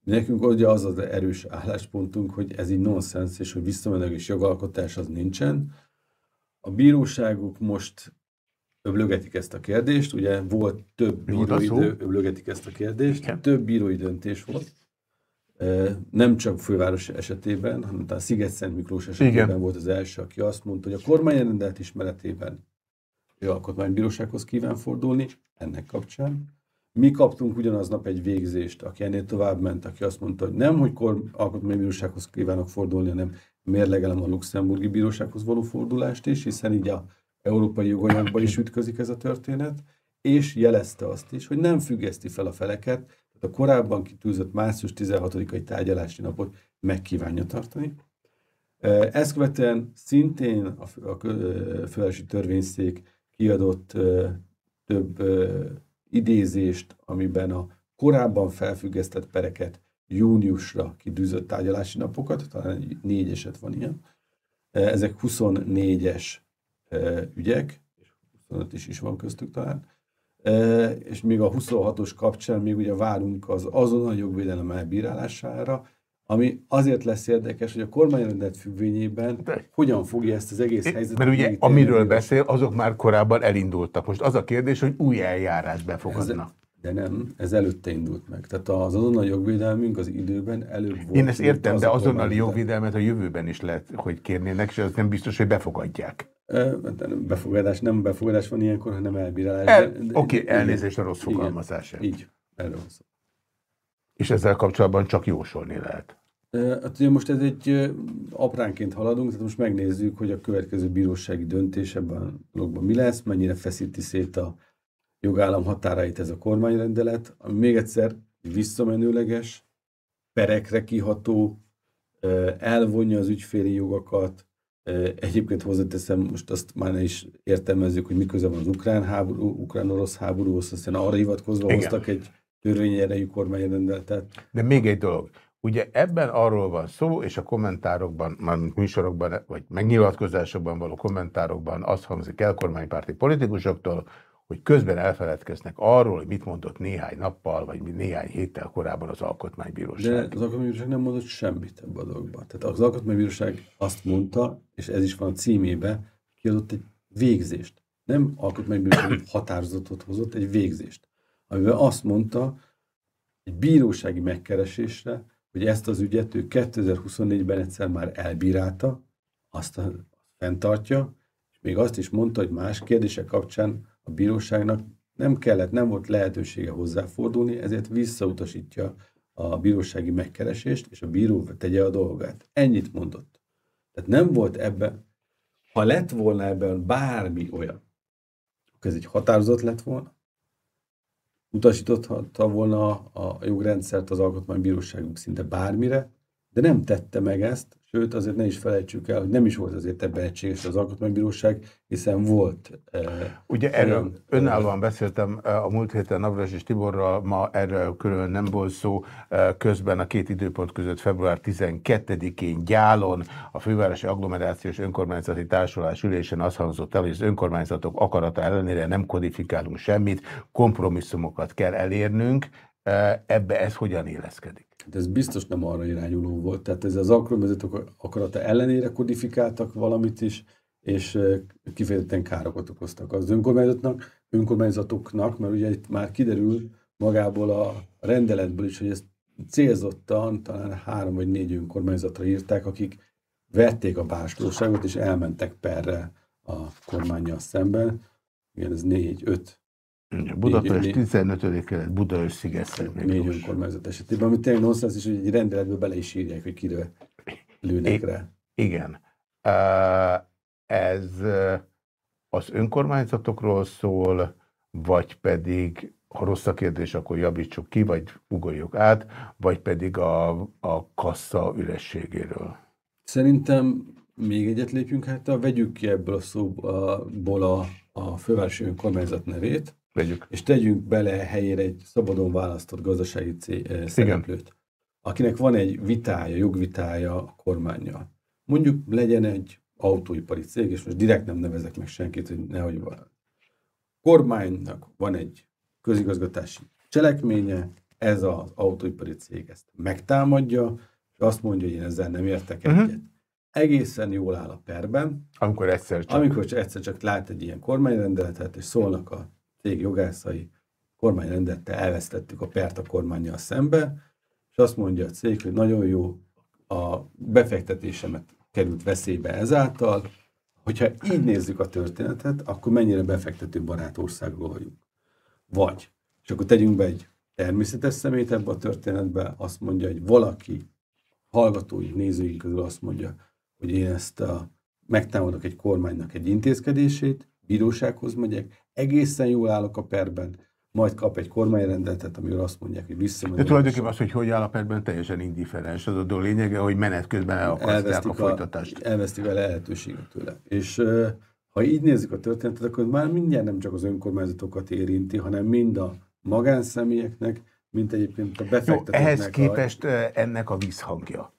Nekünk ugye az az erős álláspontunk, hogy ez így nonsens, és hogy visszamenőleges jogalkotás az nincsen. A bíróságok most öblögetik ezt a kérdést, ugye volt több bírói öblögetik ezt a kérdést, Igen. több bírói döntés volt, nem csak főváros esetében, hanem a Sziget-Szent Miklós esetében Igen. volt az első, aki azt mondta, hogy a kormányrendelet ismeretében ő alkotmánybírósághoz kíván fordulni, ennek kapcsán. Mi kaptunk ugyanaznap egy végzést, aki ennél tovább ment, aki azt mondta, hogy nem, hogy alkotmánybírósághoz kívánok fordulni, hanem mérlegelem a luxemburgi bírósághoz való fordulást is, hiszen így a európai joganyagban is ütközik ez a történet, és jelezte azt is, hogy nem függeszti fel a feleket, tehát a korábban kitűzött március 16-ai tárgyalási napot megkívánja tartani. Ezt követően szintén a, a fővárosi törvényszék kiadott több idézést, amiben a korábban felfüggesztett pereket júniusra kidűzött tárgyalási napokat, talán négy eset van ilyen. Ezek 24-es ügyek, és 25 is, is van köztük talán, és még a 26-os kapcsán még ugye várunk az azonnal jogvédelem elbírálására, ami azért lesz érdekes, hogy a kormányrendet függvényében De. hogyan fogja ezt az egész helyzetet... Mert ugye amiről beszél, azok már korábban elindultak. Most az a kérdés, hogy új eljárás befogadnak. De nem, ez előtte indult meg. Tehát az azonnal jogvédelmünk az időben előbb volt. Én ezt értem, de azonnali jogvédelmet a jövőben is lehet, hogy kérnének, és az nem biztos, hogy befogadják. Befogadás, nem befogadás van ilyenkor, hanem elbírálás. El, Oké, okay, elnézést a rossz fogalmazását. Így, erről szó. És ezzel kapcsolatban csak jósolni lehet. Hát ugye most ez egy apránként haladunk, tehát most megnézzük, hogy a következő bírósági döntés ebben a mi lesz, mennyire feszíti szét a jogállam határait ez a kormányrendelet, ami még egyszer visszamenőleges, perekre kiható, elvonja az ügyféli jogokat, Egyébként hozzáteszem, most azt már ne is értelmezzük, hogy miközben van az ukrán háború, ukrán-orosz háborúhoz, aztán arra hivatkozva Igen. hoztak egy törvényerejű kormányrendeletet. De még egy dolog. Ugye ebben arról van szó, és a kommentárokban, már műsorokban, vagy megnyilatkozásokban való kommentárokban az hangzik el kormánypárti politikusoktól, hogy közben elfeledkeznek arról, hogy mit mondott néhány nappal, vagy néhány héttel korábban az Alkotmánybíróság. De az Alkotmánybíróság nem mondott semmit ebbe a dologba. Tehát az Alkotmánybíróság azt mondta, és ez is van a címébe, kiadott egy végzést. Nem Alkotmánybíróság határozatot hozott, egy végzést. Amiben azt mondta, egy bírósági megkeresésre, hogy ezt az ügyet ő 2024-ben egyszer már elbírálta, azt fenntartja, és még azt is mondta, hogy más kérdések kapcsán a bíróságnak nem kellett, nem volt lehetősége hozzáfordulni, ezért visszautasítja a bírósági megkeresést, és a bíró tegye a dolgát. Ennyit mondott. Tehát nem volt ebben, ha lett volna ebben bármi olyan, akkor ez egy határozat lett volna, utasította volna a jogrendszert az alkotmánybíróságunk szinte bármire, de nem tette meg ezt, Sőt, azért ne is felejtsük el, hogy nem is volt azért ebben egységes az Alkotmánybíróság, hiszen volt... Eh, Ugye erről olyan, önállóan beszéltem a múlt héten Navras és Tiborral, ma erről külön nem volt szó, közben a két időpont között február 12-én Gyálon a Fővárosi Agglomerációs Önkormányzati Társulás ülésen az hangzott el, hogy az önkormányzatok akarata ellenére nem kodifikálunk semmit, kompromisszumokat kell elérnünk, ebbe ez hogyan éleszkedik? De ez biztos nem arra irányuló volt. Tehát ez az alkalmazatok akarata ellenére kodifikáltak valamit is, és kifejezetten károkat okoztak az önkormányzatnak, önkormányzatoknak, mert ugye itt már kiderül magából a rendeletből is, hogy ezt célzottan talán három vagy négy önkormányzatra írták, akik vették a bástróságot, és elmentek perre a kormányjal szemben. Igen, ez négy, öt Budapest 15. kelet, Budaörs sziget Négy önkormányzat esetében, amit tényleg nonsens is, hogy egy rendeletbe bele is írják, hogy kiről lőnek rá. Igen. Ez az önkormányzatokról szól, vagy pedig, ha rossz a kérdés, akkor javítsuk ki, vagy ugorjuk át, vagy pedig a, a kassa ürességéről? Szerintem még egyet lépjünk hát, vegyük ki ebből a szóból a, a fővárosi önkormányzat nevét, Vegyük. és tegyünk bele helyére egy szabadon választott gazdasági cég, szereplőt, akinek van egy vitája, jogvitája a kormányjal. Mondjuk legyen egy autóipari cég, és most direkt nem nevezek meg senkit, hogy nehogy van. Kormánynak van egy közigazgatási cselekménye, ez az autóipari cég ezt megtámadja, és azt mondja, hogy én ezzel nem értek uh-huh. egyet. Egészen jól áll a perben. Amikor egyszer csak. Amikor egyszer csak lát egy ilyen kormányrendeletet, és szólnak a cég jogászai, kormányrendelettel elvesztettük a pert a kormányjal szembe, és azt mondja a cég, hogy nagyon jó, a befektetésemet került veszélybe ezáltal, hogyha így nézzük a történetet, akkor mennyire befektető barát országról vagyunk. Vagy, és akkor tegyünk be egy természetes szemét ebbe a történetbe, azt mondja, hogy valaki hallgatói, nézőink közül azt mondja, hogy én ezt a, megtámadok egy kormánynak egy intézkedését, bírósághoz megyek, egészen jól állok a perben, majd kap egy kormányrendeletet, amiről azt mondják, hogy visszamennek. De tulajdonképpen az, hogy hogy áll a perben, teljesen indifferens. Az a lényege, hogy menet közben elakasztják a folytatást. A, elvesztik a lehetőséget tőle. És ha így nézzük a történetet, akkor már mindjárt nem csak az önkormányzatokat érinti, hanem mind a magánszemélyeknek, mint egyébként a befektetőknek. Jó, ehhez képest a... ennek a visszhangja.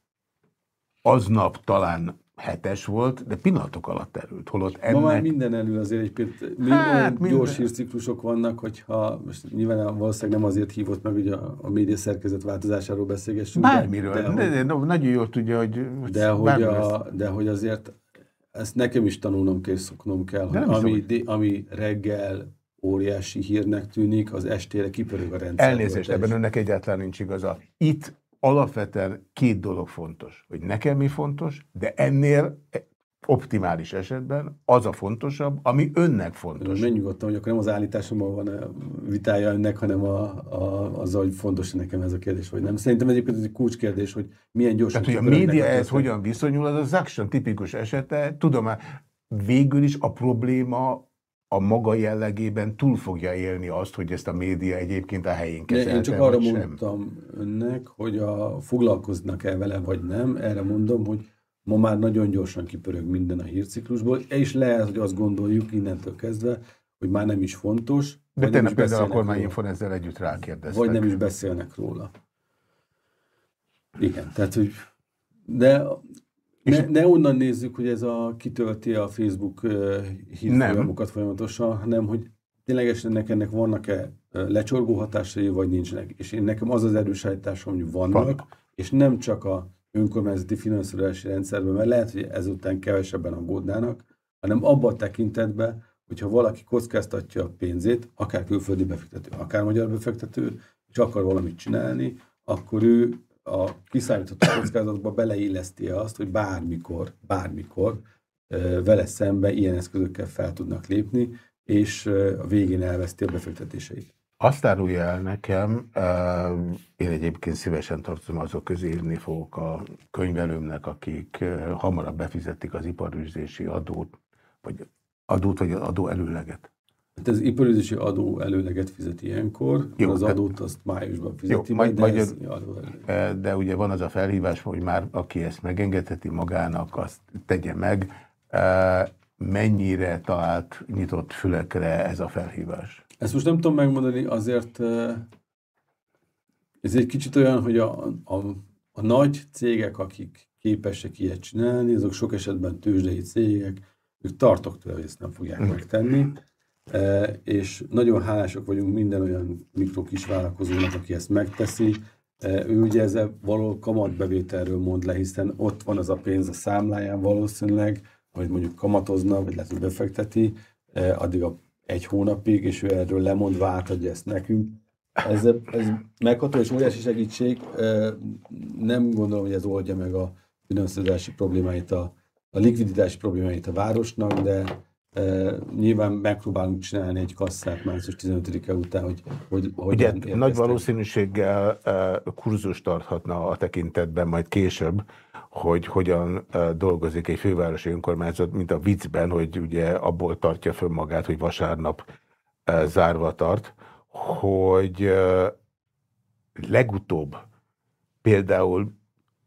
Aznap talán hetes volt, de pillanatok alatt erült. Holott ennek... Ma már minden elő azért egy picit. Hát, minden. gyors hírciklusok vannak, hogyha most nyilván valószínűleg nem azért hívott meg, hogy a, a média szerkezet változásáról beszélgessünk. Bármiről. De, de, de, de, de nagyon jól tudja, hogy... De hogy, a, de hogy azért ezt nekem is tanulnom kell, szoknom kell, hogy ami, de, ami reggel óriási hírnek tűnik, az estére kipörög a rendszer. Elnézést, ebben önnek egyáltalán nincs igaza. Itt alapvetően két dolog fontos, hogy nekem mi fontos, de ennél optimális esetben az a fontosabb, ami önnek fontos. Menj nyugodtan, hogy akkor nem az állításommal van a vitája önnek, hanem a, a, az, hogy fontos nekem ez a kérdés, vagy nem. Szerintem egyébként ez egy kulcskérdés, hogy milyen gyorsan... Tehát, hogy a média ehhez hogyan viszonyul, az az action tipikus esete. Tudom, végül is a probléma a maga jellegében túl fogja élni azt, hogy ezt a média egyébként a helyén kezelte, Én csak arra mondtam önnek, hogy a, foglalkoznak-e vele, vagy nem. Erre mondom, hogy ma már nagyon gyorsan kipörög minden a hírciklusból, és lehet, hogy azt gondoljuk innentől kezdve, hogy már nem is fontos. De tényleg például a kormányinfon ezzel együtt rákérdeztek. Vagy nem is beszélnek róla. Igen, tehát, hogy de ne, ne onnan nézzük, hogy ez a kitölti a Facebook hírfolyamokat folyamatosan, hanem hogy ténylegesen ennek, vannak-e lecsorgó hatásai, vagy nincsenek. És én nekem az az erős állításom, hogy vannak, vannak, és nem csak a önkormányzati finanszírozási rendszerben, mert lehet, hogy ezután kevesebben aggódnának, hanem abban a tekintetben, hogyha valaki kockáztatja a pénzét, akár külföldi befektető, akár magyar befektető, és akar valamit csinálni, akkor ő a kiszámítható kockázatba beleilleszti azt, hogy bármikor, bármikor vele szembe ilyen eszközökkel fel tudnak lépni, és a végén elveszti a befektetéseit. Azt árulja el nekem, én egyébként szívesen tartozom azok közé írni fogok a könyvelőmnek, akik hamarabb befizetik az iparűzési adót, vagy adót, vagy adó előleget. Hát az iparüzési adó előleget fizet ilyenkor, jó, az adót azt májusban fizeti, jó, majd, de, majd, e, de ugye van az a felhívás, hogy már aki ezt megengedheti magának, azt tegye meg. E, mennyire talált nyitott fülekre ez a felhívás? Ezt most nem tudom megmondani, azért e, ez egy kicsit olyan, hogy a, a, a nagy cégek, akik képesek ilyet csinálni, azok sok esetben tőzsdei cégek, ők tartok tőle, hogy ezt nem fogják hm. megtenni és nagyon hálások vagyunk minden olyan mikro kis vállalkozónak, aki ezt megteszi. Ő ugye ezzel való kamatbevételről mond le, hiszen ott van az a pénz a számláján valószínűleg, hogy mondjuk kamatozna, vagy lehet, hogy befekteti, addig a egy hónapig, és ő erről lemond, átadja ezt nekünk. Ez, ez megható és óriási segítség. Nem gondolom, hogy ez oldja meg a finanszírozási problémáit, a, a likviditási problémáit a városnak, de nyilván megpróbálunk csinálni egy kasszát március 15-e után, hogy, hogy Ugye nagy valószínűséggel kurzus tarthatna a tekintetben majd később, hogy hogyan dolgozik egy fővárosi önkormányzat, mint a viccben, hogy ugye abból tartja fönn magát, hogy vasárnap zárva tart, hogy legutóbb például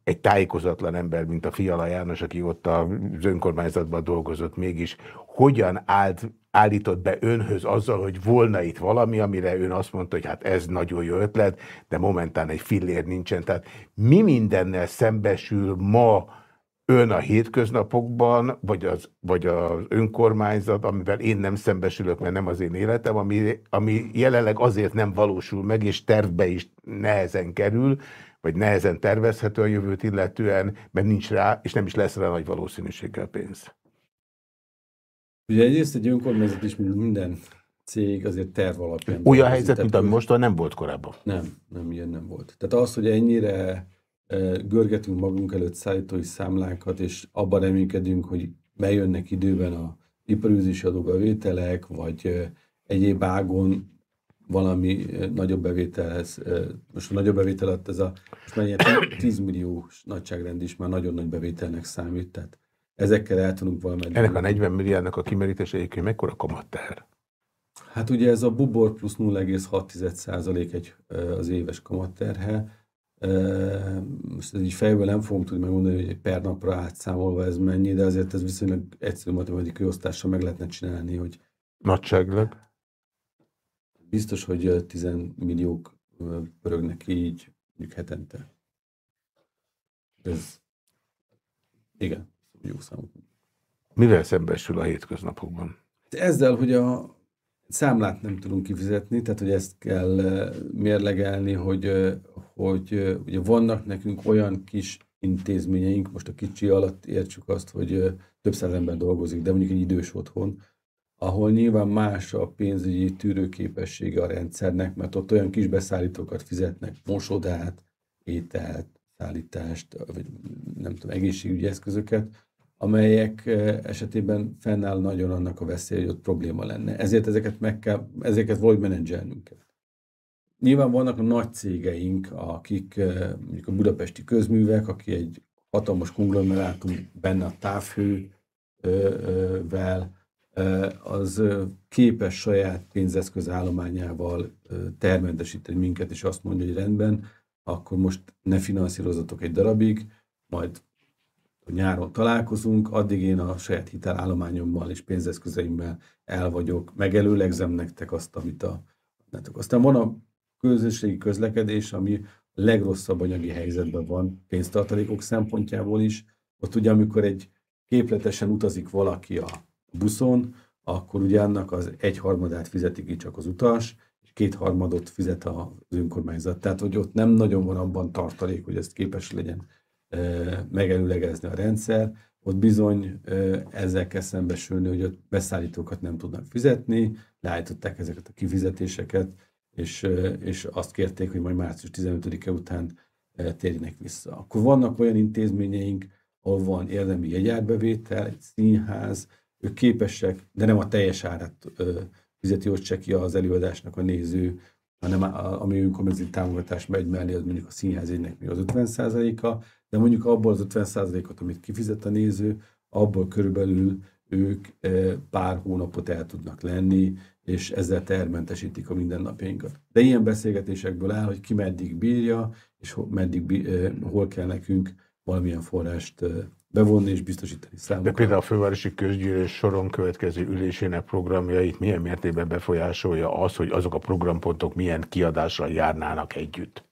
egy tájékozatlan ember, mint a Fiala János, aki ott az önkormányzatban dolgozott mégis, hogyan állt, állított be önhöz azzal, hogy volna itt valami, amire ön azt mondta, hogy hát ez nagyon jó ötlet, de momentán egy fillér nincsen. Tehát mi mindennel szembesül ma ön a hétköznapokban, vagy az, vagy az önkormányzat, amivel én nem szembesülök, mert nem az én életem, ami, ami jelenleg azért nem valósul meg, és tervbe is nehezen kerül, vagy nehezen tervezhető a jövőt illetően, mert nincs rá, és nem is lesz rá nagy valószínűséggel pénz. Ugye egyrészt egy önkormányzat is, mint minden cég azért terv alapján. Olyan helyzet, mint ami most nem volt korábban. Nem, nem, ilyen nem volt. Tehát az, hogy ennyire e, görgetünk magunk előtt szállítói számlákat, és abban reménykedünk, hogy bejönnek időben a iparűzési adóbevételek, vagy e, egyéb ágon valami nagyobb bevételhez, most a nagyobb bevétel alatt ez a, most már ilyen 10 millió nagyságrend is már nagyon nagy bevételnek számít, tehát ezekkel el tudunk valamelyik. Ennek a 40 milliárdnak a kimerítése egyébként mekkora kamatteher? Hát ugye ez a bubor plusz 0,6% egy, az éves kamatterhe. Most ez így fejből nem fogom tudni megmondani, hogy per napra átszámolva ez mennyi, de azért ez viszonylag egyszerű matematikai osztással meg lehetne csinálni, hogy Nagyságlag? biztos, hogy 10 milliók pörögnek így mondjuk hetente. Ez igen, jó számok. Mivel szembesül a hétköznapokban? Ezzel, hogy a számlát nem tudunk kifizetni, tehát hogy ezt kell mérlegelni, hogy, hogy ugye vannak nekünk olyan kis intézményeink, most a kicsi alatt értsük azt, hogy több száz ember dolgozik, de mondjuk egy idős otthon, ahol nyilván más a pénzügyi tűrőképessége a rendszernek, mert ott olyan kis beszállítókat fizetnek, mosodát, ételt, szállítást, vagy nem tudom, egészségügyi eszközöket, amelyek esetében fennáll nagyon annak a veszély, hogy ott probléma lenne. Ezért ezeket meg kell, ezeket valahogy menedzselnünk kell. Nyilván vannak a nagy cégeink, akik mondjuk a budapesti közművek, aki egy hatalmas konglomerátum benne a távhővel, az képes saját pénzeszköz állományával termentesíteni minket, és azt mondja, hogy rendben, akkor most ne finanszírozatok egy darabig, majd nyáron találkozunk, addig én a saját hitelállományommal és pénzeszközeimmel el vagyok, megelőlegzem nektek azt, amit a... Aztán van a közösségi közlekedés, ami a legrosszabb anyagi helyzetben van pénztartalékok szempontjából is. Ott ugye, amikor egy képletesen utazik valaki a buszon, akkor ugye annak az egyharmadát fizeti ki csak az utas, és kétharmadot fizet az önkormányzat. Tehát, hogy ott nem nagyon van abban tartalék, hogy ezt képes legyen megelőlegezni a rendszer. Ott bizony ezzel kell szembesülni, hogy ott beszállítókat nem tudnak fizetni, leállították ezeket a kifizetéseket, és, és azt kérték, hogy majd március 15-e után térjenek vissza. Akkor vannak olyan intézményeink, ahol van érdemi jegyárbevétel, egy színház, ők képesek, de nem a teljes árat fizeti ott se az előadásnak a néző, hanem a, ami önkormányzati támogatás megy mellé, az mondjuk a színházének még az 50%-a, de mondjuk abból az 50%-ot, amit kifizet a néző, abból körülbelül ők pár hónapot el tudnak lenni, és ezzel termentesítik a mindennapjainkat. De ilyen beszélgetésekből áll, hogy ki meddig bírja, és meddig, hol kell nekünk valamilyen forrást bevonni és biztosítani számunkra. De például a fővárosi közgyűlés soron következő ülésének programjait milyen mértékben befolyásolja az, hogy azok a programpontok milyen kiadással járnának együtt?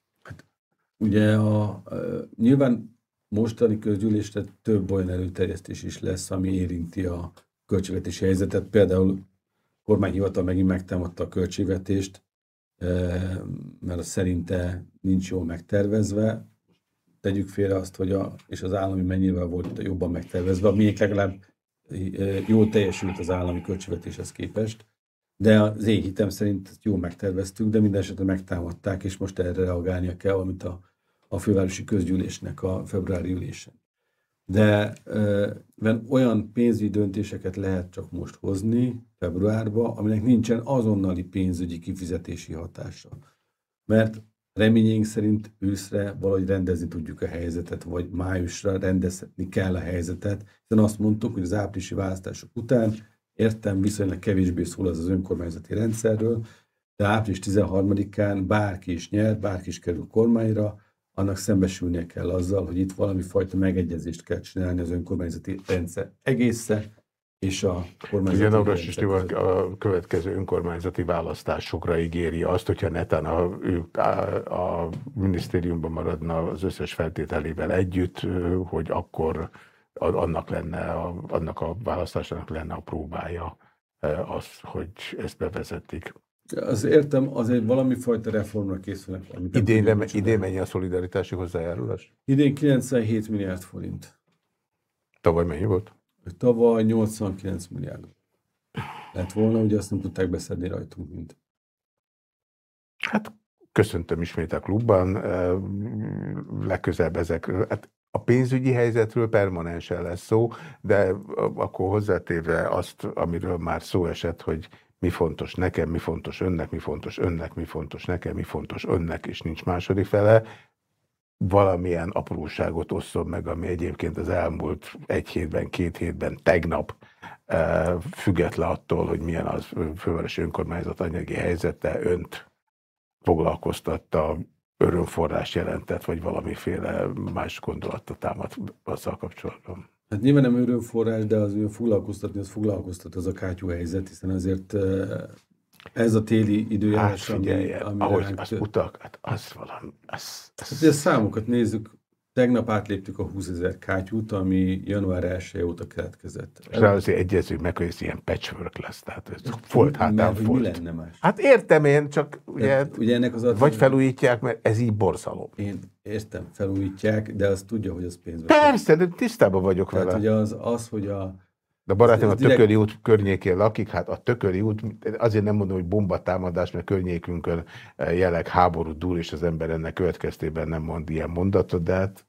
Ugye a, a, nyilván mostani közgyűlésre több olyan előterjesztés is lesz, ami érinti a költségvetési helyzetet. Például a kormányhivatal megint megtámadta a költségvetést, mert szerinte nincs jól megtervezve tegyük félre azt, hogy a, és az állami mennyivel volt jobban megtervezve, ami legalább jól teljesült az állami költségvetéshez képest, de az én hitem szerint jól megterveztük, de minden esetre megtámadták, és most erre reagálnia kell, amit a, a fővárosi közgyűlésnek a februári ülésen. de uh, olyan pénzügyi döntéseket lehet csak most hozni februárban, aminek nincsen azonnali pénzügyi kifizetési hatása. Mert reményénk szerint őszre valahogy rendezni tudjuk a helyzetet, vagy májusra rendezni kell a helyzetet, hiszen azt mondtuk, hogy az áprilisi választások után értem, viszonylag kevésbé szól az az önkormányzati rendszerről, de április 13-án bárki is nyer, bárki is kerül kormányra, annak szembesülnie kell azzal, hogy itt valami fajta megegyezést kell csinálni az önkormányzati rendszer egészen, és a kormányzati Igen, Navras is a következő önkormányzati választásokra ígéri azt, hogyha netán a, a, a minisztériumban maradna az összes feltételével együtt, hogy akkor annak lenne, a, annak a választásnak lenne a próbája az, hogy ezt bevezetik. Az értem, azért valami fajta reformra készülnek. Idén, nem, idén mennyi a szolidaritási hozzájárulás? Idén 97 milliárd forint. Tavaly mennyi volt? Tavaly 89 milliárd. Lett volna, ugye azt nem tudták beszedni rajtunk mint. Hát köszöntöm ismét a klubban, legközelebb ezek, hát a pénzügyi helyzetről permanensen lesz szó, de akkor hozzátéve azt, amiről már szó esett, hogy mi fontos nekem, mi fontos önnek, mi fontos önnek, mi fontos nekem, mi fontos önnek, és nincs második fele, valamilyen apróságot osszon meg, ami egyébként az elmúlt egy hétben, két hétben, tegnap független attól, hogy milyen az fővárosi önkormányzat anyagi helyzete önt foglalkoztatta, örömforrás jelentett, vagy valamiféle más gondolatta támad azzal kapcsolatban. Hát nyilván nem örömforrás, de az hogy foglalkoztatni, az foglalkoztat az a kátyú helyzet, hiszen azért ez a téli időjárás, hát ami, ami ahogy ránk... az utak, hát az valami, az, az... Hát, számokat nézzük, Tegnap átléptük a 20 ezer kátyút, ami január 1 óta keletkezett. És azért egyezünk meg, hogy ez ilyen patchwork lesz, tehát ez volt hátán volt. Mi lenne más? Hát értem én, csak ugye, ugye ennek az vagy felújítják, mert ez így borzalom. Én értem, felújítják, de azt tudja, hogy az pénzbe. Persze, de tisztában vagyok Tehát vele. ugye az, az, hogy a de a barátom a. Tököli út környékén lakik, hát a Tököli út, azért nem mondom, hogy bombatámadás, mert környékünkön jelek háború dúl, és az ember ennek következtében nem mond ilyen mondatot, de hát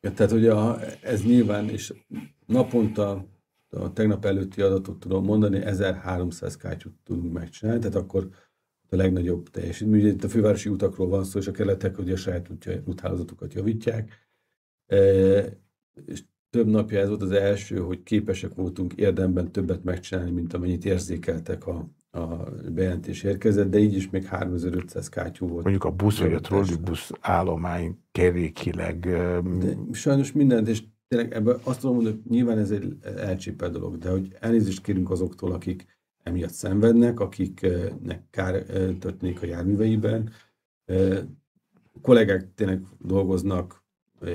Ja, tehát ugye a, ez nyilván, és naponta a tegnap előtti adatot tudom mondani, 1300 kátyút tudunk megcsinálni, tehát akkor a legnagyobb teljesítmény. Ugye itt a fővárosi utakról van szó, és a keletek ugye a saját úthálózatukat javítják. E, és több napja ez volt az első, hogy képesek voltunk érdemben többet megcsinálni, mint amennyit érzékeltek a, a bejelentés érkezett, de így is még 3500 kátyú volt. Mondjuk a busz vagy a trollibusz állomány kerékileg... De sajnos mindent, és tényleg ebben azt tudom mondani, hogy nyilván ez egy elcsépelt dolog, de hogy elnézést kérünk azoktól, akik emiatt szenvednek, akiknek kár történik a járműveiben. Kollégák tényleg dolgoznak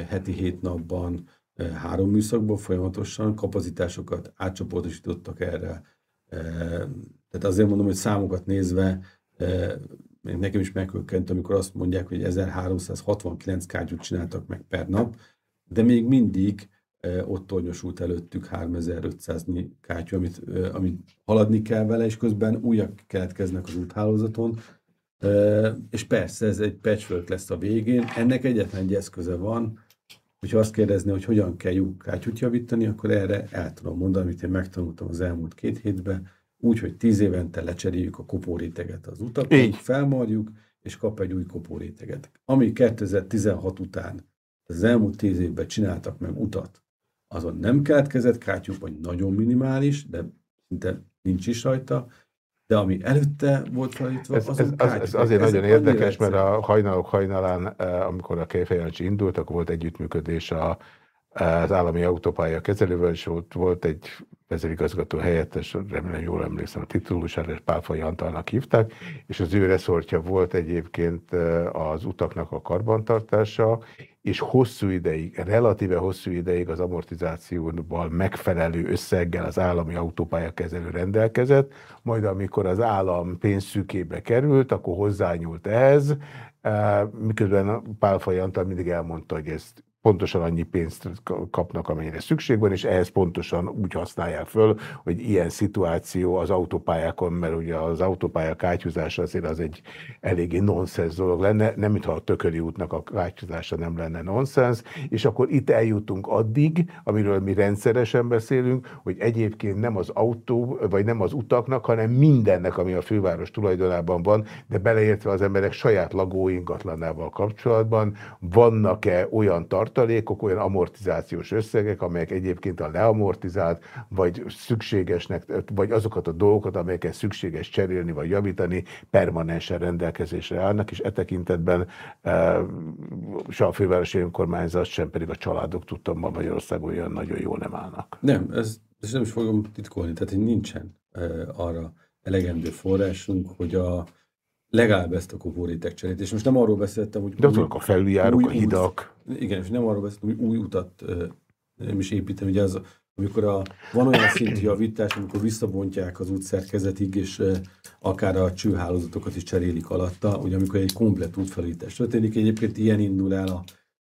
heti hét napban, három műszakban folyamatosan, kapacitásokat átcsoportosítottak erre, tehát azért mondom, hogy számokat nézve nekem is megkökkent, amikor azt mondják, hogy 1369 kártyút csináltak meg per nap, de még mindig ott tornyosult előttük 3500 kártya, amit, amit haladni kell vele, és közben újak keletkeznek az úthálózaton, és persze ez egy patchwork lesz a végén. Ennek egyetlen egy eszköze van, hogyha azt kérdezni, hogy hogyan kell kátyút javítani, akkor erre el tudom mondani, amit én megtanultam az elmúlt két hétben, úgy, hogy tíz évente lecseréljük a kopóréteget az utakon, Így. felmarjuk, és kap egy új kopóréteget. Ami 2016 után, az elmúlt tíz évben csináltak meg utat, azon nem keletkezett kátyú, vagy nagyon minimális, de szinte nincs is rajta, de ami előtte volt felítva, ez, ez, az, ez azért ez nagyon érdekes, mert a hajnalok hajnalán, eh, amikor a Kejfejancsi indult, akkor volt együttműködés a, az állami autópálya kezelővel, és volt, volt egy vezérigazgató helyettes, remélem jól emlékszem a titulusára, és Pálfai Antalnak hívták, és az ő reszortja volt egyébként az utaknak a karbantartása, és hosszú ideig, relatíve hosszú ideig az amortizációval megfelelő összeggel az állami autópályakezelő rendelkezett, majd amikor az állam pénzszűkébe került, akkor hozzányúlt ehhez, miközben Pálfai Antal mindig elmondta, hogy ezt pontosan annyi pénzt kapnak, amennyire szükség van, és ehhez pontosan úgy használják föl, hogy ilyen szituáció az autópályákon, mert ugye az autópálya kátyúzása azért az egy eléggé nonsens dolog lenne, nem mintha a tököli útnak a kátyúzása nem lenne nonsens, és akkor itt eljutunk addig, amiről mi rendszeresen beszélünk, hogy egyébként nem az autó, vagy nem az utaknak, hanem mindennek, ami a főváros tulajdonában van, de beleértve az emberek saját lagó ingatlanával kapcsolatban, vannak-e olyan tartalékok, olyan amortizációs összegek, amelyek egyébként a leamortizált, vagy szükségesnek, vagy azokat a dolgokat, amelyeket szükséges cserélni, vagy javítani, permanensen rendelkezésre állnak, és e tekintetben e, se a fővárosi önkormányzat, sem pedig a családok tudtam ma Magyarországon olyan nagyon jól nem állnak. Nem, ez, ez nem is fogom titkolni, tehát nincsen e, arra elegendő forrásunk, hogy a legalább ezt a kuporítek cserét. És most nem arról beszéltem, hogy... De a felüljárók, a hidak. Út, igen, és nem arról beszéltem, hogy új utat nem is építem. Ugye az, amikor a, van olyan szintű javítás, amikor visszabontják az útszerkezetig, és akár a csőhálózatokat is cserélik alatta, ugye amikor egy komplet útfelújítás történik, egyébként ilyen indul el a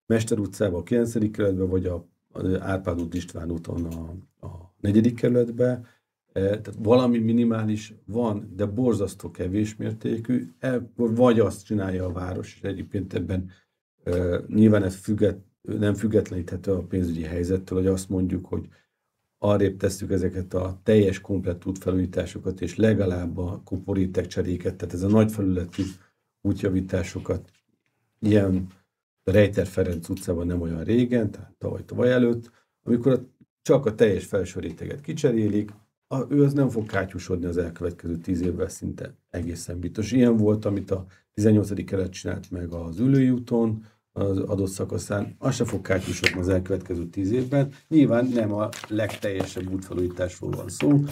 Mester utcába, a 9. kerületbe, vagy a, a Árpád út István úton a, a 4. kerületbe, tehát valami minimális van, de borzasztó kevés mértékű, vagy azt csinálja a város, és egyébként ebben nyilván ez függet, nem függetleníthető a pénzügyi helyzettől, hogy azt mondjuk, hogy arrébb tesszük ezeket a teljes komplett útfelújításokat, és legalább a kuporítek cseréket, tehát ez a nagy felületű útjavításokat, ilyen Rejter Ferenc utcában nem olyan régen, tehát tavaly-tavaly előtt, amikor csak a teljes felső réteget kicserélik, a, ő az nem fog kátyusodni az elkövetkező tíz évvel szinte egészen biztos. Ilyen volt, amit a 18. kelet csinált meg az ülői úton, az adott szakaszán, az se fog kátyusodni az elkövetkező tíz évben. Nyilván nem a legteljesebb útfelújításról van szó,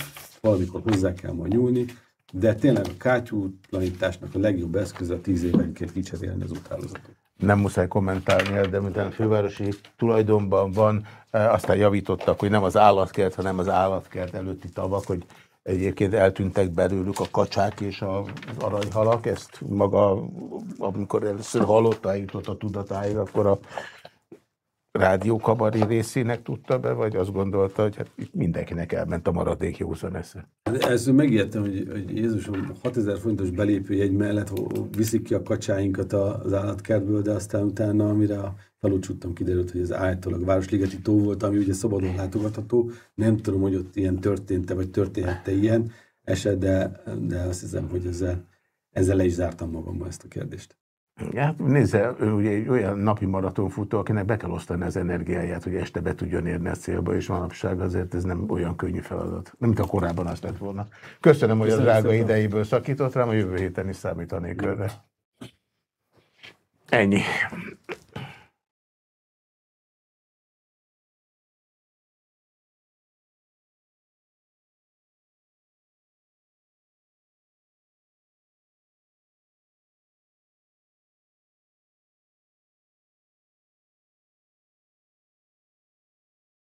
valamikor hozzá kell majd nyúlni, de tényleg a kátyútlanításnak a legjobb eszköze a tíz évenként kicserélni az úthálózatot nem muszáj kommentálni, de mint a fővárosi tulajdonban van, e, aztán javítottak, hogy nem az állatkert, hanem az állatkert előtti tavak, hogy egyébként eltűntek belőlük a kacsák és az aranyhalak, ezt maga, amikor először hallotta, eljutott a tudatáig, akkor a rádiókabari részének tudta be, vagy azt gondolta, hogy hát mindenkinek elment a maradék józan esze? Ezt megijedtem, hogy, hogy Jézusom 6000 fontos belépőjegy mellett viszik ki a kacsáinkat az állatkertből, de aztán utána, amire a felúcsúttam, kiderült, hogy ez állítólag Városligeti tó volt, ami ugye szabadon látogatható. Nem tudom, hogy ott ilyen történt-e, vagy történhette ilyen eset, de, de azt hiszem, hogy ezzel, ezzel le is zártam magamban ezt a kérdést. Hát nézze, ő ugye egy olyan napi maratonfutó, akinek be kell osztani az energiáját, hogy este be tudjon érni a célba, és manapság azért ez nem olyan könnyű feladat. Nem, mint a korábban azt lett volna. Köszönöm, hogy a drága idejéből szakított rám, a jövő héten is számítanék önre. Ennyi.